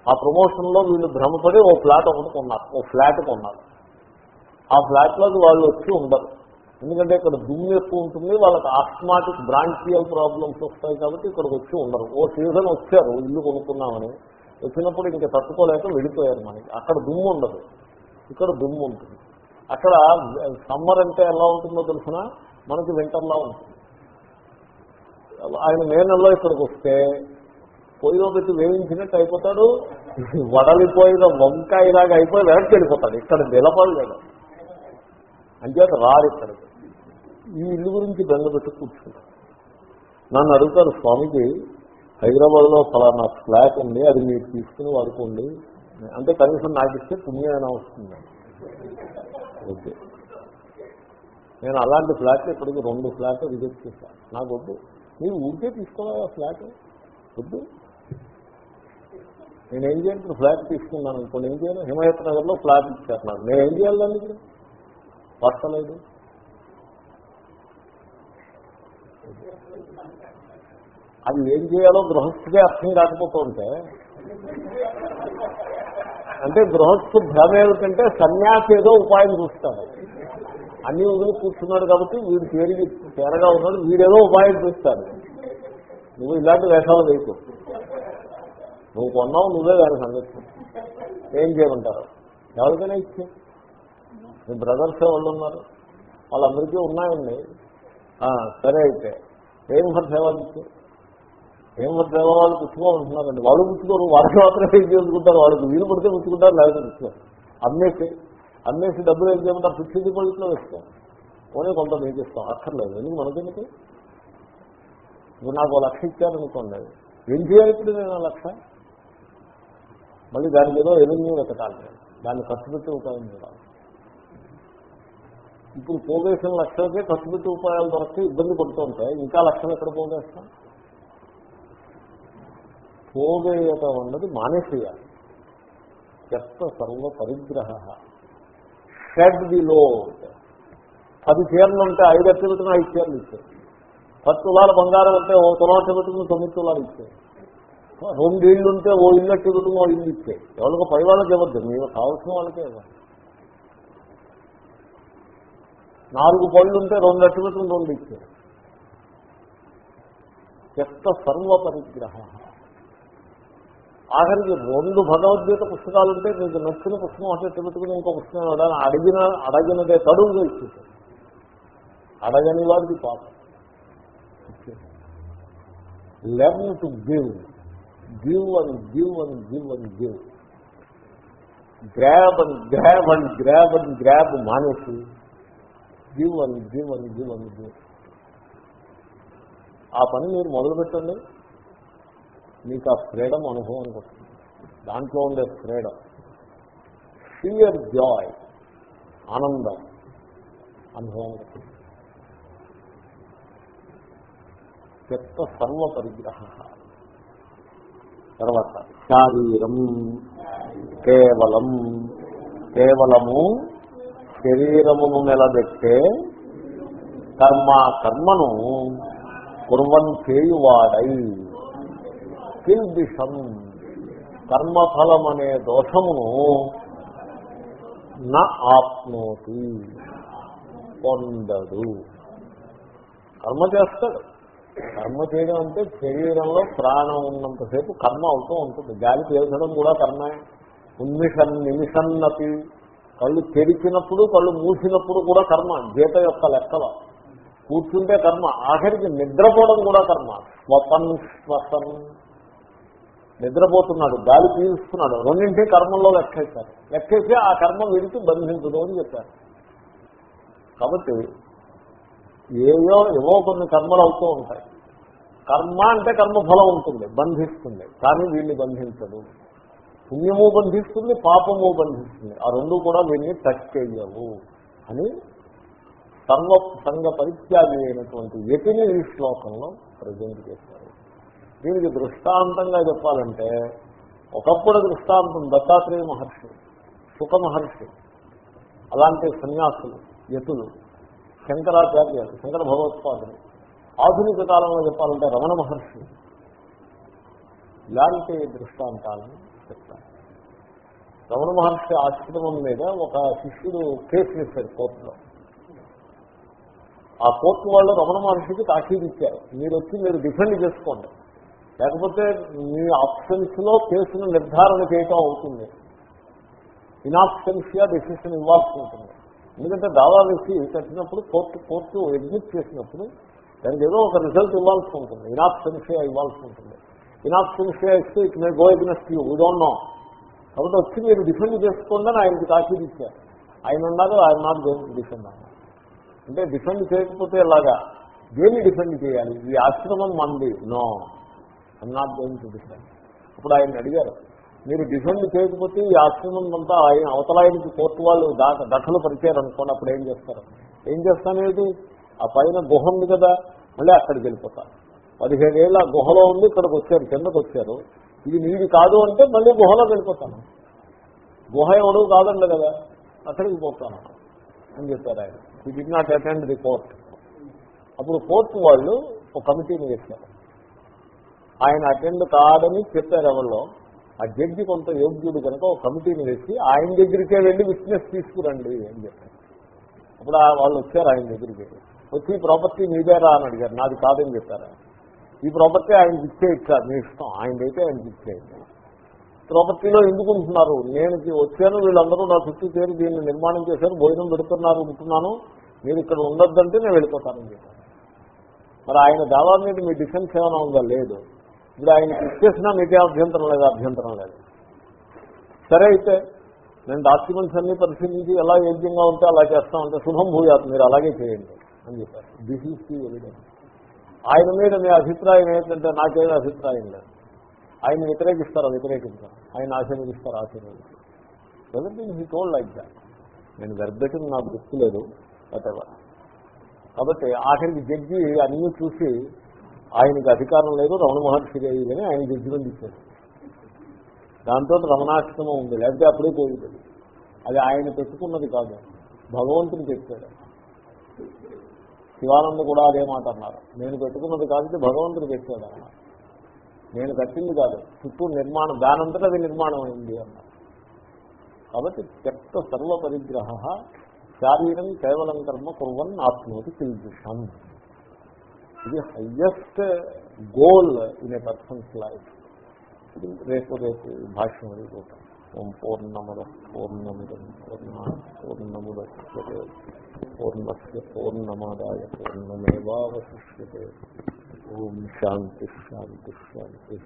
ఆ ప్రమోషన్లో వీళ్ళు భ్రమపడి ఓ ఫ్లాట్ ఒకటి కొన్నారు ఓ ఫ్లాట్ కొన్నారు. ఆ ఫ్లాట్లోకి వాళ్ళు వచ్చి ఉండరు. ఎందుకంటే ఇక్కడ దుమ్ము ఎక్కువ ఉంటుంది వాళ్ళకి ఆస్మాటిక్ బ్రాంచియల్ ప్రాబ్లమ్స్ వస్తాయి కాబట్టి ఇక్కడికి వచ్చి ఉండరు. ఓ సీజన్ వచ్చారు ఇల్లు కొనుక్కున్నామని. వచ్చినప్పుడు ఇంకా తట్టుకోలేక వెళ్ళిపోయారు మనకి. అక్కడ దుమ్ము ఉండదు. ఇక్కడ దుమ్ము ఉంటుంది. అక్కడ సమ్మర్ అంటే ఎలా ఉంటుందో తెలిసిన? మనకి వింటర్లా ఉంటుంది. ఆయన మే నెలలో ఇక్కడికి వస్తే పొయ్యిలో పెట్టి వేయించినట్టు అయిపోతాడు వడలిపోయిన వంకాయలాగా అయిపోయి వెనక్కి వెళ్ళిపోతాడు. ఇక్కడ నిలబడలేడు అంచేత రారు ఇక్కడికి ఈ ఇల్లు గురించి బెంగ పెట్టి నన్ను అడుగుతారు స్వామికి హైదరాబాద్లో ఫలానా ఫ్లాట్ ఉంది అది మీరు తీసుకుని వాడుకోండి. అంటే కనీసం నాకు ఇస్తే పుణ్యమైనా వస్తుంది ఓకే. నేను అలాంటి ఫ్లాట్లు ఇప్పటికి రెండు ఫ్లాట్ రిజెక్ట్ చేశాను నాకు వద్దు. మీరు ఊరికే తీసుకోవాలి ఆ ఫ్లాట్? వద్దు. నేనేం చేయాలి ఫ్లాట్ తీసుకున్నాను అనుకోండి ఏం చేయాలి హిమాయత్ నగర్లో ఫ్లాట్ ఇచ్చారు నాకు. నేను ఏం చేయాలి దాన్ని ఇప్పుడు? పట్టలేదు అది ఏం చేయాలో గృహస్థుడే అర్థం కాకపోతూ ఉంటే అంటే గృహస్థు భ్రమ ఏమిటంటే సన్యాసి ఏదో ఉపాయం చూస్తాడు. అన్ని వదిలి కూర్చున్నాడు కాబట్టి వీడు తేలిగి తేరగా ఉన్నాడు. వీడేదో ఉపాయం చూస్తాడు. నువ్వు ఇలాంటి వేషాలు వేయకు. నువ్వు కొన్నావు నువ్వే దాని సంగతి. ఏం చేయమంటారు? ఎవరికైనా ఇచ్చే. మీ బ్రదర్స్ వాళ్ళు ఉన్నారు? వాళ్ళందరికీ ఉన్నాయండి. సరే అయితే. ఏం ఫర్ సేవలు ఇచ్చే? ఏం ఫర్ సేవ వాళ్ళు పుచ్చుకోమంటున్నారండి? వాళ్ళు పుచ్చుకోరు వాళ్ళకి మాత్రమే ఏం చేసుకుంటారు? వాళ్ళకి వీలు పడితే పుచ్చుకుంటారు లేకపోతే పుచ్చుకోరు. అమ్మేసి అమ్మేసి డబ్బులు ఏం చేయమంటారు? ఫిక్స్డ్ డిపాజిట్లో వేస్తాం. పోనీ కొంత మీకు ఇస్తాం. అక్కర్లేదు. ఎందుకు? మనకెందుకు? ఇప్పుడు నాకు లక్ష ఇచ్చారనుకోండి ఏం చేయాలి ఇప్పుడు నేను ఆ లక్ష. మళ్ళీ దానికి ఏదో రెవెన్యూ వెతకాలి. దాన్ని ఖర్చు పెట్టి ఉపాయం చేయాలి ఇప్పుడు పోగేసిన లక్షలకే ఖర్చు పెట్టి ఉపాయాలు దొరికితే ఇబ్బంది పడుతుంటే ఇంకా లక్షలు ఎక్కడ పోగేస్తాం? పోగేయటం అన్నది మానేసేయాలి. చెత్త సర్వ పరిగ్రహ. ఫెడ్ ది లో పది చీరలు ఉంటే ఐదు అట్టు పెట్టిన ఐదు చీరలు ఇచ్చారు. పది తులాల బంగారం ఉంటే ఓ తులాట పెట్టుకుని తొమ్మిది తులాలు ఇచ్చాయి రెండు ఇళ్ళు ఉంటే ఓ ఇల్లు అట్టు పెట్టుకుని ఓ ఇల్లు ఇచ్చాయి ఎవరికి పై వాళ్ళకి ఇవ్వద్దు మీరు కావాల్సిన వాళ్ళకే ఇవ్వాలి. నాలుగు పళ్ళు ఉంటే రెండు అట్టు పెట్టుకుని రెండు ఇచ్చారు. చెత్త సర్వ పరిగ్రహ. ఆఖరికి రెండు భగవద్గీత పుస్తకాలు ఉంటే మీకు నచ్చిన పుస్తకం అట్లా పెట్టుకుని ఇంకో పుస్తకం ఇవ్వడానికి అడిగిన అడగినదే తడువుగా ఇచ్చేసారు అడగని వారికి పాపం. Learn to give. Give and give and give and give. Grab and grab and grab and grab మానేసి give and give and give and give. ఆ పని మీరు మొదలు పెట్టండి మీకు ఆ ఫ్రీడమ్ అనుభవానికి వస్తుంది దాంట్లో ఉండే ఫ్రీడమ్. షియర్ జాయ్ ఆనందం అనుభవానికి వస్తుంది చెత్త సర్వ పరిగ్రహ. తర్వాత శారీరం కేవలం. కేవలము శరీరమును నిలబెట్టే కర్మ కర్మను కుర్వన్ చేయువాడై కిల్బిషం. కర్మఫలం అనే దోషమును నా ఆప్నోతి. పొందడు కర్మ చేస్తాడు. కర్మ చేయడం అంటే శరీరంలో ప్రాణం ఉన్నంతసేపు కర్మ అవుతూ ఉంటుంది. గాలి పీల్చడం కూడా కర్మే. ఉన్మిషన్ నిమిషన్నతి. కళ్ళు తెరిచినప్పుడు కళ్ళు మూసినప్పుడు కూడా కర్మ. గీత యొక్క లెక్కలో. కూర్చుంటే కర్మ. ఆఖరికి నిద్రపోవడం కూడా కర్మ. స్వపన్ శ్వసన్ నిద్రపోతున్నాడు గాలి పీలుస్తున్నాడు రెండింటి కర్మంలో లెక్కేశారు. లెక్కేసి ఆ కర్మ విడిచి బంధించదు అని చెప్పారు. కాబట్టి ఏవో ఏవో కొన్ని కర్మలు అవుతూ ఉంటాయి. కర్మ అంటే కర్మఫలం ఉంటుంది బంధిస్తుంది. కానీ వీళ్ళు బంధించదు. పుణ్యము బంధిస్తుంది పాపము బంధిస్తుంది. ఆ రెండు కూడా వీళ్ళని టచ్ చేయవు అని సర్వ సంఘ పరిత్యాగి అయినటువంటి యతిని ఈ శ్లోకంలో ప్రజెంట్ చేశారు. దీనికి దృష్టాంతంగా చెప్పాలంటే ఒకప్పుడు దృష్టాంతం దత్తాత్రేయ మహర్షి సుఖ మహర్షి అలాంటి సన్యాసులు యతులు శంకరాచార్యులు శంకర భగవత్పాదులు. ఆధునిక కాలంలో చెప్పాలంటే రమణ మహర్షి ఇలాంటి దృష్టాంతాలను చెప్తారు. రమణ మహర్షి ఆశ్రమం మీద ఒక శిష్యుడు కేసు వేశారు కోర్టులో. ఆ కోర్టు వాళ్ళు రమణ మహర్షికి తాకీదు ఇచ్చారు. మీరు వచ్చి మీరు డిఫెండ్ చేసుకోండి. లేకపోతే మీ ఆప్షన్స్లో కేసును నిర్ధారణ చేయటం అవుతుంది. ఇనాప్షన్స్గా డెసిషన్ ఇవ్వాల్సి ఉంటుంది. ఎందుకంటే దావా వేసి కట్టినప్పుడు కోర్టు కోర్టు అడ్మిట్ చేసినప్పుడు దానికి ఏదో ఒక రిజల్ట్ ఇవ్వాల్సి ఉంటుంది. ఇనాప్షన్షియా ఇవ్వాల్సి ఉంటుంది. ఇనాప్షన్షియా ఇస్తే it may go against you. Don't know కాబట్టి వచ్చి మీరు డిఫెండ్ చేసుకోండి అని ఆయనకి తాకీదు ఇచ్చారు. ఆయన ఉన్నారు ఆయన నాట్ గోయింగ్ డిఫెండ్ అన్నారు అంటే డిఫెండ్ చేయకపోతే ఎలాగా? దేన్ని డిఫెండ్ చేయాలి? ఈ ఆశ్రమం మంది. No I'm not going to defend ఇప్పుడు ఆయన అడిగారు మీరు డిఫెండ్ చేయకపోతే ఈ ఆశ్రమం అంతా ఆయన అవతలాయనికి కోర్టు వాళ్ళు దాకా దఖలు పరిచారు అనుకోండి అప్పుడు ఏం చేస్తారు? ఏం చేస్తానేది ఆ పైన గుహ ఉంది కదా మళ్ళీ అక్కడికి వెళ్ళిపోతారు పదిహేడేళ్ళ గుహలో ఉంది ఇక్కడికి వచ్చారు కిందకు వచ్చారు. ఇది నీది కాదు అంటే మళ్ళీ గుహలోకి వెళ్ళిపోతాను. గుహ ఎవడు కాదండి కదా అక్కడికి పోతాను అని చెప్పారు ఆయన. He did not attend the court అప్పుడు కోర్టు వాళ్ళు ఒక కమిటీని చేశారు ఆయన అటెండ్ కాదని చెప్పారు ఎవరిలో? ఆ జడ్జి కొంత యోగ్యుడు కనుక ఒక కమిటీని వేసి ఆయన దగ్గరికే వెళ్ళి విట్నెస్ తీసుకురండి అని చెప్పారు. అప్పుడు ఆ వాళ్ళు వచ్చారు ఆయన దగ్గరికి. వచ్చి ఈ ప్రాపర్టీ మీదేరా అని అడిగారు. నాది కాదని చెప్పారు ఈ ప్రాపర్టీ ఆయనకి ఇచ్చే ఇచ్చారు మీ ఇష్టం. ఆయనదైతే ఆయనకి ఇచ్చేయండి ప్రాపర్టీలో ఎందుకు ఉంటున్నారు? నేను వచ్చాను వీళ్ళందరూ నా చుట్టూ చేరి దీన్ని నిర్మాణం చేశారు భోజనం పెడుతున్నారు ఉంటున్నాను. మీరు ఇక్కడ ఉండొద్దంటే నేను వెళ్ళిపోతానని చెప్పాను మరి ఆయన దావా మీద మీ డిఫెన్స్ ఏమైనా ఉందా? లేదు. ఇప్పుడు ఆయనకి ఇచ్చేసినా మీకే అభ్యంతరం లేదు అభ్యంతరం లేదు. సరే అయితే నేను డాక్యుమెంట్స్ అన్ని పరిశీలించి ఎలా యోగ్యంగా ఉంటే అలా చేస్తామంటే శుభం భూయాత్ మీరు అలాగే చేయండి అని చెప్పారు. దిస్ ఈస్ ది ఎవిడెన్స్ ఆయన మీద మీ అభిప్రాయం ఏంటంటే నాకేమీ అభిప్రాయం లేదు. ఆయన వ్యతిరేకిస్తారా వ్యతిరేకిస్తారు ఆయన ఆశీర్వదిస్తారు ఆశీర్వదిస్తారు. Everything he told like that నేను వెర్బెటింగ్ నాకు గుర్తులేదు వాటెవర్ కాబట్టి ఆఖరికి జడ్జి అన్నీ చూసి ఆయనకి అధికారం లేదు రమణ మహర్షి అని ఆయన జడ్జిమెంట్ ఇచ్చారు దాంతో రమణాశ్రమం ఉంది లేకపోతే అప్పుడే పోయింది. అది ఆయన పెట్టుకున్నది కాదు భగవంతుని చెప్పాడు. శివానంద కూడా అదే మాట అన్నారు నేను పెట్టుకున్నది కాబట్టి భగవంతుడు పెట్టాడు అన్నారు నేను కట్టింది కాదు చుట్టూ నిర్మాణం దానంతటా అది నిర్మాణం అయింది అన్నారు. కాబట్టి త్యక్త సర్వ పరిగ్రహ శారీరం కేవలం కర్మ కుర్వన్ ఆత్మోతి కిల్బిషం ఇది highest goal in a person's life ఇది రేపు రేపు భాష్యం వెళ్ళిపోతాం ఓం పూర్ణముద పూర్ణముదం పూర్ణ పూర్ణముద పూర్ణస్ పూర్ణమాదాయ పూర్ణమేవాశిష్యే ఓం శాంతి శాంతి శాంతి.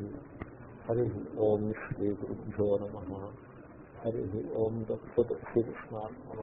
హరి ఓం శ్రీ గురుభ్యో నమ. హరి ఓం దత్సత్ శ్రీకృష్ణ